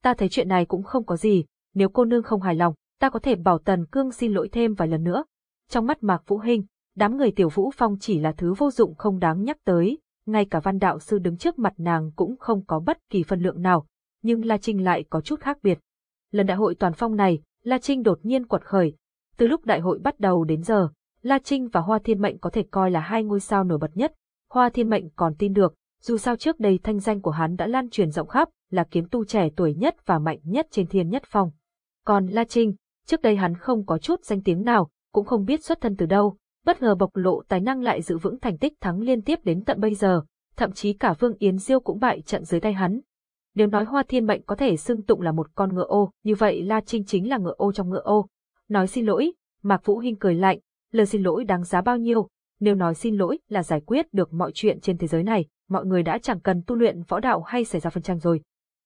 Ta thấy chuyện này cũng không có gì, nếu cô nương không hài lòng, ta có thể bảo Tần Cương xin lỗi thêm vài lần nữa. Trong mắt Mạc Vũ Hinh, đám người Tiểu Vũ Phong chỉ là thứ vô dụng không đáng nhắc tới, ngay cả văn đạo sư đứng trước mặt nàng cũng không có bất kỳ phân lượng nào, nhưng La Trinh lại có chút khác biệt. Lần đại hội toàn phong này, La Trinh đột nhiên quật khởi. Từ lúc đại hội bắt đầu đến giờ, La Trinh và Hoa Thiên Mệnh có thể coi là hai ngôi sao nổi bật nhất. Hoa Thiên Mệnh còn tin được, dù sao trước đây thanh danh của hắn đã lan truyền rộng khắp, là kiếm tu trẻ tuổi nhất và mạnh nhất trên thiên nhất phong. Còn La Trinh, trước đây hắn không có chút danh tiếng nào, cũng không biết xuất thân từ đâu, bất ngờ bộc lộ tài năng lại giữ vững thành tích thắng liên tiếp đến tận bây giờ, thậm chí cả Vương Yến Diêu cũng bại trận dưới tay hắn. Nếu nói Hoa Thiên Mệnh có thể xưng tụng là một con ngựa ô, như vậy La Trinh chính là ngựa ô trong ngựa ô. Nói xin lỗi, Mạc Vũ Hinh cười lạnh, lời xin lỗi đáng giá bao nhiêu, nếu nói xin lỗi là giải quyết được mọi chuyện trên thế giới này, mọi người đã chẳng cần tu luyện võ đạo hay xảy ra phân tranh rồi.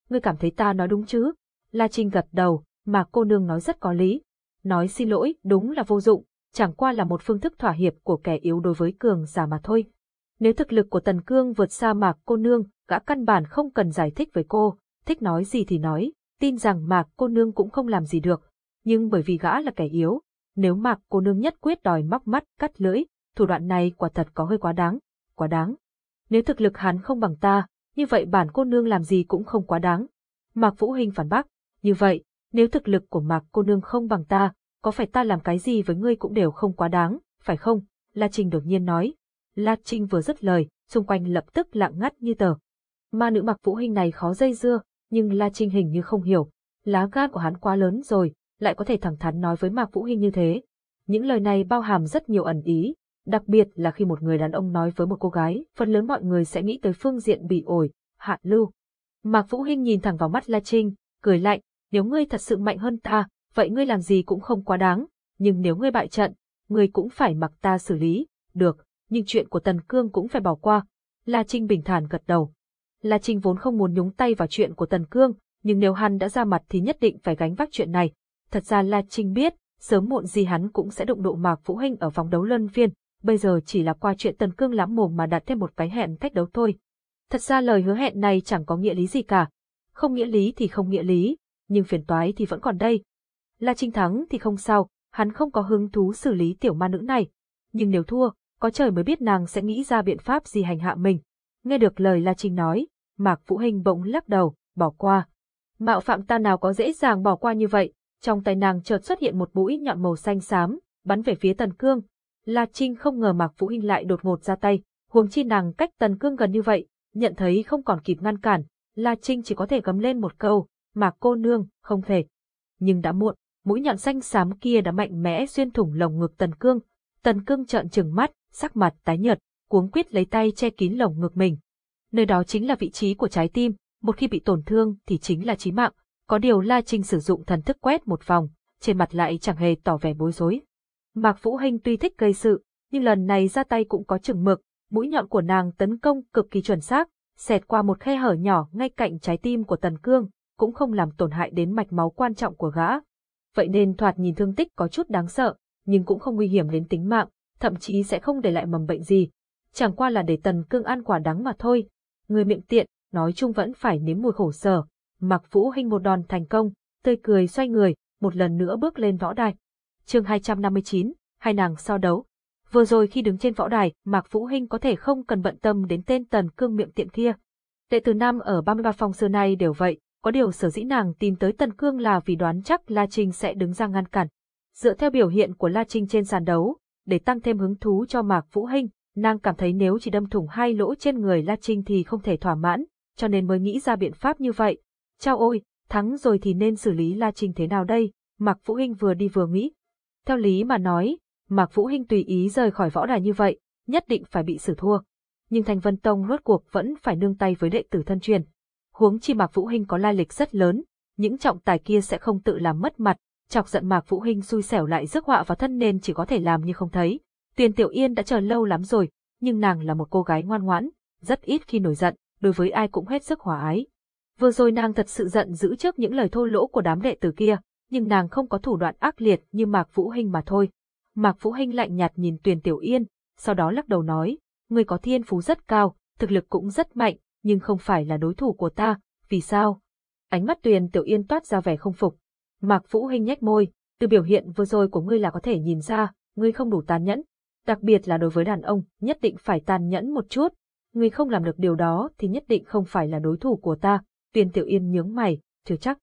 Ngươi cảm thấy ta nói đúng chứ? La Trinh gật đầu, mà cô nương nói rất có lý. Nói xin lỗi đúng là vô dụng, chẳng qua là một phương thức thỏa hiệp của kẻ yếu đối với cường giả mà thôi. Nếu thực lực của Tần Cương vượt xa Mạc cô nương, gã căn bản không cần giải thích với cô, thích nói gì thì nói, tin rằng Mạc cô nương cũng không làm gì được. Nhưng bởi vì gã là kẻ yếu, nếu Mạc cô nương nhất quyết đòi móc mắt, cắt lưỡi, thủ đoạn này quả thật có hơi quá đáng, quá đáng. Nếu thực lực hắn không bằng ta, như vậy bản cô nương làm gì cũng không quá đáng. Mạc Vũ Hình phản bác, như vậy, nếu thực lực của Mạc cô nương không bằng ta, có phải ta làm cái gì với ngươi cũng đều không quá đáng, phải không? La Trinh đột nhiên nói. La Trinh vừa dứt lời, xung quanh lập tức lặng ngắt như tờ. Ma nữ mặc vũ hình này khó dây dưa, nhưng La Trinh hình như không hiểu. Lá gan của hắn quá lớn rồi, lại có thể thẳng thắn nói với Mạc Vũ Hinh như thế. Những lời này bao hàm rất nhiều ẩn ý, đặc biệt là khi một người đàn ông nói với một cô gái, phần lớn mọi người sẽ nghĩ tới phương diện bị ổi, hạ lưu. Mạc Vũ Hinh nhìn thẳng vào mắt La Trinh, cười lạnh, nếu ngươi thật sự mạnh hơn ta, vậy ngươi làm gì cũng không quá đáng, nhưng nếu ngươi bại trận, ngươi cũng phải mặc ta xử lý, được, nhưng chuyện của Tần Cương cũng phải bỏ qua. La Trinh bình thản gật đầu. La Trinh vốn không muốn nhúng tay vào chuyện của Tần Cương, nhưng nếu hắn đã ra mặt thì nhất định phải gánh vác chuyện này. Thật ra La Trinh biết, sớm muộn gì hắn cũng sẽ đụng độ Mạc Vũ Hinh ở vòng đấu luân phiên, bây giờ chỉ là qua chuyện Tần Cương lắm mồm mà đặt thêm một cái hẹn cách đấu thôi. Thật ra lời hứa hẹn này chẳng có nghĩa lý gì cả. Không nghĩa lý thì không nghĩa lý, nhưng phiền toái thì vẫn còn đây. La Trinh thắng thì không sao, hắn không có hứng thú xử lý tiểu ma nữ này. Nhưng nếu thua, có trời mới biết nàng sẽ nghĩ ra biện pháp gì hành hạ mình. Nghe được lời La Trinh nói, Mạc Vũ Hình bỗng lắc đầu, bỏ qua. Mạo phạm ta nào có dễ dàng bỏ qua như vậy, trong tay nàng chợt xuất hiện một mũi nhọn màu xanh xám, bắn về phía Tần Cương. La Trinh không ngờ Mạc Vũ Hinh lại đột ngột ra tay, huống chi nàng cách Tần Cương gần như vậy, nhận thấy không còn kịp ngăn cản, La Trinh chỉ có thể gầm lên một câu, Mạc cô nương, không thể. Nhưng đã muộn, mũi nhọn xanh xám kia đã mạnh mẽ xuyên thủng lồng ngực Tần Cương. Tần Cương trợn trừng mắt, sắc mặt tái nhợt, cuống quýt lấy tay che kín lồng ngực mình. Nơi đó chính là vị trí của trái tim, một khi bị tổn thương thì chính là chí mạng. Có điều La Trinh sử dụng thần thức quét một vòng, trên mặt lại chẳng hề tỏ vẻ bối rối. Mạc Vũ Hinh tuy thích gây sự, nhưng lần này ra tay cũng có chừng mực, mũi nhọn của nàng tấn công cực kỳ chuẩn xác, xẹt qua một khe hở nhỏ ngay cạnh trái tim của Tần Cương, cũng không làm tổn hại đến mạch máu quan trọng của gã. Vậy nên thoạt nhìn thương tích có chút đáng sợ, nhưng cũng không nguy hiểm đến tính mạng, thậm chí sẽ không để lại mầm bệnh gì. Chẳng qua là để Tần Cương ăn quả đắng mà thôi. Người miệng tiện, nói chung vẫn phải nếm mùi khổ sở. Mạc Vũ Hinh một đòn thành công, tươi cười xoay người, một lần nữa bước lên võ đài. Chương 259, hai nàng so đấu. Vừa rồi khi đứng trên võ đài, Mạc Vũ Hinh có thể không cần bận tâm đến tên Tần Cương miệng tiện kia. Đệ tử nam ở 33 phòng xưa nay đều vậy, có điều sở dĩ nàng tìm tới Tần Cương là vì đoán chắc La Trinh sẽ đứng ra ngăn cản. Dựa theo biểu hiện của La Trinh trên sàn đấu, để tăng thêm hứng thú cho Mạc Vũ Hinh, nàng cảm thấy nếu chỉ đâm thủng hai lỗ trên người La Trinh thì không thể thỏa mãn, cho nên mới nghĩ ra biện pháp như vậy. Chao ôi, thắng rồi thì nên xử lý La Trinh thế nào đây? Mạc Vũ Hinh vừa đi vừa nghĩ. Theo lý mà nói, Mạc Vũ Hinh tùy ý rời khỏi võ đài như vậy, nhất định phải bị xử thua. Nhưng Thanh Vân Tông rốt cuộc vẫn phải nương tay với đệ tử thân truyền. Huống chi Mạc Vũ Hinh có lai lịch rất lớn, những trọng tài kia sẽ không tự làm mất mặt, chọc giận Mạc Vũ Hinh xui xẻo lại rước họa vào thân nên chỉ có thể làm như không thấy. Tiền Tiểu Yên đã chờ lâu lắm rồi, nhưng nàng là một cô gái ngoan ngoãn, rất ít khi nổi giận, đối với ai cũng hết sức hòa ái. Vừa rồi nàng thật sự giận dữ trước những lời thô lỗ của đám đệ tử kia, nhưng nàng không có thủ đoạn ác liệt như Mạc Vũ Hinh mà thôi. Mạc Vũ Hinh lạnh nhạt nhìn Tuyền Tiểu Yên, sau đó lắc đầu nói, ngươi có thiên phú rất cao, thực lực cũng rất mạnh, nhưng không phải là đối thủ của ta, vì sao? Ánh mắt Tuyền Tiểu Yên toát ra vẻ không phục. Mạc Vũ Hinh nhếch môi, từ biểu hiện vừa rồi của ngươi là có thể nhìn ra, ngươi không đủ tàn nhẫn, đặc biệt là đối với đàn ông, nhất định phải tàn nhẫn một chút. Ngươi không làm được điều đó thì nhất định không phải là đối thủ của ta. Tuyền Tiểu Yên nhướng mày, chưa chắc.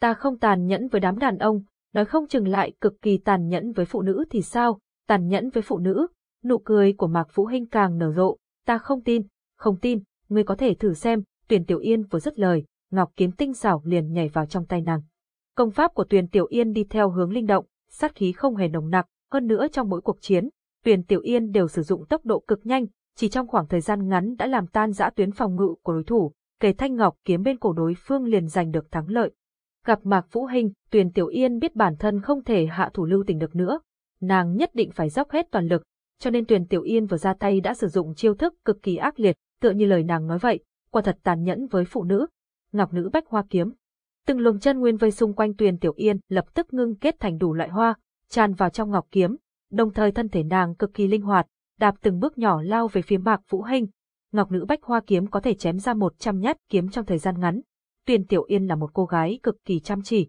Ta không tàn nhẫn với đám đàn ông, nói không chừng lại cực kỳ tàn nhẫn với phụ nữ thì sao, tàn nhẫn với phụ nữ. Nụ cười của Mạc Vũ Hinh càng nở rộ, ta không tin, không tin, ngươi có thể thử xem, Tuyền Tiểu Yên vừa dứt lời, ngọc kiếm tinh xảo liền nhảy vào trong tay nàng. Công pháp của Tuyền Tiểu Yên đi theo hướng linh động, sát khí không hề nồng nặc, hơn nữa trong mỗi cuộc chiến, Tuyền Tiểu Yên đều sử dụng tốc độ cực nhanh, chỉ trong khoảng thời gian ngắn đã làm tan rã tuyến phòng ngự của đối thủ, kề thanh ngọc kiếm bên cổ đối phương liền giành được thắng lợi. Gặp Mạc Vũ Hinh, Tuyền Tiểu Yên biết bản thân không thể hạ thủ lưu tình được nữa, nàng nhất định phải dốc hết toàn lực, cho nên Tuyền Tiểu Yên vừa ra tay đã sử dụng chiêu thức cực kỳ ác liệt, tựa như lời nàng nói vậy, quả thật tàn nhẫn với phụ nữ. Ngọc nữ bách hoa kiếm. Từng luồng chân nguyên vây xung quanh Tuyền Tiểu Yên lập tức ngưng kết thành đủ loại hoa, tràn vào trong ngọc kiếm, đồng thời thân thể nàng cực kỳ linh hoạt, đạp từng bước nhỏ lao về phía Mạc Vũ Hinh. Ngọc nữ bách hoa kiếm có thể chém ra một trăm nhát kiếm trong thời gian ngắn. Tuyền Tiểu Yên là một cô gái cực kỳ chăm chỉ.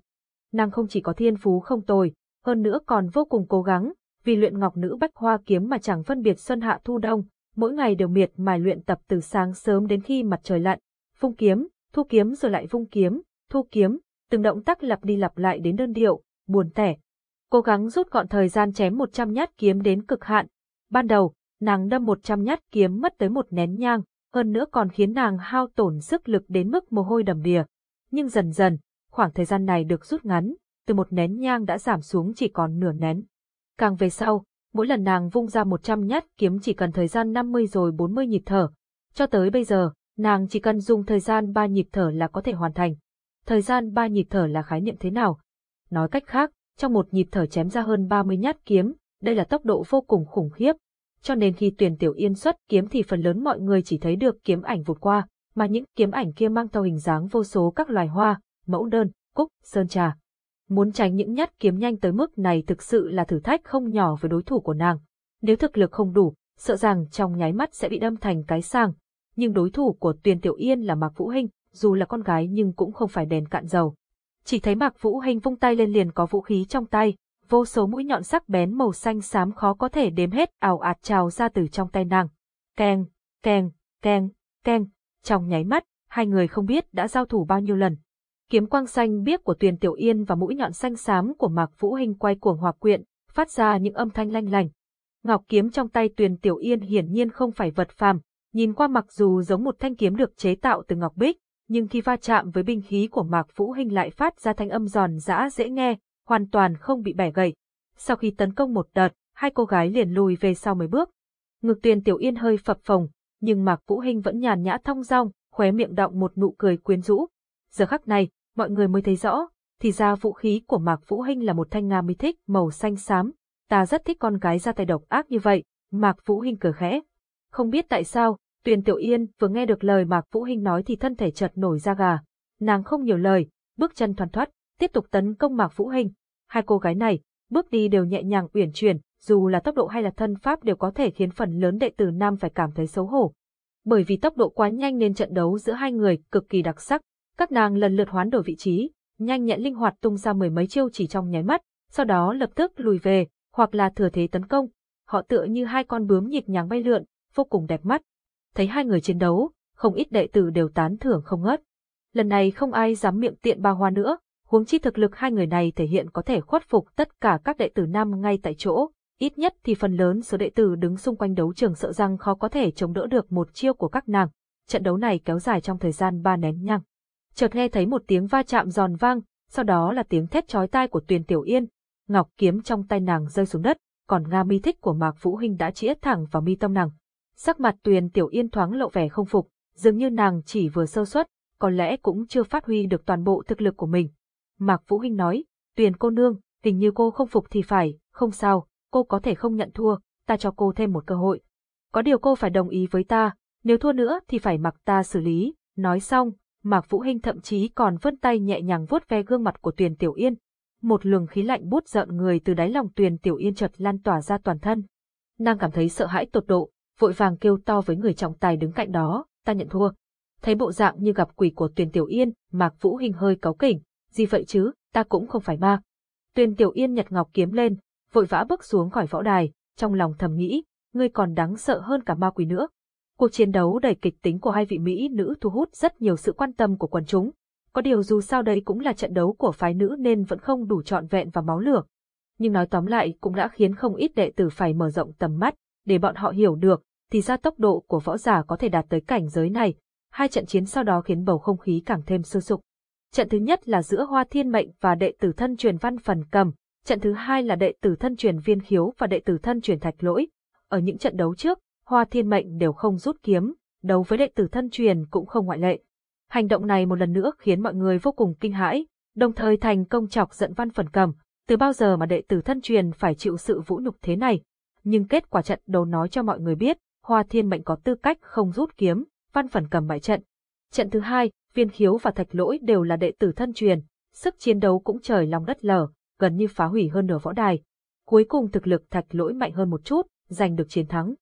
Nàng không chỉ có thiên phú không tồi, hơn nữa còn vô cùng cố gắng, vì luyện ngọc nữ bách hoa kiếm mà chẳng phân biệt xuân hạ thu đông, mỗi ngày đều miệt mài luyện tập từ sáng sớm đến khi mặt trời lặn, vung kiếm, thu kiếm rồi lại vung kiếm, thu kiếm, từng động tác lặp đi lặp lại đến đơn điệu, buồn tẻ. Cố gắng rút gọn thời gian chém 100 nhát kiếm đến cực hạn. Ban đầu, nàng đâm 100 nhát kiếm mất tới một nén nhang, hơn nữa còn khiến nàng hao tổn sức lực đến mức mồ hôi đầm đìa. Nhưng dần dần, khoảng thời gian này được rút ngắn, từ một nén nhang đã giảm xuống chỉ còn nửa nén. Càng về sau, mỗi lần nàng vung ra 100 nhát kiếm chỉ cần thời gian 50 rồi 40 nhịp thở. Cho tới bây giờ, nàng chỉ cần dùng thời gian 3 nhịp thở là có thể hoàn thành. Thời gian 3 nhịp thở là khái niệm thế nào? Nói cách khác, trong một nhịp thở chém ra hơn 30 nhát kiếm, đây là tốc độ vô cùng khủng khiếp. Cho nên khi tuyển tiểu yên xuất kiếm thì phần lớn mọi người chỉ thấy được kiếm ảnh vụt qua, mà những kiếm ảnh kia mang theo hình dáng vô số các loài hoa, mẫu đơn, cúc, sơn trà. Muốn tránh những nhát kiếm nhanh tới mức này thực sự là thử thách không nhỏ với đối thủ của nàng. Nếu thực lực không đủ, sợ rằng trong nháy mắt sẽ bị đâm thành cái sàng. Nhưng đối thủ của Tuyền Tiểu Yên là Mạc Vũ Hinh, dù là con gái nhưng cũng không phải đèn cạn dầu. Chỉ thấy Mạc Vũ Hinh vung tay lên liền có vũ khí trong tay, vô số mũi nhọn sắc bén màu xanh xám khó có thể đếm hết ảo ạt trào ra từ trong tay nàng. Keng, keng, keng, keng, trong nháy mắt, hai người không biết đã giao thủ bao nhiêu lần. Kiếm quang xanh biếc của Tuyền Tiểu Yên và mũi nhọn xanh xám của Mạc Vũ Hinh quay cuồng hòa quyện, phát ra những âm thanh lanh lành. Ngọc kiếm trong tay Tuyền Tiểu Yên hiển nhiên không phải vật phàm, nhìn qua mặc dù giống một thanh kiếm được chế tạo từ ngọc bích, nhưng khi va chạm với binh khí của Mạc Vũ Hinh lại phát ra thanh âm giòn giã dễ nghe, hoàn toàn không bị bẻ gãy. Sau khi tấn công một đợt, hai cô gái liền lùi về sau mấy bước. Ngực Tuyền Tiểu Yên hơi phập phồng, nhưng Mạc Vũ Hinh vẫn nhàn nhã thong dong, khóe miệng động một nụ cười quyến rũ. Giờ khắc này, mọi người mới thấy rõ, thì ra vũ khí của Mạc Vũ Hinh là một thanh nga mi thích màu xanh xám. Ta rất thích con gái ra tay độc ác như vậy, Mạc Vũ Hinh cười khẽ. Không biết tại sao, Tuyền Tiểu Yên vừa nghe được lời Mạc Vũ Hinh nói thì thân thể chợt nổi da gà. Nàng không nhiều lời, bước chân thoăn thoắt, tiếp tục tấn công Mạc Vũ Hinh. Hai cô gái này, bước đi đều nhẹ nhàng uyển chuyển, dù là tốc độ hay là thân pháp đều có thể khiến phần lớn đệ tử nam phải cảm thấy xấu hổ. Bởi vì tốc độ quá nhanh nên trận đấu giữa hai người cực kỳ đặc sắc, Các nàng lần lượt hoán đổi vị trí, nhanh nhẹn linh hoạt tung ra mười mấy chiêu chỉ trong nháy mắt, sau đó lập tức lùi về, hoặc là thừa thế tấn công. Họ tựa như hai con bướm nhịp nhàng bay lượn, vô cùng đẹp mắt. Thấy hai người chiến đấu, không ít đệ tử đều tán thưởng không ngớt. Lần này không ai dám miệng tiện ba hoa nữa, huống chi thực lực hai người này thể hiện có thể khuất phục tất cả các đệ tử nam ngay tại chỗ, ít nhất thì phần lớn số đệ tử đứng xung quanh đấu trường sợ rằng khó có thể chống đỡ được một chiêu của các nàng. Trận đấu này kéo dài trong thời gian ba nén nhang. Chợt nghe thấy một tiếng va chạm giòn vang, sau đó là tiếng thét chói tai của Tuyền Tiểu Yên, ngọc kiếm trong tay nàng rơi xuống đất, còn Nga mi thích của Mạc Vũ Hinh đã chĩa thẳng vào mi tâm nàng. Sắc mặt Tuyền Tiểu Yên thoáng lộ vẻ không phục, dường như nàng chỉ vừa sơ suất, có lẽ cũng chưa phát huy được toàn bộ thực lực của mình. Mạc Vũ Hinh nói, Tuyền cô nương, hình như cô không phục thì phải, không sao, cô có thể không nhận thua, ta cho cô thêm một cơ hội. Có điều cô phải đồng ý với ta, nếu thua nữa thì phải mặc ta xử lý. Nói xong, Mạc Vũ Hinh thậm chí còn vươn tay nhẹ nhàng vuốt ve gương mặt của Tuyền Tiểu Yên. Một luồng khí lạnh bút giận người từ đáy lòng Tuyền Tiểu Yên chợt lan tỏa ra toàn thân. Nàng cảm thấy sợ hãi tột độ, vội vàng kêu to với người trọng tài đứng cạnh đó, ta nhận thua. Thấy bộ dạng như gặp quỷ của Tuyền Tiểu Yên, Mạc Vũ Hinh hơi cáu kỉnh, gì vậy chứ, ta cũng không phải ma. Tuyền Tiểu Yên nhặt ngọc kiếm lên, vội vã bước xuống khỏi võ đài, trong lòng thầm nghĩ, ngươi còn đáng sợ hơn cả ma quỷ nữa. Cuộc chiến đấu đầy kịch tính của hai vị Mỹ nữ thu hút rất nhiều sự quan tâm của quần chúng. Có điều dù sao đây cũng là trận đấu của phái nữ nên vẫn không đủ trọn vẹn và máu lửa. Nhưng nói tóm lại cũng đã khiến không ít đệ tử phải mở rộng tầm mắt, để bọn họ hiểu được, thì ra tốc độ của võ giả có thể đạt tới cảnh giới này. Hai trận chiến sau đó khiến bầu không khí càng thêm sôi sục. Trận thứ nhất là giữa Hoa Thiên Mệnh và đệ tử thân truyền Văn Phần Cầm, trận thứ hai là đệ tử thân truyền Viên Khiếu và đệ tử thân truyền Thạch Lỗi. Ở những trận đấu trước, Hoa Thiên Mệnh đều không rút kiếm, đấu với đệ tử thân truyền cũng không ngoại lệ. Hành động này một lần nữa khiến mọi người vô cùng kinh hãi, đồng thời thành công chọc giận Văn Phần Cầm, từ bao giờ mà đệ tử thân truyền phải chịu sự vũ nhục thế này. Nhưng kết quả trận đấu nói cho mọi người biết, Hoa Thiên Mệnh có tư cách không rút kiếm, Văn Phần Cầm bại trận. Trận thứ hai, Viên Khiếu và Thạch Lỗi đều là đệ tử thân truyền, sức chiến đấu cũng trời lòng đất lở, gần như phá hủy hơn nửa võ đài. Cuối cùng thực lực Thạch Lỗi mạnh hơn một chút, giành được chiến thắng.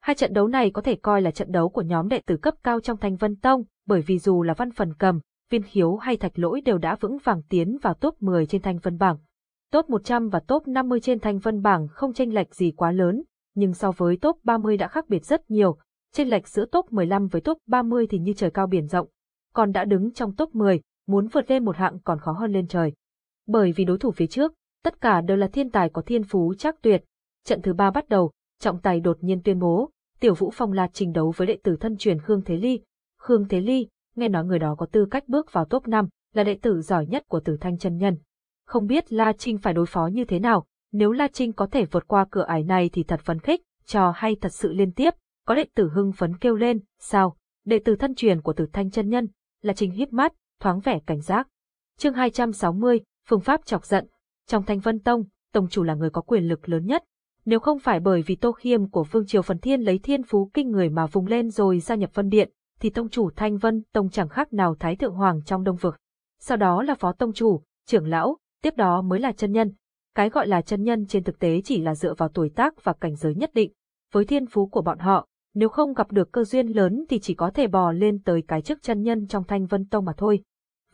Hai trận đấu này có thể coi là trận đấu của nhóm đệ tử cấp cao trong Thanh Vân Tông, bởi vì dù là Văn Phần Cầm, Viên Khiếu hay Thạch Lỗi đều đã vững vàng tiến vào top 10 trên Thanh Vân bảng. Top 100 và top 50 trên Thanh Vân bảng không chênh lệch gì quá lớn, nhưng so với top 30 đã khác biệt rất nhiều, chênh lệch giữa top 15 với top 30 thì như trời cao biển rộng, còn đã đứng trong top 10, muốn vượt lên một hạng còn khó hơn lên trời. Bởi vì đối thủ phía trước, tất cả đều là thiên tài có thiên phú chắc tuyệt. Trận thứ ba bắt đầu, trọng tài đột nhiên tuyên bố, Tiểu Vũ Phong La trình đấu với đệ tử thân truyền Khương Thế Ly. Khương Thế Ly, nghe nói người đó có tư cách bước vào top 5, là đệ tử giỏi nhất của Tử Thanh chân nhân. Không biết La Trinh phải đối phó như thế nào, nếu La Trinh có thể vượt qua cửa ải này thì thật phấn khích, trò hay thật sự liên tiếp, có đệ tử hưng phấn kêu lên, sao, đệ tử thân truyền của Tử Thanh chân nhân, là Trình híp mắt, thoáng vẻ cảnh giác. Chương 260, phương pháp chọc giận. Trong Thanh Vân Tông, tông chủ là người có quyền lực lớn nhất, nếu không phải bởi vì Tô Khiêm của Vương Triều Phần Thiên lấy thiên phú kinh người mà vùng lên rồi gia nhập Vân Điện, thì tông chủ Thanh Vân Tông chẳng khác nào Thái Thượng Hoàng trong Đông Vực. Sau đó là phó tông chủ, trưởng lão, tiếp đó mới là chân nhân. Cái gọi là chân nhân trên thực tế chỉ là dựa vào tuổi tác và cảnh giới nhất định. Với thiên phú của bọn họ, nếu không gặp được cơ duyên lớn thì chỉ có thể bò lên tới cái chức chân nhân trong Thanh Vân Tông mà thôi.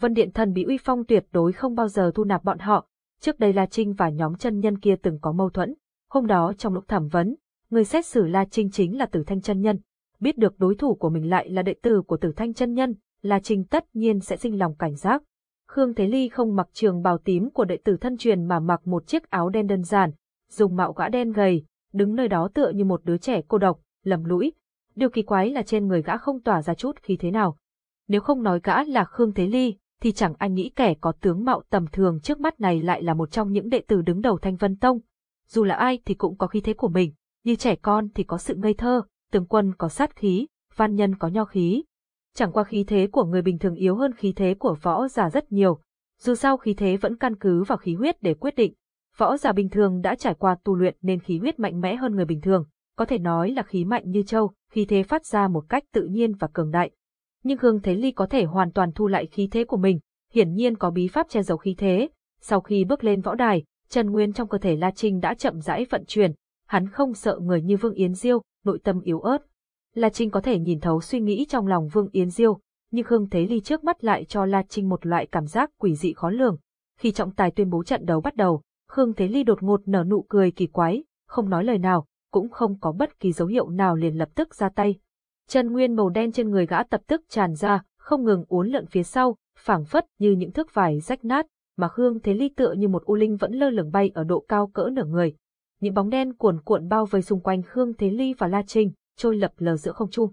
Vân Điện Thần bị uy phong tuyệt đối không bao giờ thu nạp bọn họ, trước đây La Trinh và nhóm chân nhân kia từng có mâu thuẫn, Hôm đó trong lúc thẩm vấn, người xét xử La Trinh chính là Tử Thanh chân nhân. Biết được đối thủ của mình lại là đệ tử của Tử Thanh chân nhân, La Trinh tất nhiên sẽ sinh lòng cảnh giác. Khương Thế Ly không mặc trường bào tím của đệ tử thân truyền mà mặc một chiếc áo đen đơn giản, dùng mạo gã đen gầy, đứng nơi đó tựa như một đứa trẻ cô độc, lầm lũi. Điều kỳ quái là trên người gã không tỏa ra chút khí thế nào. Nếu không nói gã là Khương Thế Ly, thì chẳng ai nghĩ kẻ có tướng mạo tầm thường trước mắt này lại là một trong những đệ tử đứng đầu Thanh Vân Tông, dù là ai thì cũng có khí thế của mình, như trẻ con thì có sự ngây thơ, tướng quân có sát khí, văn nhân có nho khí. Chẳng qua khí thế của người bình thường yếu hơn khí thế của võ giả rất nhiều, dù sao khí thế vẫn căn cứ vào khí huyết để quyết định. Võ giả bình thường đã trải qua tu luyện nên khí huyết mạnh mẽ hơn người bình thường, có thể nói là khí mạnh như châu, khí thế phát ra một cách tự nhiên và cường đại. Nhưng Hương Thế Ly có thể hoàn toàn thu lại khí thế của mình, hiển nhiên có bí pháp che giấu khí thế. Sau khi bước lên võ đài, chân nguyên trong cơ thể La Trinh đã chậm rãi vận chuyển, hắn không sợ người như Vương Yến Diêu, nội tâm yếu ớt. La Trinh có thể nhìn thấu suy nghĩ trong lòng Vương Yến Diêu, nhưng Khương Thế Ly trước mắt lại cho La Trinh một loại cảm giác quỷ dị khó lường. Khi trọng tài tuyên bố trận đấu bắt đầu, Khương Thế Ly đột ngột nở nụ cười kỳ quái, không nói lời nào, cũng không có bất kỳ dấu hiệu nào liền lập tức ra tay. Chân nguyên màu đen trên người gã tập tức tràn ra, không ngừng uốn lượn phía sau, phảng phất như những thước vải rách nát, mà Khương Thế Ly tựa như một u linh vẫn lơ lửng bay ở độ cao cỡ nửa người. Những bóng đen cuồn cuộn bao vây xung quanh Khương Thế Ly và La Trinh, trôi lập lờ giữa không trung.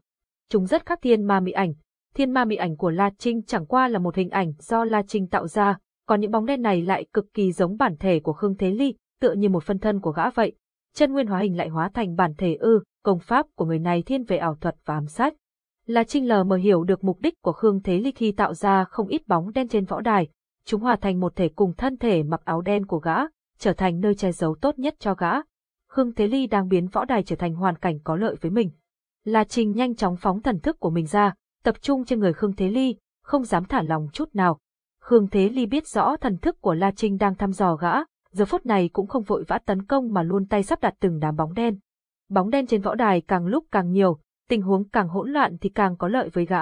Chúng rất khác thiên ma mị ảnh. Thiên ma mị ảnh của La Trinh chẳng qua là một hình ảnh do La Trinh tạo ra, còn những bóng đen này lại cực kỳ giống bản thể của Khương Thế Ly, tựa như một phân thân của gã vậy. Chân nguyên hóa hình lại hóa thành bản thể ư, công pháp của người này thiên về ảo thuật và ám sát. La Trinh lờ mờ hiểu được mục đích của Khương Thế Ly khi tạo ra không ít bóng đen trên võ đài, chúng hòa thành một thể cùng thân thể mặc áo đen của gã, trở thành nơi che giấu tốt nhất cho gã. Khương Thế Ly đang biến võ đài trở thành hoàn cảnh có lợi với mình. La Trinh nhanh chóng phóng thần thức của mình ra, tập trung trên người Khương Thế Ly, không dám thả lòng chút nào. Khương Thế Ly biết rõ thần thức của La Trinh đang thăm dò gã, giờ phút này cũng không vội vã tấn công mà luôn tay sắp đặt từng đám bóng đen. Bóng đen trên võ đài càng lúc càng nhiều, tình huống càng hỗn loạn thì càng có lợi với gã.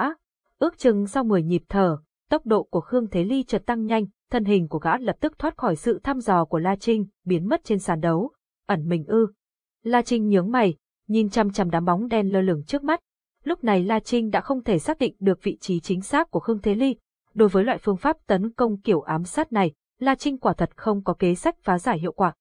Ước chừng sau 10 nhịp thở, tốc độ của Khương Thế Ly chợt tăng nhanh, thân hình của gã lập tức thoát khỏi sự thăm dò của La Trinh, biến mất trên sàn đấu. Ẩn mình ư. La Trinh nhướng mày, nhìn chăm chăm đám bóng đen lơ lửng trước mắt. Lúc này La Trinh đã không thể xác định được vị trí chính xác của Khương Thế Ly. Đối với loại phương pháp tấn công kiểu ám sát này, La Trinh quả thật không có kế sách phá giải hiệu quả.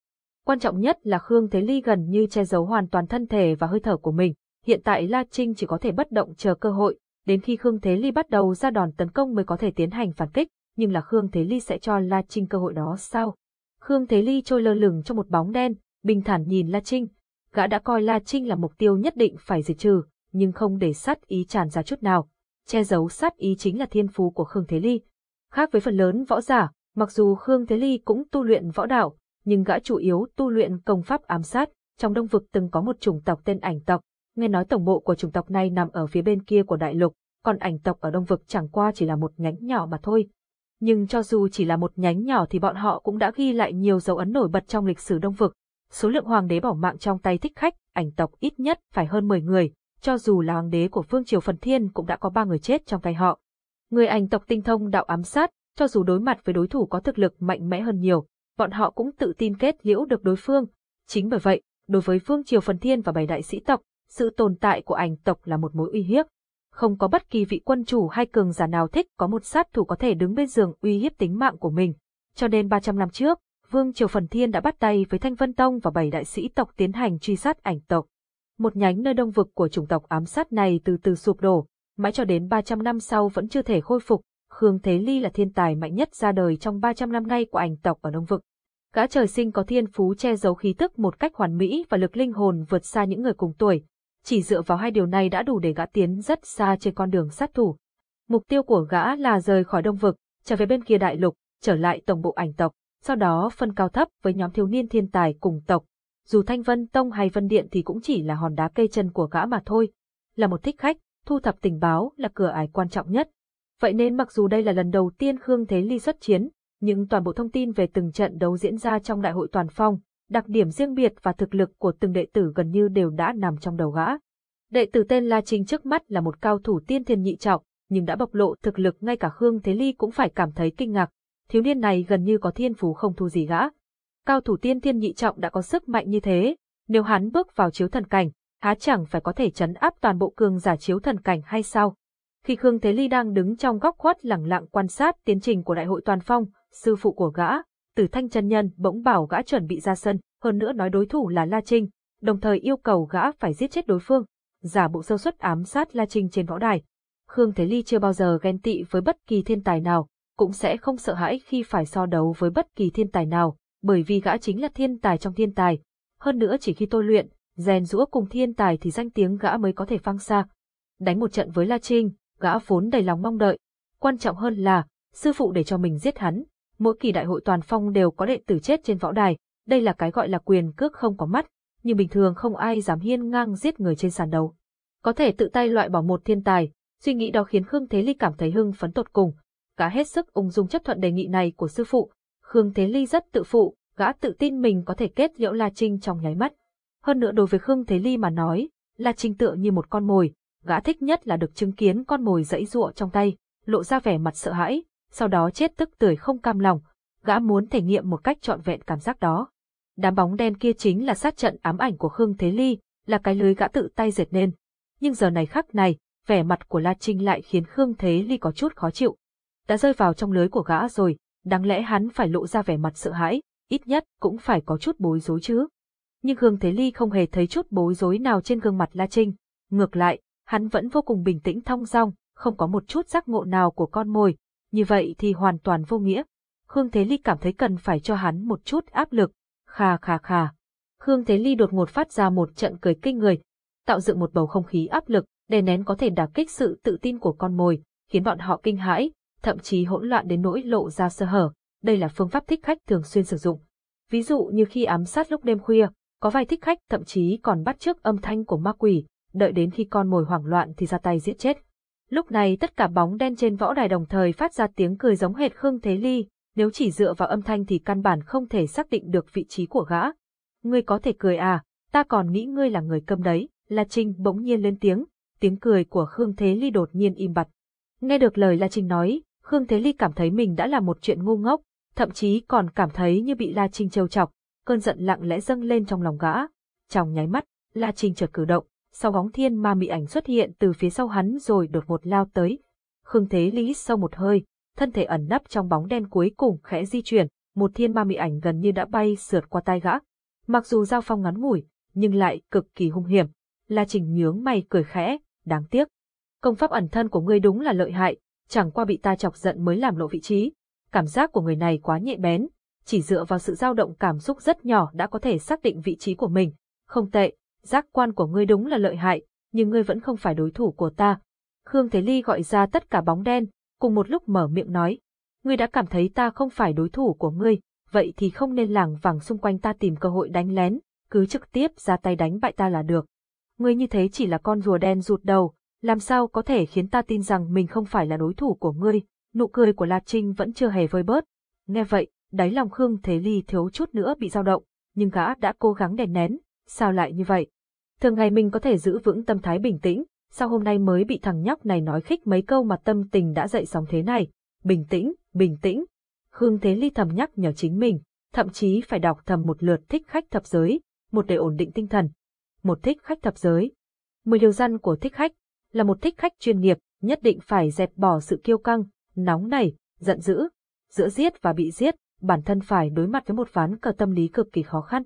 Quan trọng nhất là Khương Thế Ly gần như che giấu hoàn toàn thân thể và hơi thở của mình. Hiện tại La Trinh chỉ có thể bất động chờ cơ hội, đến khi Khương Thế Ly bắt đầu ra đòn tấn công mới có thể tiến hành phản kích, nhưng là Khương Thế Ly sẽ cho La Trinh cơ hội đó sao? Khương Thế Ly trôi lơ lửng trong một bóng đen, bình thản nhìn La Trinh. Gã đã coi La Trinh là mục tiêu nhất định phải diệt trừ, nhưng không để sát ý tràn ra chút nào. Che giấu sát ý chính là thiên phú của Khương Thế Ly. Khác với phần lớn võ giả, mặc dù Khương Thế Ly cũng tu luyện võ đạo, nhưng gã chủ yếu tu luyện công pháp ám sát. Trong đông vực từng có một chủng tộc tên ảnh tộc, nghe nói tổng bộ của chủng tộc này nằm ở phía bên kia của đại lục, còn ảnh tộc ở đông vực chẳng qua chỉ là một nhánh nhỏ mà thôi. Nhưng cho dù chỉ là một nhánh nhỏ thì bọn họ cũng đã ghi lại nhiều dấu ấn nổi bật trong lịch sử đông vực. Số lượng hoàng đế bỏ mạng trong tay thích khách, ảnh tộc ít nhất phải hơn 10 người, cho dù là hoàng đế của phương Triều Phần Thiên cũng đã có ba người chết trong tay họ. Người ảnh tộc tinh thông đạo ám sát, cho dù đối mặt với đối thủ có thực lực mạnh mẽ hơn nhiều, bọn họ cũng tự tin kết liễu được đối phương. Chính bởi vậy, đối với Vương Triều Phần Thiên và bảy đại sĩ tộc, sự tồn tại của ảnh tộc là một mối uy hiếp. Không có bất kỳ vị quân chủ hay cường giả nào thích có một sát thủ có thể đứng bên giường uy hiếp tính mạng của mình. Cho nên 300 năm trước, Vương Triều Phần Thiên đã bắt tay với Thanh Vân Tông và bảy đại sĩ tộc tiến hành truy sát ảnh tộc. Một nhánh nơi đông vực của chủng tộc ám sát này từ từ sụp đổ, mãi cho đến 300 năm sau vẫn chưa thể khôi phục. Khương Thế Ly là thiên tài mạnh nhất ra đời trong 300 năm nay của ảnh tộc ở đông vực. Gã trời sinh có thiên phú che giấu khí tức một cách hoàn mỹ và lực linh hồn vượt xa những người cùng tuổi, chỉ dựa vào hai điều này đã đủ để gã tiến rất xa trên con đường sát thủ. Mục tiêu của gã là rời khỏi đông vực, trở về bên kia đại lục, trở lại tổng bộ ảnh tộc, sau đó phân cao thấp với nhóm thiếu niên thiên tài cùng tộc. Dù Thanh Vân Tông hay Vân Điện thì cũng chỉ là hòn đá cây chân của gã mà thôi. Là một thích khách, thu thập tình báo là cửa ải quan trọng nhất. Vậy nên mặc dù đây là lần đầu tiên Khương Thế Ly xuất chiến, nhưng toàn bộ thông tin về từng trận đấu diễn ra trong đại hội toàn phong, đặc điểm riêng biệt và thực lực của từng đệ tử gần như đều đã nằm trong đầu gã. Đệ tử tên La Trinh trước mắt là một cao thủ tiên thiên nhị trọng, nhưng đã bộc lộ thực lực ngay cả Khương Thế Ly cũng phải cảm thấy kinh ngạc. Thiếu niên này gần như có thiên phú không thu gì gã. Cao thủ tiên thiên nhị trọng đã có sức mạnh như thế, nếu hắn bước vào chiếu thần cảnh, há chẳng phải có thể chấn áp toàn bộ cường giả chiếu thần cảnh hay sao? Khi Khương Thế Ly đang đứng trong góc khuất lẳng lặng quan sát tiến trình của đại hội toàn phong, sư phụ của gã, Tử Thanh chân nhân bỗng bảo gã chuẩn bị ra sân, hơn nữa nói đối thủ là La Trinh, đồng thời yêu cầu gã phải giết chết đối phương, giả bộ sâu suất ám sát La Trinh trên võ đài. Khương Thế Ly chưa bao giờ ghen tị với bất kỳ thiên tài nào, cũng sẽ không sợ hãi khi phải so đấu với bất kỳ thiên tài nào, bởi vì gã chính là thiên tài trong thiên tài. Hơn nữa chỉ khi tôi luyện, rèn rũa cùng thiên tài thì danh tiếng gã mới có thể phang xa. Đánh một trận với La Trinh, gã vốn đầy lòng mong đợi. Quan trọng hơn là, sư phụ để cho mình giết hắn, mỗi kỳ đại hội toàn phong đều có đệ tử chết trên võ đài, đây là cái gọi là quyền cước không có mắt, nhưng bình thường không ai dám hiên ngang giết người trên sàn đấu. Có thể tự tay loại bỏ một thiên tài, suy nghĩ đó khiến Khương Thế Ly cảm thấy hưng phấn tột cùng, gã hết sức ung dung chấp thuận đề nghị này của sư phụ. Khương Thế Ly rất tự phụ, gã tự tin mình có thể kết liễu La Trinh trong nháy mắt. Hơn nữa đối với Khương Thế Ly mà nói, La Trinh tựa như một con mồi, gã thích nhất là được chứng kiến con mồi dãy giụa trong tay, lộ ra vẻ mặt sợ hãi, sau đó chết tức tưởi không cam lòng, gã muốn thể nghiệm một cách trọn vẹn cảm giác đó. Đám bóng đen kia chính là sát trận ám ảnh của Khương Thế Ly, là cái lưới gã tự tay dệt nên. Nhưng giờ này khắc này, vẻ mặt của La Trinh lại khiến Khương Thế Ly có chút khó chịu. Đã rơi vào trong lưới của gã rồi, đáng lẽ hắn phải lộ ra vẻ mặt sợ hãi, ít nhất cũng phải có chút bối rối chứ. Nhưng Khương Thế Ly không hề thấy chút bối rối nào trên gương mặt La Trinh. Ngược lại, hắn vẫn vô cùng bình tĩnh thong dong, không có một chút giác ngộ nào của con mồi. Như vậy thì hoàn toàn vô nghĩa. Khương Thế Ly cảm thấy cần phải cho hắn một chút áp lực. Khà khà khà. Khương Thế Ly đột ngột phát ra một trận cười kinh người, tạo dựng một bầu không khí áp lực, đè nén có thể đả kích sự tự tin của con mồi, khiến bọn họ kinh hãi, thậm chí hỗn loạn đến nỗi lộ ra sơ hở. Đây là phương pháp thích khách thường xuyên sử dụng. Ví dụ như khi ám sát lúc đêm khuya, có vài thích khách thậm chí còn bắt chước âm thanh của ma quỷ, đợi đến khi con mồi hoảng loạn thì ra tay giết chết. Lúc này tất cả bóng đen trên võ đài đồng thời phát ra tiếng cười giống hệt Khương Thế Ly, nếu chỉ dựa vào âm thanh thì căn bản không thể xác định được vị trí của gã. Ngươi có thể cười à, ta còn nghĩ ngươi là người câm đấy, La Trinh bỗng nhiên lên tiếng, tiếng cười của Khương Thế Ly đột nhiên im bặt. Nghe được lời La Trinh nói, Khương Thế Ly cảm thấy mình đã là một chuyện ngu ngốc, thậm chí còn cảm thấy như bị La Trinh trêu chọc, cơn giận lặng lẽ dâng lên trong lòng gã. Trong nháy mắt, La Trinh chợt cử động, sau bóng thiên ma mị ảnh xuất hiện từ phía sau hắn rồi đột một lao tới. Khương Thế lý hít sâu một hơi, thân thể ẩn nấp trong bóng đen cuối cùng khẽ di chuyển, một thiên ma mị ảnh gần như đã bay sượt qua tai gã. Mặc dù giao phong ngắn ngủi, nhưng lại cực kỳ hung hiểm. La Trình nhướng mày cười khẽ, đáng tiếc. Công pháp ẩn thân của ngươi đúng là lợi hại, chẳng qua bị ta chọc giận mới làm lộ vị trí. Cảm giác của người này quá nhạy bén, chỉ dựa vào sự dao động cảm xúc rất nhỏ đã có thể xác định vị trí của mình. Không tệ, giác quan của ngươi đúng là lợi hại, nhưng ngươi vẫn không phải đối thủ của ta. Khương Thế Ly gọi ra tất cả bóng đen, cùng một lúc mở miệng nói. Ngươi đã cảm thấy ta không phải đối thủ của ngươi, vậy thì không nên làng vàng xung quanh ta tìm cơ hội đánh lén, cứ trực tiếp ra tay đánh bại ta là được. Ngươi như thế chỉ là con rùa đen rụt đầu, làm sao có thể khiến ta tin rằng mình không phải là đối thủ của ngươi, nụ cười của La Trinh vẫn chưa hề vơi bớt. Nghe vậy, đáy lòng Khương Thế Ly thiếu chút nữa bị dao động, nhưng gã đã cố gắng đè nén, sao lại như vậy? Thường ngày mình có thể giữ vững tâm thái bình tĩnh, sao hôm nay mới bị thằng nhóc này nói khích mấy câu mà tâm tình đã dậy sóng thế này? Bình tĩnh, bình tĩnh. Khương Thế Ly thầm nhắc nhở chính mình, thậm chí phải đọc thầm một lượt thích khách thập giới, một để ổn định tinh thần. Một thích khách thập giới. Mười điều răn của thích khách, là một thích khách chuyên nghiệp, nhất định phải dẹp bỏ sự kiêu căng, nóng nảy, giận dữ. Giữa giết và bị giết, bản thân phải đối mặt với một ván cờ tâm lý cực kỳ khó khăn.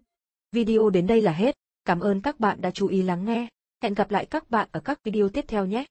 Video đến đây là hết. Cảm ơn các bạn đã chú ý lắng nghe. Hẹn gặp lại các bạn ở các video tiếp theo nhé.